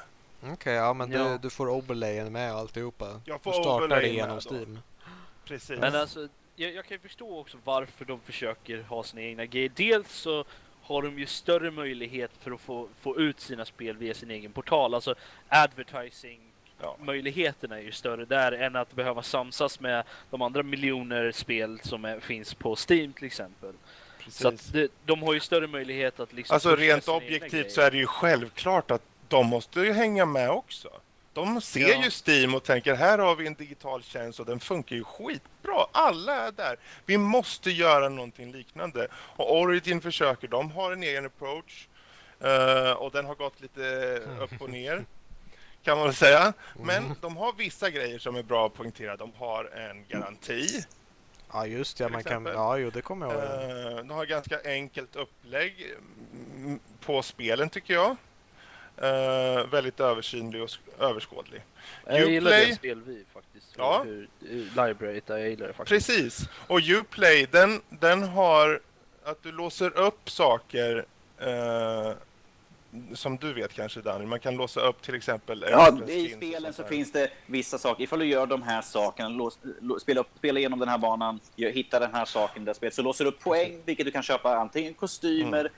Okej, ja men Ja. Du, du får overlayen med alltihopa. Jag Du får startar det overlayen genom. Steam. Precis. Men alltså, jag, jag kan ju förstå också varför de försöker ha sina egna grejer. Dels så har de ju större möjlighet för att få, få ut sina spel via sin egen portal. Alltså advertising Ja. möjligheterna är ju större där än att behöva samsas med de andra miljoner spel som är, finns på Steam till exempel. Precis. Så att det, de har ju större möjlighet att liksom Alltså rent objektivt så är det ju självklart att de måste ju hänga med också. De ser Ja. ju Steam och tänker här har vi en digital tjänst och den funkar ju skitbra. Alla är där. Vi måste göra någonting liknande. Och Origin försöker. De har en egen approach eh, och den har gått lite upp och ner kan man väl säga. Men de har vissa grejer som är bra att poängtera. De har en garanti. Ja just det, man kan... Ja jo, det kommer jag ihåg. Eh, de har ganska enkelt upplägg mm, på spelen tycker jag. Eh, väldigt översynlig och sk- överskådlig. Jag gillar Uplay- det spel vi faktiskt. Ja. Hur, hur, library, jag gillar det faktiskt. Precis. Och Uplay, den, den har att du låser upp saker eh, som du vet kanske Daniel. Man kan låsa upp till exempel... Ja, i spelen så där. finns det vissa saker. Ifall du gör de här sakerna, lås, lå- spela, upp, spela igenom den här banan, hitta den här saken det här spelet, så låser du upp poäng, vilket du kan köpa antingen kostymer, mm.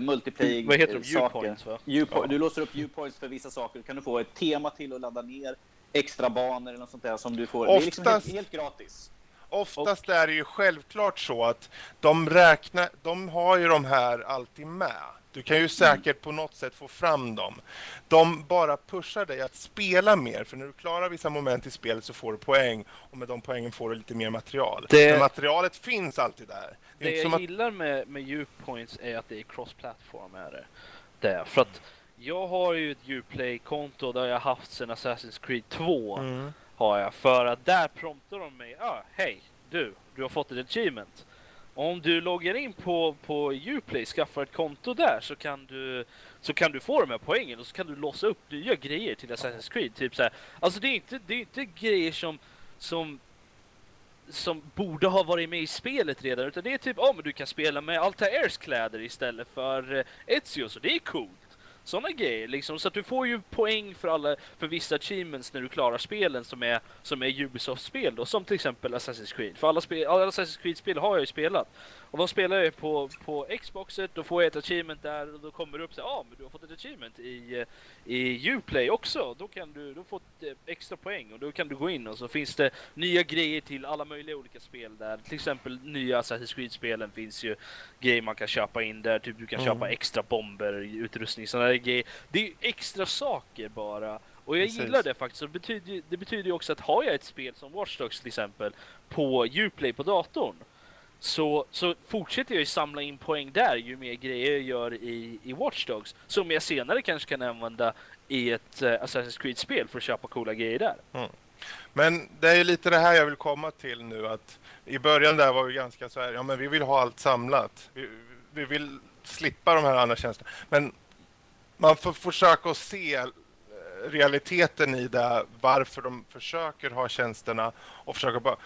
Multiplayer, Vad heter de? eh, saker. Viewpoints va? Viewpo- Ja. Du låser upp viewpoints för vissa saker. kan du få ett tema till att ladda ner, extra banor eller något sånt där som du får. Det är liksom helt, Oftast- helt gratis. Oftast är det ju självklart så att de räknar, de har ju de här alltid med. Du kan ju säkert på något sätt få fram dem. De bara pushar dig att spela mer, för när du klarar vissa moment i spelet så får du poäng och med de poängen får du lite mer material. Det- Men materialet finns alltid där. Det Det jag att, gillar med, med Upoints är att det är cross-platform. Är det. det. För att jag har ju ett Uplay-konto där jag har haft sedan Assassin's Creed 2. mm, Har jag, för att där promptar de mig. Ah, hej, du, du har fått ett achievement. Om du loggar in på, på Uplay, skaffar ett konto där så kan du så kan du få de här poängen och så kan du låsa upp nya grejer till Assassin's Creed. Typ så här. Alltså det är inte, det är inte grejer som, som som borde ha varit med i spelet redan utan det är typ, ja men du kan spela med Altaairs kläder istället för eh, Ezio så det är coolt. Sådana grejer liksom. Så att du får ju poäng för alla, för vissa achievements när du klarar spelen som är, som är Ubisoft-spel då. Som till exempel Assassin's Creed. För alla, spel, alla Assassin's Creed-spel har jag ju spelat. Och de spelar jag på, på Xboxet, då får jag ett achievement där och då kommer det upp så ja ah, men du har fått ett achievement i, i Uplay också. Då kan du, du får ett extra poäng och då kan du gå in och så finns det nya grejer till alla möjliga olika spel där. Till exempel nya Assassin's Creed-spelen finns ju grejer man kan köpa in där. Typ du kan mm. köpa extra bomber, utrustning, sådana grejer. Det är extra saker bara. Och jag Precis. gillar det faktiskt. Det betyder, det betyder ju också att har jag ett spel som Watch Dogs till exempel på Uplay på datorn så, så fortsätter jag ju samla in poäng där ju mer grejer jag gör i, i Watch Dogs som jag senare kanske kan använda i ett uh, Assassin's Creed-spel för att köpa coola grejer där. Mm. Men det är ju lite det här jag vill komma till nu att i början där var vi ganska så här, ja men vi vill ha allt samlat. Vi, vi vill slippa de här andra tjänsterna. Men man får försöka att se eh, realiteten i det, varför de försöker ha tjänsterna och försöka bara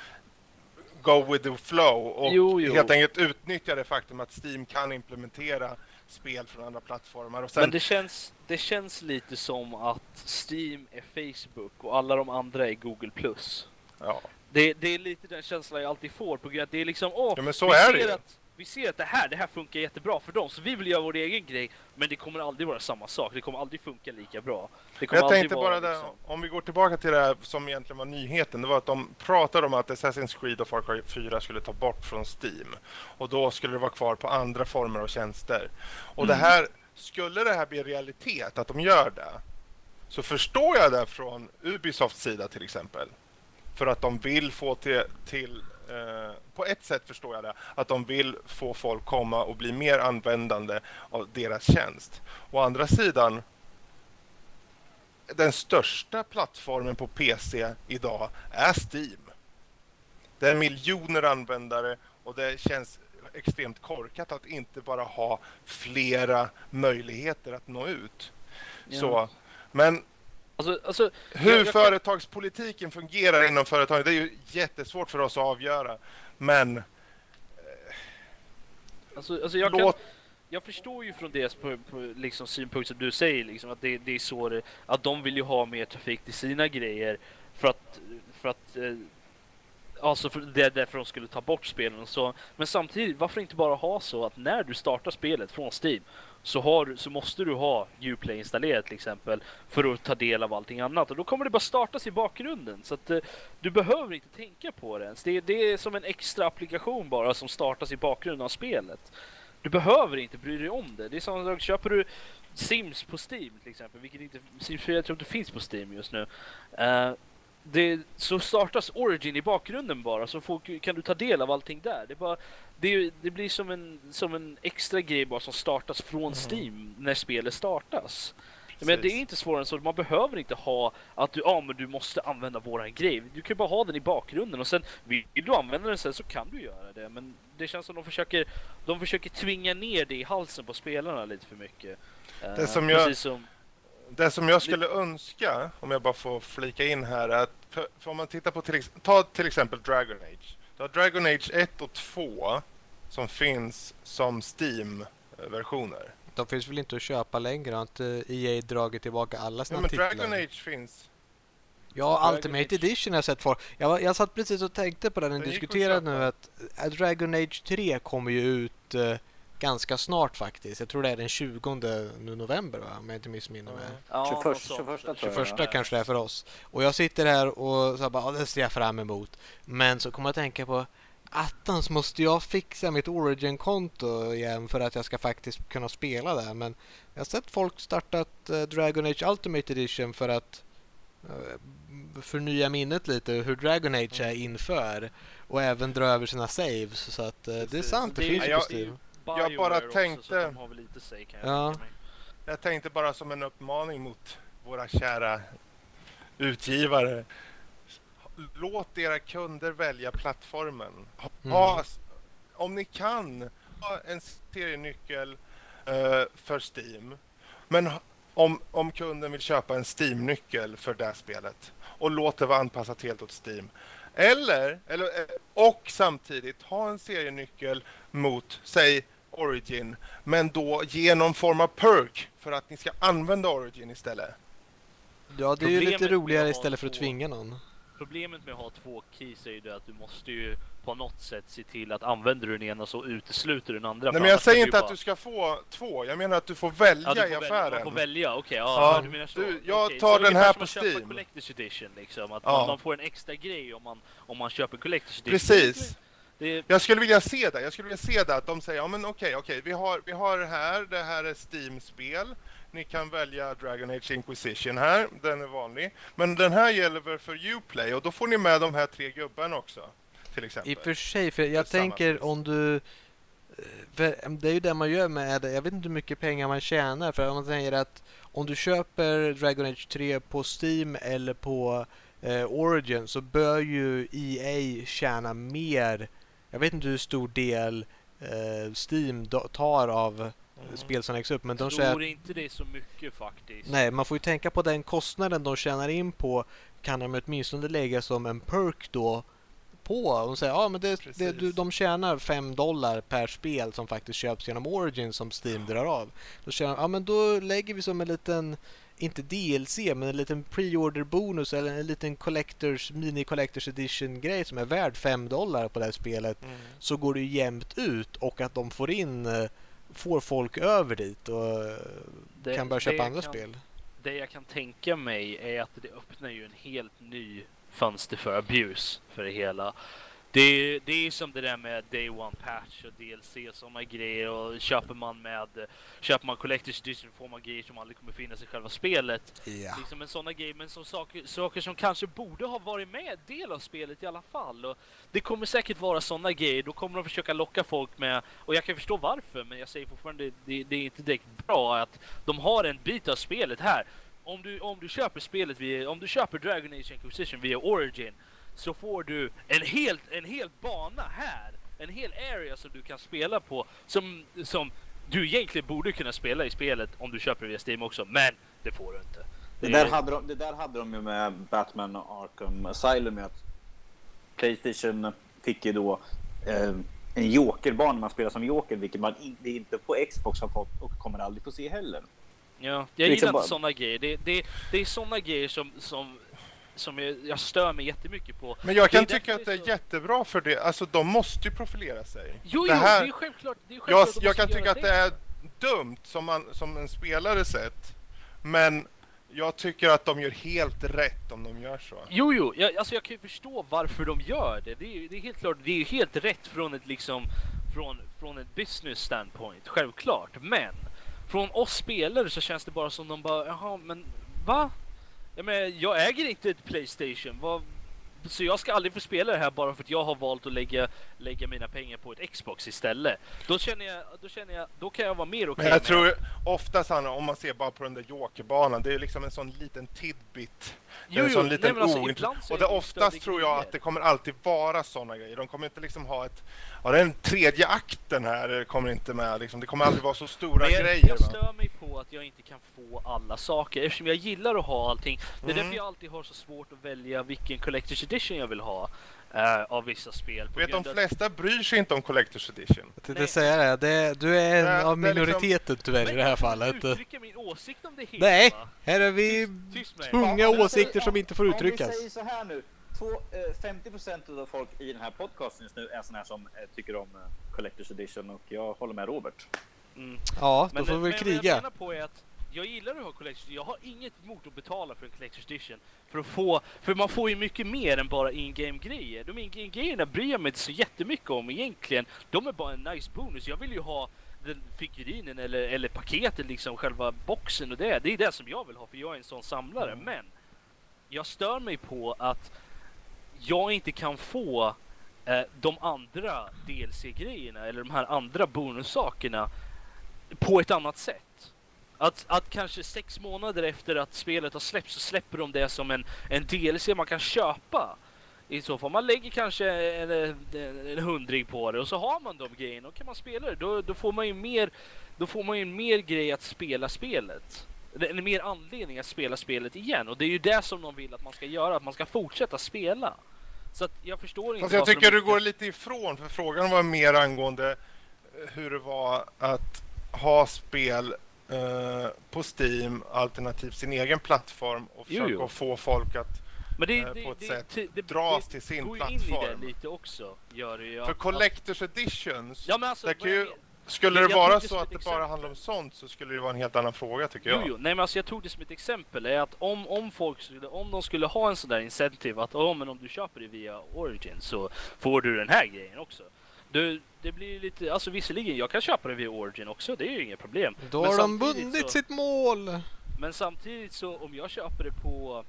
go with the flow och jo, jo. helt enkelt utnyttja det faktum att Steam kan implementera spel från andra plattformar. Sen... Men det känns, det känns lite som att Steam är Facebook och alla de andra är Google+. Ja. Det, det är lite den känslan jag alltid får på grund av att det är liksom, åh, ja, men så är det att vi ser att det här, det här funkar jättebra för dem, så vi vill göra vår egen grej, men det kommer aldrig vara samma sak. Det kommer aldrig funka lika bra. Det kommer jag tänkte bara där, liksom... om vi går tillbaka till det här som egentligen var nyheten, det var att de pratade om att Assassin's Creed och Far Cry 4 skulle ta bort från Steam. Och då skulle det vara kvar på andra former av tjänster. Och mm. det här, skulle det här bli realitet, att de gör det, så förstår jag det från Ubisofts sida till exempel. För att de vill få till, till Eh, på ett sätt förstår jag det, att de vill få folk komma och bli mer användande av deras tjänst. Å andra sidan, den största plattformen på PC idag är Steam. Det är miljoner användare och det känns extremt korkat att inte bara ha flera möjligheter att nå ut. Ja. Så, men Alltså, alltså, Hur jag, jag företagspolitiken fungerar inom företaget, det är ju jättesvårt för oss att avgöra. Men... Eh, alltså, alltså jag, låt... kan, jag förstår ju från deras på, på, liksom, synpunkt som du säger, liksom, att det, det är så det, att de vill ju ha mer trafik till sina grejer för att, för att eh, Alltså för det är därför de skulle ta bort spelen och så. Men samtidigt, varför inte bara ha så att när du startar spelet från Steam så, har, så måste du ha Uplay installerat till exempel för att ta del av allting annat. Och då kommer det bara startas i bakgrunden. Så att eh, du behöver inte tänka på det ens. Det, det är som en extra applikation bara som startas i bakgrunden av spelet. Du behöver inte bry dig om det. Det är som att köper du Sims på Steam till exempel, vilket inte, Sims 4 tror inte finns på Steam just nu. Uh, det, så startas Origin i bakgrunden bara, så folk, kan du ta del av allting där. Det, bara, det, det blir som en, som en extra grej bara som startas från mm. Steam när spelet startas. Men det är inte svårare än så. Man behöver inte ha att du, ah, men du måste använda våran grej. Du kan bara ha den i bakgrunden och sen vill du använda den sen så kan du göra det. Men det känns som de försöker, de försöker tvinga ner det i halsen på spelarna lite för mycket. Det som uh, jag, som, det som jag skulle önska, om jag bara får flika in här, är att för, för om man tittar på till, ta till exempel Dragon Age. Du har Dragon Age 1 och 2 som finns som Steam-versioner. De finns väl inte att köpa längre? Har inte EA dragit tillbaka alla sina ja, men titlar? Dragon Age finns. Ja, Dragon Ultimate Age. Edition har jag sett för. Jag, jag satt precis och tänkte på det när ni diskuterade nu att Dragon Age 3 kommer ju ut uh, ganska snart faktiskt. Jag tror det är den 20 november va? om jag inte missminner mig. Ja, 21, 21, 21, 21 kanske det är för oss. Och jag sitter här och så bara, ja, det ser jag fram emot. Men så kommer jag att tänka på attans måste jag fixa mitt Origin-konto igen för att jag ska faktiskt kunna spela där. Men jag har sett folk startat uh, Dragon Age Ultimate Edition för att uh, förnya minnet lite hur Dragon Age är inför och även dra över sina saves. Så att uh, det är sant, det, det finns ju på Steam jag bara tänkte... Också, de lite sig, jag, ja. jag tänkte bara som en uppmaning mot våra kära utgivare. Låt era kunder välja plattformen. Ha, mm. Om ni kan, ha en serienyckel uh, för Steam. Men om, om kunden vill köpa en Steam-nyckel för det spelet och låt det vara anpassat helt åt Steam. Eller, eller, eh, och samtidigt ha en serienyckel mot, säg Origin, men då ge någon form av perk för att ni ska använda Origin istället. Ja, det är ju Problemet lite med roligare istället för att tvinga någon. Problemet med att ha två keys är ju det att du måste ju på något sätt se till att använder du den ena så utesluter du den andra. Nej, men jag säger inte bara- att du ska få två, jag menar att du får välja Ja, du får i välja, affären. man får välja, okej. ja, Ja, du menar så. du, jag Okej, tar så den här på Steam. Collector's edition liksom. Att Ja. man, man får en extra grej om man, om man köper Collector's edition. Precis. Det Jag skulle vilja se det. Jag skulle vilja se det att de säger, ja men okej, okej, vi har, vi har det här, det här är Steam-spel. Ni kan välja Dragon Age Inquisition här, den är vanlig. Men den här gäller väl för Uplay och då får ni med de här tre gubbarna också. Till exempel. I och för sig, för jag tänker om du... eh, för Det är ju det man gör med, jag vet inte hur mycket pengar man tjänar för om man säger att om du köper Dragon Age 3 på Steam eller på eh, Origin så bör ju EA tjäna mer. Jag vet inte hur stor del eh, Steam tar av Mm. spel som läggs upp men de tror inte det är så mycket faktiskt. Nej, man får ju tänka på den kostnaden de tjänar in på kan de åtminstone lägga som en perk då på. De säger ja men det, det, du, de tjänar 5 dollar per spel som faktiskt köps genom Origin som Steam drar av. Då tjänar ja men då lägger vi som en liten inte DLC men en liten pre-order bonus eller en liten collectors, mini collectors edition grej som är värd 5 dollar på det här spelet Mm. så går det ju jämnt ut och att de får in eh, får folk över dit och eh, Det- kan börja köpa andra kan- spel. Det jag kan tänka mig är att det öppnar ju en helt ny fönster för abuse för det hela. Det är, det är som det där med Day One Patch och DLC och sådana grejer och köper man med köper man Collector's Edition får man grejer som aldrig kommer finnas i själva spelet. Ja. Liksom en sådana grejer, men som saker, saker som kanske borde ha varit med del av spelet i alla fall. Och det kommer säkert vara sådana grejer, då kommer de försöka locka folk med, och jag kan förstå varför, men jag säger fortfarande det, det är inte direkt bra att de har en bit av spelet här. Om du, om du köper spelet via, om du köper Dragon Age Inquisition via Origin så får du en hel, en hel bana här, en hel area som du kan spela på som, som du egentligen borde kunna spela i spelet om du köper via Steam också, men det får du inte. Det där, hade de, det där hade de ju med Batman och Arkham Asylum att Playstation fick ju då eh, en jokerbana man spelar som joker, vilket man in, det inte på Xbox har fått och kommer aldrig få se heller. Ja, jag Liksom gillar bara- inte sådana grejer. Det, det, det är sådana grejer som, som, som jag, jag stör mig jättemycket på. Men jag Det kan tycka det att det är så- jättebra för det. Alltså de måste ju profilera sig. Jo, Det jo, här- det är självklart. Det är Jag, självklart jag måste kan tycka göra att det är dumt som, man, som en spelare sett. Men jag tycker att de gör helt rätt om de gör så. Jo, jo, jag, alltså jag kan ju förstå varför de gör det. Det är, det är helt klart, det är helt rätt från ett liksom, från, från ett business standpoint, självklart. Men från oss spelare så känns det bara som de bara, jaha, men va? Jag, menar, jag äger inte ett Playstation, vad, så jag ska aldrig få spela det här bara för att jag har valt att lägga, lägga mina pengar på ett Xbox istället. Då känner jag, då känner jag, då kan jag vara mer okej Men jag med tror oftast, Anna, om man ser bara på den där jokerbanan, det är liksom en sån liten tidbit. Det är en sån liten nej, alltså, ointressant- Och det oftast tror jag att det kommer alltid vara såna grejer. De kommer inte liksom ha ett... Ja, den tredje akten här kommer inte med. Liksom. Det kommer aldrig vara så stora jag, grejer. jag va? stör mig på att jag inte kan få alla saker eftersom jag gillar att ha allting. Det är Mm. därför jag alltid har så svårt att välja vilken Collector's Edition jag vill ha eh, av vissa spel. på Vet de flesta bryr sig inte om Collector's Edition. Jag tänkte säga det, det, du är en Det- av liksom- minoriteten tyvärr i Men det här jag fallet. uttrycka min åsikt om det hela. Nej, här är vi Tyst- tyst med tunga om vi åsikter säger- som inte får Om uttryckas. vi säger så här nu. Två, eh, 50% av folk i den här podcasten just nu är såna här som eh, tycker om eh, Collector's Edition och jag håller med Robert. Mm. Ja, då Men, får vi men vad jag kriga. menar på är att jag gillar att ha Collector's Jag har inget emot att betala för en Collector's Edition. För att få, för man får ju mycket mer än bara in-game grejer. De in-game grejerna bryr jag mig inte så jättemycket om egentligen. De är bara en nice bonus. Jag vill ju ha den figurinen eller, eller paketet liksom, själva boxen och det. Det är det som jag vill ha för jag är en sån samlare. Mm. Men jag stör mig på att jag inte kan få eh, de andra DLC-grejerna eller de här andra bonussakerna på ett annat sätt. Att, att kanske sex månader efter att spelet har släppts så släpper de det som en, en DLC man kan köpa. I så fall. Man lägger kanske en, en, en hundring på det och så har man de grejerna och kan man spela det. Då, då får man ju mer då får man ju mer grej att spela spelet. En en mer anledning att spela spelet igen och det är ju det som de vill att man ska göra, att man ska fortsätta spela. Så att jag förstår inte Fast jag tycker de du går lite ifrån, för frågan var mer angående hur det var att ha spel eh, på Steam alternativt sin egen plattform och Jo, försöka jo. få folk att Men det, eh, det, på ett det, sätt det, dras till sin går ju in i plattform. det lite också. Gör det ju. För Collectors Editions, Ja alltså, kan ju, skulle jag- det vara så att det bara exempel. handlar om sånt så skulle det vara en helt annan fråga tycker Jo, jag. jo. Nej men alltså jag tog det som ett exempel. Är att om, om folk skulle, om de skulle ha en sån där incentive att oh, men om du köper det via Origin så får du den här grejen också. Du, det blir lite, alltså visserligen jag kan köpa det via Origin också, det är ju inget problem. Då Men har de bundit så- sitt mål. Men samtidigt så om jag köper det på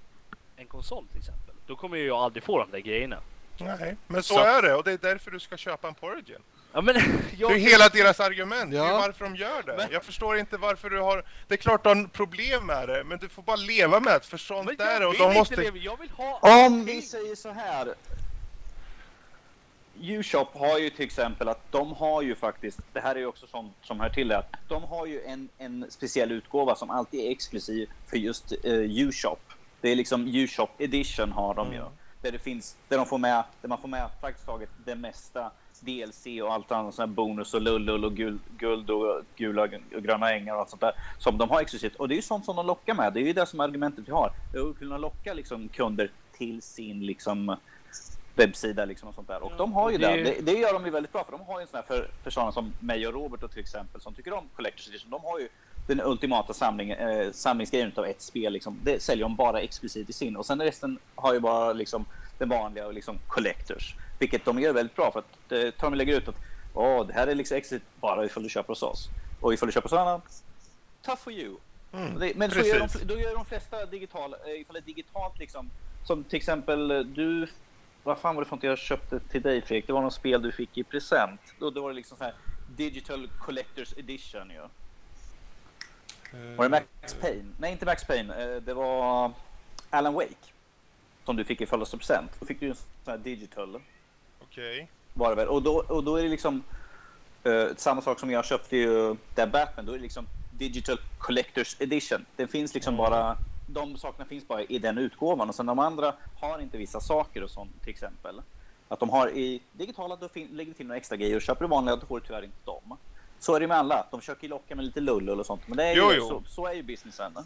en konsol till exempel, då kommer jag aldrig få de där grejerna. Nej, men så, Så- är det och det är därför du ska köpa en på Origin. Ja men jag... Det är hela deras argument, det är Ja. varför de gör det. Men- Jag förstår inte varför du har... Det är klart du har problem med det, men du får bara leva med det, för sånt Men är det. Och de måste... leva, jag vill ha Om allting. vi säger så här. U-shop har ju till exempel att de har ju faktiskt, det här är ju också sånt som hör till det, att de har ju en, en speciell utgåva som alltid är exklusiv för just uh, U-shop. Det är liksom U-shop edition har de ju. Där det finns, där de får med, där man får med praktiskt taget det mesta DLC och allt annat här bonus och lullull och guld, guld och gula och gröna ängar och allt sånt där som de har exklusivt. Och det är ju sånt som de lockar med. Det är ju det som argumentet vi har. Att kunna locka liksom kunder till sin liksom webbsida liksom och sånt där. Och Ja, de har ju det- det. det. Det gör de ju väldigt bra för de har ju en sån här för, för sådana som mig och Robert och till exempel som tycker om Collector's Edition. De har ju den ultimata samling, eh, samlingsgrejen av ett spel. Liksom. Det säljer de bara exklusivt i sin och sen resten har ju bara liksom den vanliga liksom Collectors. Vilket de gör väldigt bra för att eh, tar de och lägger ut att Åh, det här är liksom exklusivt bara ifall du köper hos oss. Och ifall du köper hos annan, tough for you. Mm, Det, men så gör de, då gör de flesta digitala, eh, ifall det är digitalt liksom, som till exempel eh, du, vad fan var det för något jag köpte till dig Fredrik? Det var något spel du fick i present. Då, då var det liksom så här Digital Collectors Edition ju. Var det Max Payne? Nej, inte Max Payne. Eh, Det var Alan Wake. Som du fick i födelsedagspresent. Då fick du en sån här digital. Okej. Var det väl. Och då, och då är det liksom eh, samma sak som jag köpte ju där Batman. Då är det liksom Digital Collectors Edition. Den finns liksom bara, de sakerna finns bara i den utgåvan. Och sen de andra har inte vissa saker och sånt till exempel. Att de har i digitala, då lägger till några extra grejer. Och köper du vanliga, då får du tyvärr inte dem. Så är det med alla. De försöker locka med lite lullull och sånt. Men det är Jo, ju, jo. Så, så är ju businessen.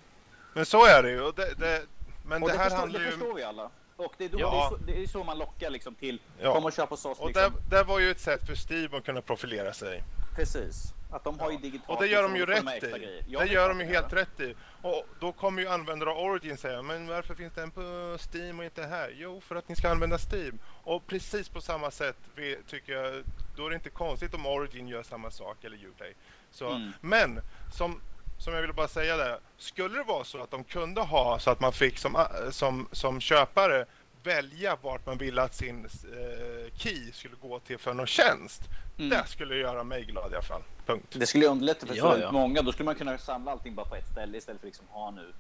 Men så är det ju. Det, det, men Och det det, här förstår, handlar det ju... förstår vi alla. Och det är, då, Ja. det, är så, det är så man lockar liksom till, Ja. kom och köp hos oss. Och Liksom. det, det var ju ett sätt för Steam att kunna profilera sig. Precis. Att de har ju digitalt. Och det gör de ju liksom, rätt i. Det gör de ju helt rätt i. Och då kommer ju användare av Origin säga, men varför finns den på Steam och inte här? Jo, för att ni ska använda Steam. Och precis på samma sätt vi, tycker jag, då är det inte konstigt om Origin gör samma sak, eller Uplay. Så, Mm. Men, som, som jag ville bara säga där, skulle det vara så att de kunde ha så att man fick som, som, som köpare välja vart man ville att sin eh, key skulle gå till för någon tjänst. Mm. Det skulle göra mig glad i alla fall. Punkt. Det skulle underlätta för så Ja, väldigt ja. många. Då skulle man kunna samla allting bara på ett ställe istället för liksom ha nu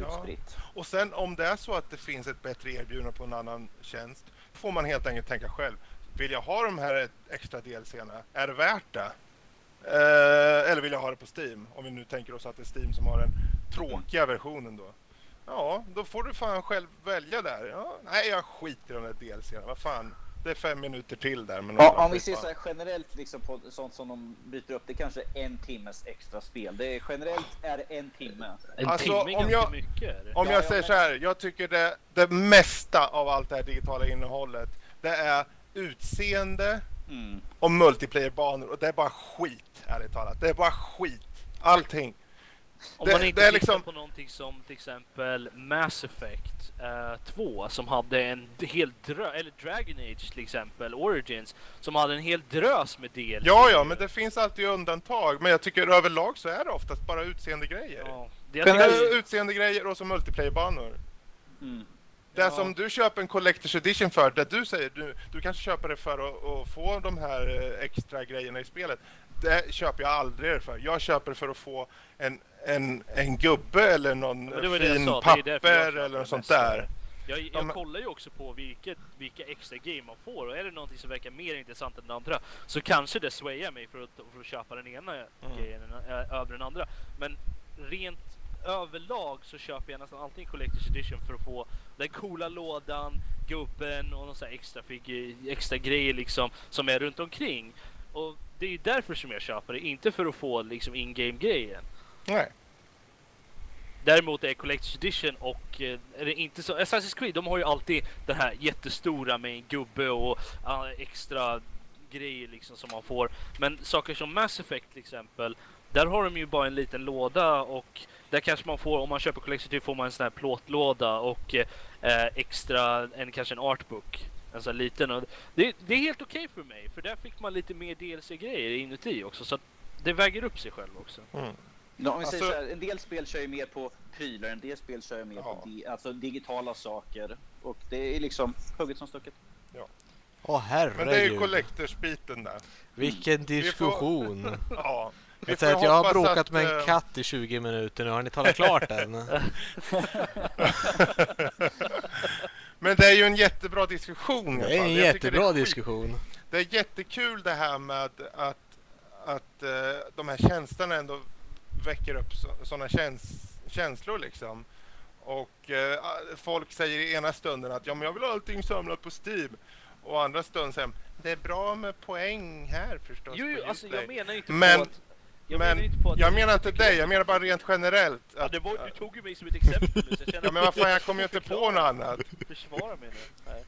utspritt. Och sen om det är så att det finns ett bättre erbjudande på en annan tjänst får man helt enkelt tänka själv. Vill jag ha de här extra DLCerna? Är det värt det? Eh, eller vill jag ha det på Steam? Om vi nu tänker oss att det är Steam som har den tråkiga versionen då. Ja, då får du fan själv välja där. Ja, nej, jag skiter i de där DLCerna. Vad fan, det är fem minuter till där. Men Ja, om vi ser så här generellt liksom på sånt som de byter upp. Det är kanske en timmes extra spel. Det är, generellt är det en timme. En Alltså, timme är om jag- mycket. Är? Om Ja, jag ja, säger men- så här, jag tycker det, det mesta av allt det här digitala innehållet, det är utseende Mm. och multiplayer-banor och det är bara skit, ärligt talat. Det är bara skit. Allting. Om det- man inte det tittar liksom- på någonting som till exempel Mass Effect eh, 2 som hade en hel drös, eller Dragon Age till exempel, Origins, som hade en hel drös med DLC. Ja, ja, men det finns alltid undantag. Men jag tycker överlag så är det oftast bara utseendegrejer. Ja, det tycker, är utseendegrejer och så multiplayer-banor. Mm. Det Ja. som du köper en Collector's Edition för, det du säger, du, du kanske köper det för att, att få de här eh, extra grejerna i spelet. Det köper jag aldrig för. Jag köper det för att få en, en, en gubbe eller någon jag fin papper eller något sånt där. jag, Ja, jag men- kollar ju också på vilket, vilka extra grejer man får och är det någonting som verkar mer intressant än det andra så kanske det swayar mig för att, för att köpa den ena Mm. grejen äh, över den andra. Men rent överlag så köper jag nästan alltid en Collector's Edition för att få den coola lådan, gubben och någon sån här extra, figur, extra grejer liksom som är runt omkring. Och det är ju därför som jag köper det, inte för att få liksom in-game-grejen. Nej. Däremot är Collector's Edition och eh, är det inte så, Assassin's Creed de har ju alltid den här jättestora med en gubbe och uh, extra grejer liksom som man får. Men saker som Mass Effect till exempel, där har de ju bara en liten låda och där kanske man får, om man köper Collector's Edition får man en sån här plåtlåda och eh, extra, en kanske en artbook. En sån här liten. Och det, det är helt okej för mig, för där fick man lite mer DLC-grejer inuti också. Så att det väger upp sig själv också. Mm. Ja, om vi säger Alltså- så här, en del spel kör ju mer på prylar, en del spel kör ju mer Ja. på di alltså digitala saker. Och det är liksom hugget som stucket. Åh Men det är ju herregud. collectors-biten där. Vilken får- diskussion. Ja. Vi Jag får säger att jag har bråkat att, med en eh, katt i 20 minuter nu. Har ni talat klart än? Men det är ju en jättebra diskussion. Det är en jättebra det är diskussion. Det är jättekul det här med att, att eh, de här tjänsterna ändå väcker upp sådana käns känslor liksom. Och eh, folk säger i ena stunden att ja, men jag vill ha allting samlat på Steam. Och andra stunden säger de, det är bra med poäng här förstås. Jo, jo alltså Uplay." jag menar inte Men- på att... Jag men menar inte på att... Jag menar inte dig, jag menar bara rent generellt. Ja, Att, det var, du tog ju mig som ett exempel nu så jag känner ja, men vad fan, jag kommer ju inte på något annat. Försvara mig nu. Nej.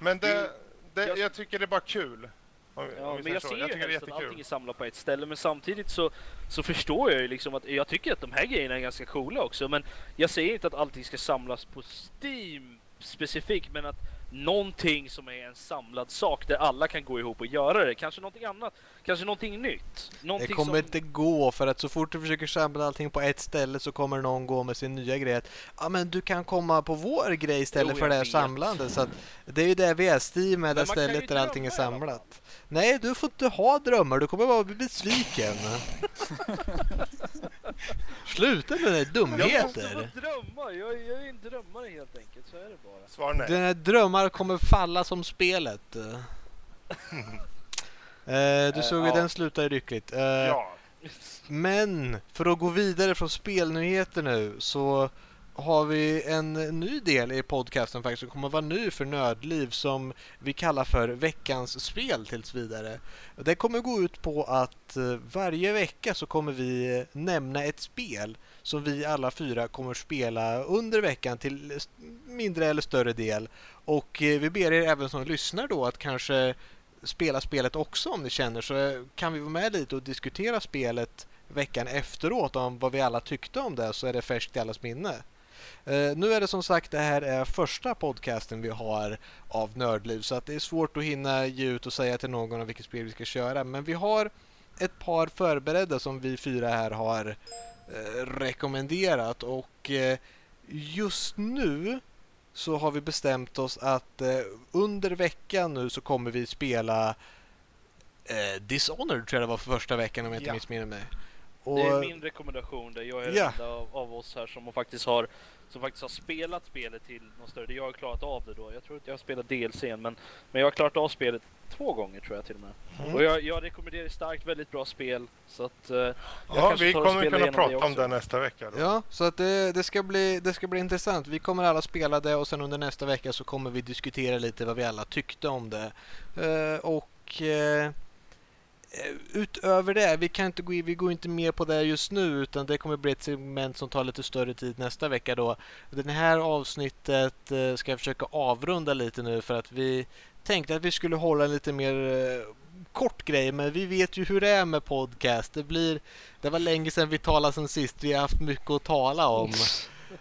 Men det, det, Jag- jag tycker det är bara kul. Om, Ja, om men jag så. ser jag ju det helst att allting är samlat på ett ställe men samtidigt så, så förstår jag ju liksom att jag tycker att de här grejerna är ganska coola också men jag säger inte att allting ska samlas på Steam specifikt men att någonting som är en samlad sak där alla kan gå ihop och göra det. Kanske någonting annat, kanske någonting nytt. Det Någonting kommer som... inte gå för att så fort du försöker samla allting på ett ställe så kommer någon gå med sin nya grej. att, Ja men du kan komma på vår grej istället Jo, för det här vet. samlandet. Så att det är ju det vi är, Steam är det stället där allting är samlat. Nej, du får inte ha drömmar. Du kommer bara bli besviken. Sluta med dina Jag måste dumheter. få drömma, jag, jag är en drömmare helt enkelt, så är det bara. Svar nej. Dina drömmar kommer falla som spelet. Eh, du såg ju ja. den slutar lyckligt. Eh, Ja. Men för att gå vidare från spelnyheter nu så har vi en ny del i podcasten faktiskt som kommer att vara ny för Nödliv som vi kallar för veckans spel tills vidare. Det kommer gå ut på att eh, varje vecka så kommer vi nämna ett spel som vi alla fyra kommer spela under veckan till mindre eller större del. Och eh, vi ber er även som lyssnar då att kanske spela spelet också om ni känner så kan vi vara med lite och diskutera spelet veckan efteråt om vad vi alla tyckte om det så är det färskt i allas minne. Eh, nu är det som sagt det här är första podcasten vi har av Nördliv så att det är svårt att hinna ge ut och säga till någon om vilket spel vi ska köra men vi har ett par förberedda som vi fyra här har eh, rekommenderat och eh, just nu så har vi bestämt oss att under veckan nu så kommer vi spela eh, Dishonored tror jag det var för första veckan om jag inte Ja. missminner mig. Det Och, är min rekommendation där jag är Ja. den av, av oss här som faktiskt har som faktiskt har spelat spelet till något större. Jag har klarat av det då. Jag tror inte jag har spelat DLCn men, men jag har klarat av spelet två gånger tror jag till och med. Mm. Och jag, jag rekommenderar starkt, väldigt bra spel. Så att eh, Ja, vi kommer kunna prata det om det nästa vecka. Då. Ja, så att det, det, ska bli, det ska bli intressant. Vi kommer alla spela det och sen under nästa vecka så kommer vi diskutera lite vad vi alla tyckte om det. Eh, och eh, utöver det, vi kan inte gå in, vi går inte mer på det just nu utan det kommer bli ett segment som tar lite större tid nästa vecka då. Det här avsnittet eh, ska jag försöka avrunda lite nu för att vi tänkte att vi skulle hålla en lite mer eh, kort grej men vi vet ju hur det är med podcast. Det blir det var länge sedan vi talade sen sist. Vi har haft mycket att tala om.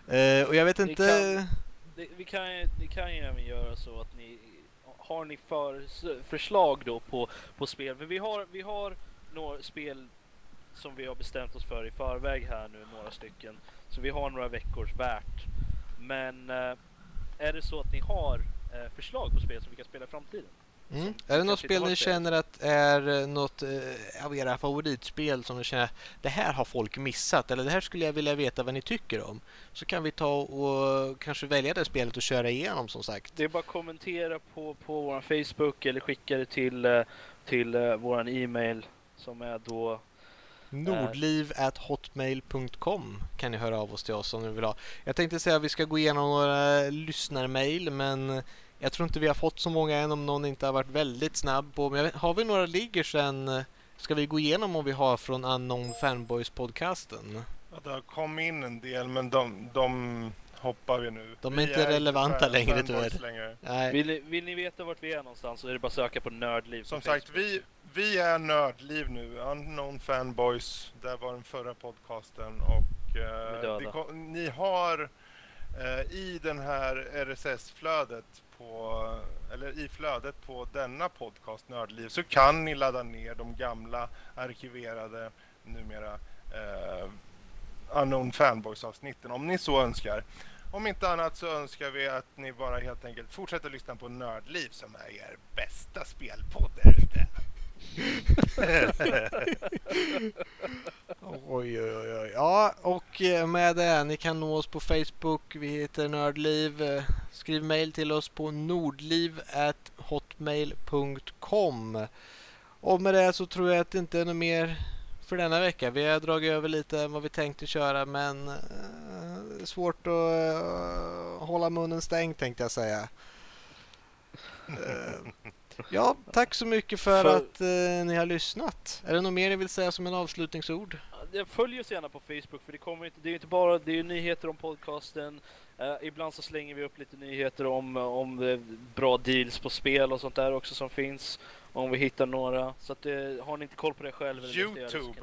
Eh, och jag vet inte... kan- det, vi, kan, ni kan ju även göra så att ni har ni för, förslag då på, på spel. För vi har, vi har några spel som vi har bestämt oss för i förväg här nu, några stycken. Så vi har några veckors värt. Men eh, är det så att ni har eh, förslag på spel som vi kan spela i framtiden? Mm. Är det något spel ni känner att är eh, något eh, av era favoritspel som ni känner det här har folk missat eller det här skulle jag vilja veta vad ni tycker om? Så kan vi ta och kanske välja det spelet och köra igenom som sagt. Det är bara att kommentera på, på vår Facebook eller skicka det till, eh, till eh, våran e-mail som är då Nordliv.hotmail.com kan ni höra av oss till oss om ni vill ha. Jag tänkte säga att vi ska gå igenom några lyssnarmail men jag tror inte vi har fått så många än om någon inte har varit väldigt snabb på. Men vet, har vi några ligger sen, ska vi gå igenom vad vi har från Unknown Fanboys-podcasten? Ja, det har kommit in en del, men de, de hoppar vi nu. De är Vi inte relevanta fan- längre, tyvärr. längre. Nej. Vill ni, vill ni veta vart vi är någonstans så är det bara att söka på Nördliv Som sagt, vi, vi är Nördliv nu. Unknown Fanboys. Där var den förra podcasten. Och eh, det ni har eh, i den här RSS-flödet på, eller i flödet på denna podcast Nördliv så kan ni ladda ner de gamla arkiverade numera eh, Unknown Fanboys-avsnitten om ni så önskar. Om inte annat så önskar vi att ni bara helt enkelt fortsätter lyssna på Nördliv som är er bästa spelpodd där ute. Oj, oj, oj, oj. Ja, och eh, med det, ni kan nå oss på Facebook. Vi heter Nördliv. Eh, Skriv mejl till oss på nordliv.hotmail.com. Och med det så tror jag att det inte är något mer för denna vecka. Vi har dragit över lite än vad vi tänkte köra men eh, det är svårt att eh, hålla munnen stängd tänkte jag säga. Ja, tack så mycket för, För- att eh, ni har lyssnat. Är det något mer ni vill säga som en avslutningsord? Ja, Följ oss gärna på Facebook för det kommer inte, det är inte bara det är nyheter om podcasten. Eh, ibland så slänger vi upp lite nyheter om, om eh, bra deals på spel och sånt där också som finns. Om vi hittar några. Så att, eh, har ni inte koll på det själv det Youtube.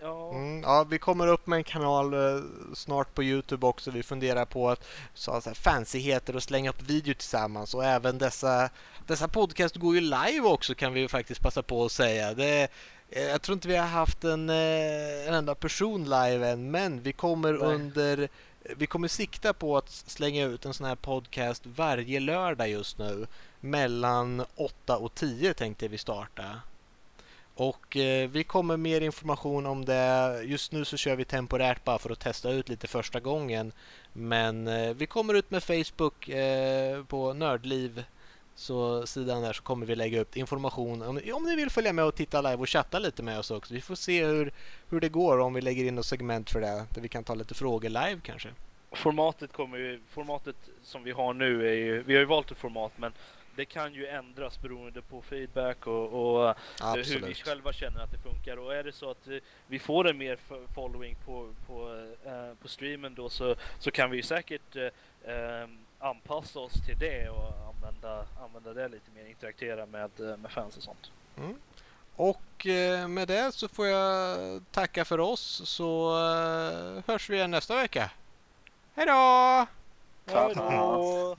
Ja, Mm, ja, vi kommer upp med en kanal eh, snart på Youtube också. Vi funderar på att så, så här, fancyheter och slänga upp video tillsammans och även dessa, dessa podcast går ju live också kan vi ju faktiskt passa på att säga. Det, eh, jag tror inte vi har haft en, eh, en enda person live än men vi kommer Nej. under vi kommer sikta på att slänga ut en sån här podcast varje lördag just nu. Mellan 8 och 10 tänkte vi starta. Och eh, vi kommer mer information om det. Just nu så kör vi temporärt bara för att testa ut lite första gången. Men eh, vi kommer ut med Facebook eh, på Nördliv. Så sidan där så kommer vi lägga upp information om, om ni vill följa med och titta live och chatta lite med oss också. Vi får se hur, hur det går om vi lägger in något segment för det. Där vi kan ta lite frågor live kanske. formatet kommer ju, formatet som vi har nu är ju, vi har ju valt ett format men det kan ju ändras beroende på feedback och, och hur vi själva känner att det funkar. Och är det så att eh, vi får en mer following på, på, eh, på streamen då så, så kan vi ju säkert eh, eh, anpassa oss till det och använda, använda det lite mer, interagera med, eh, med fans och sånt. Och eh, med det så får jag tacka för oss så eh, hörs vi igen nästa vecka. Hej då! Tack. Hej då!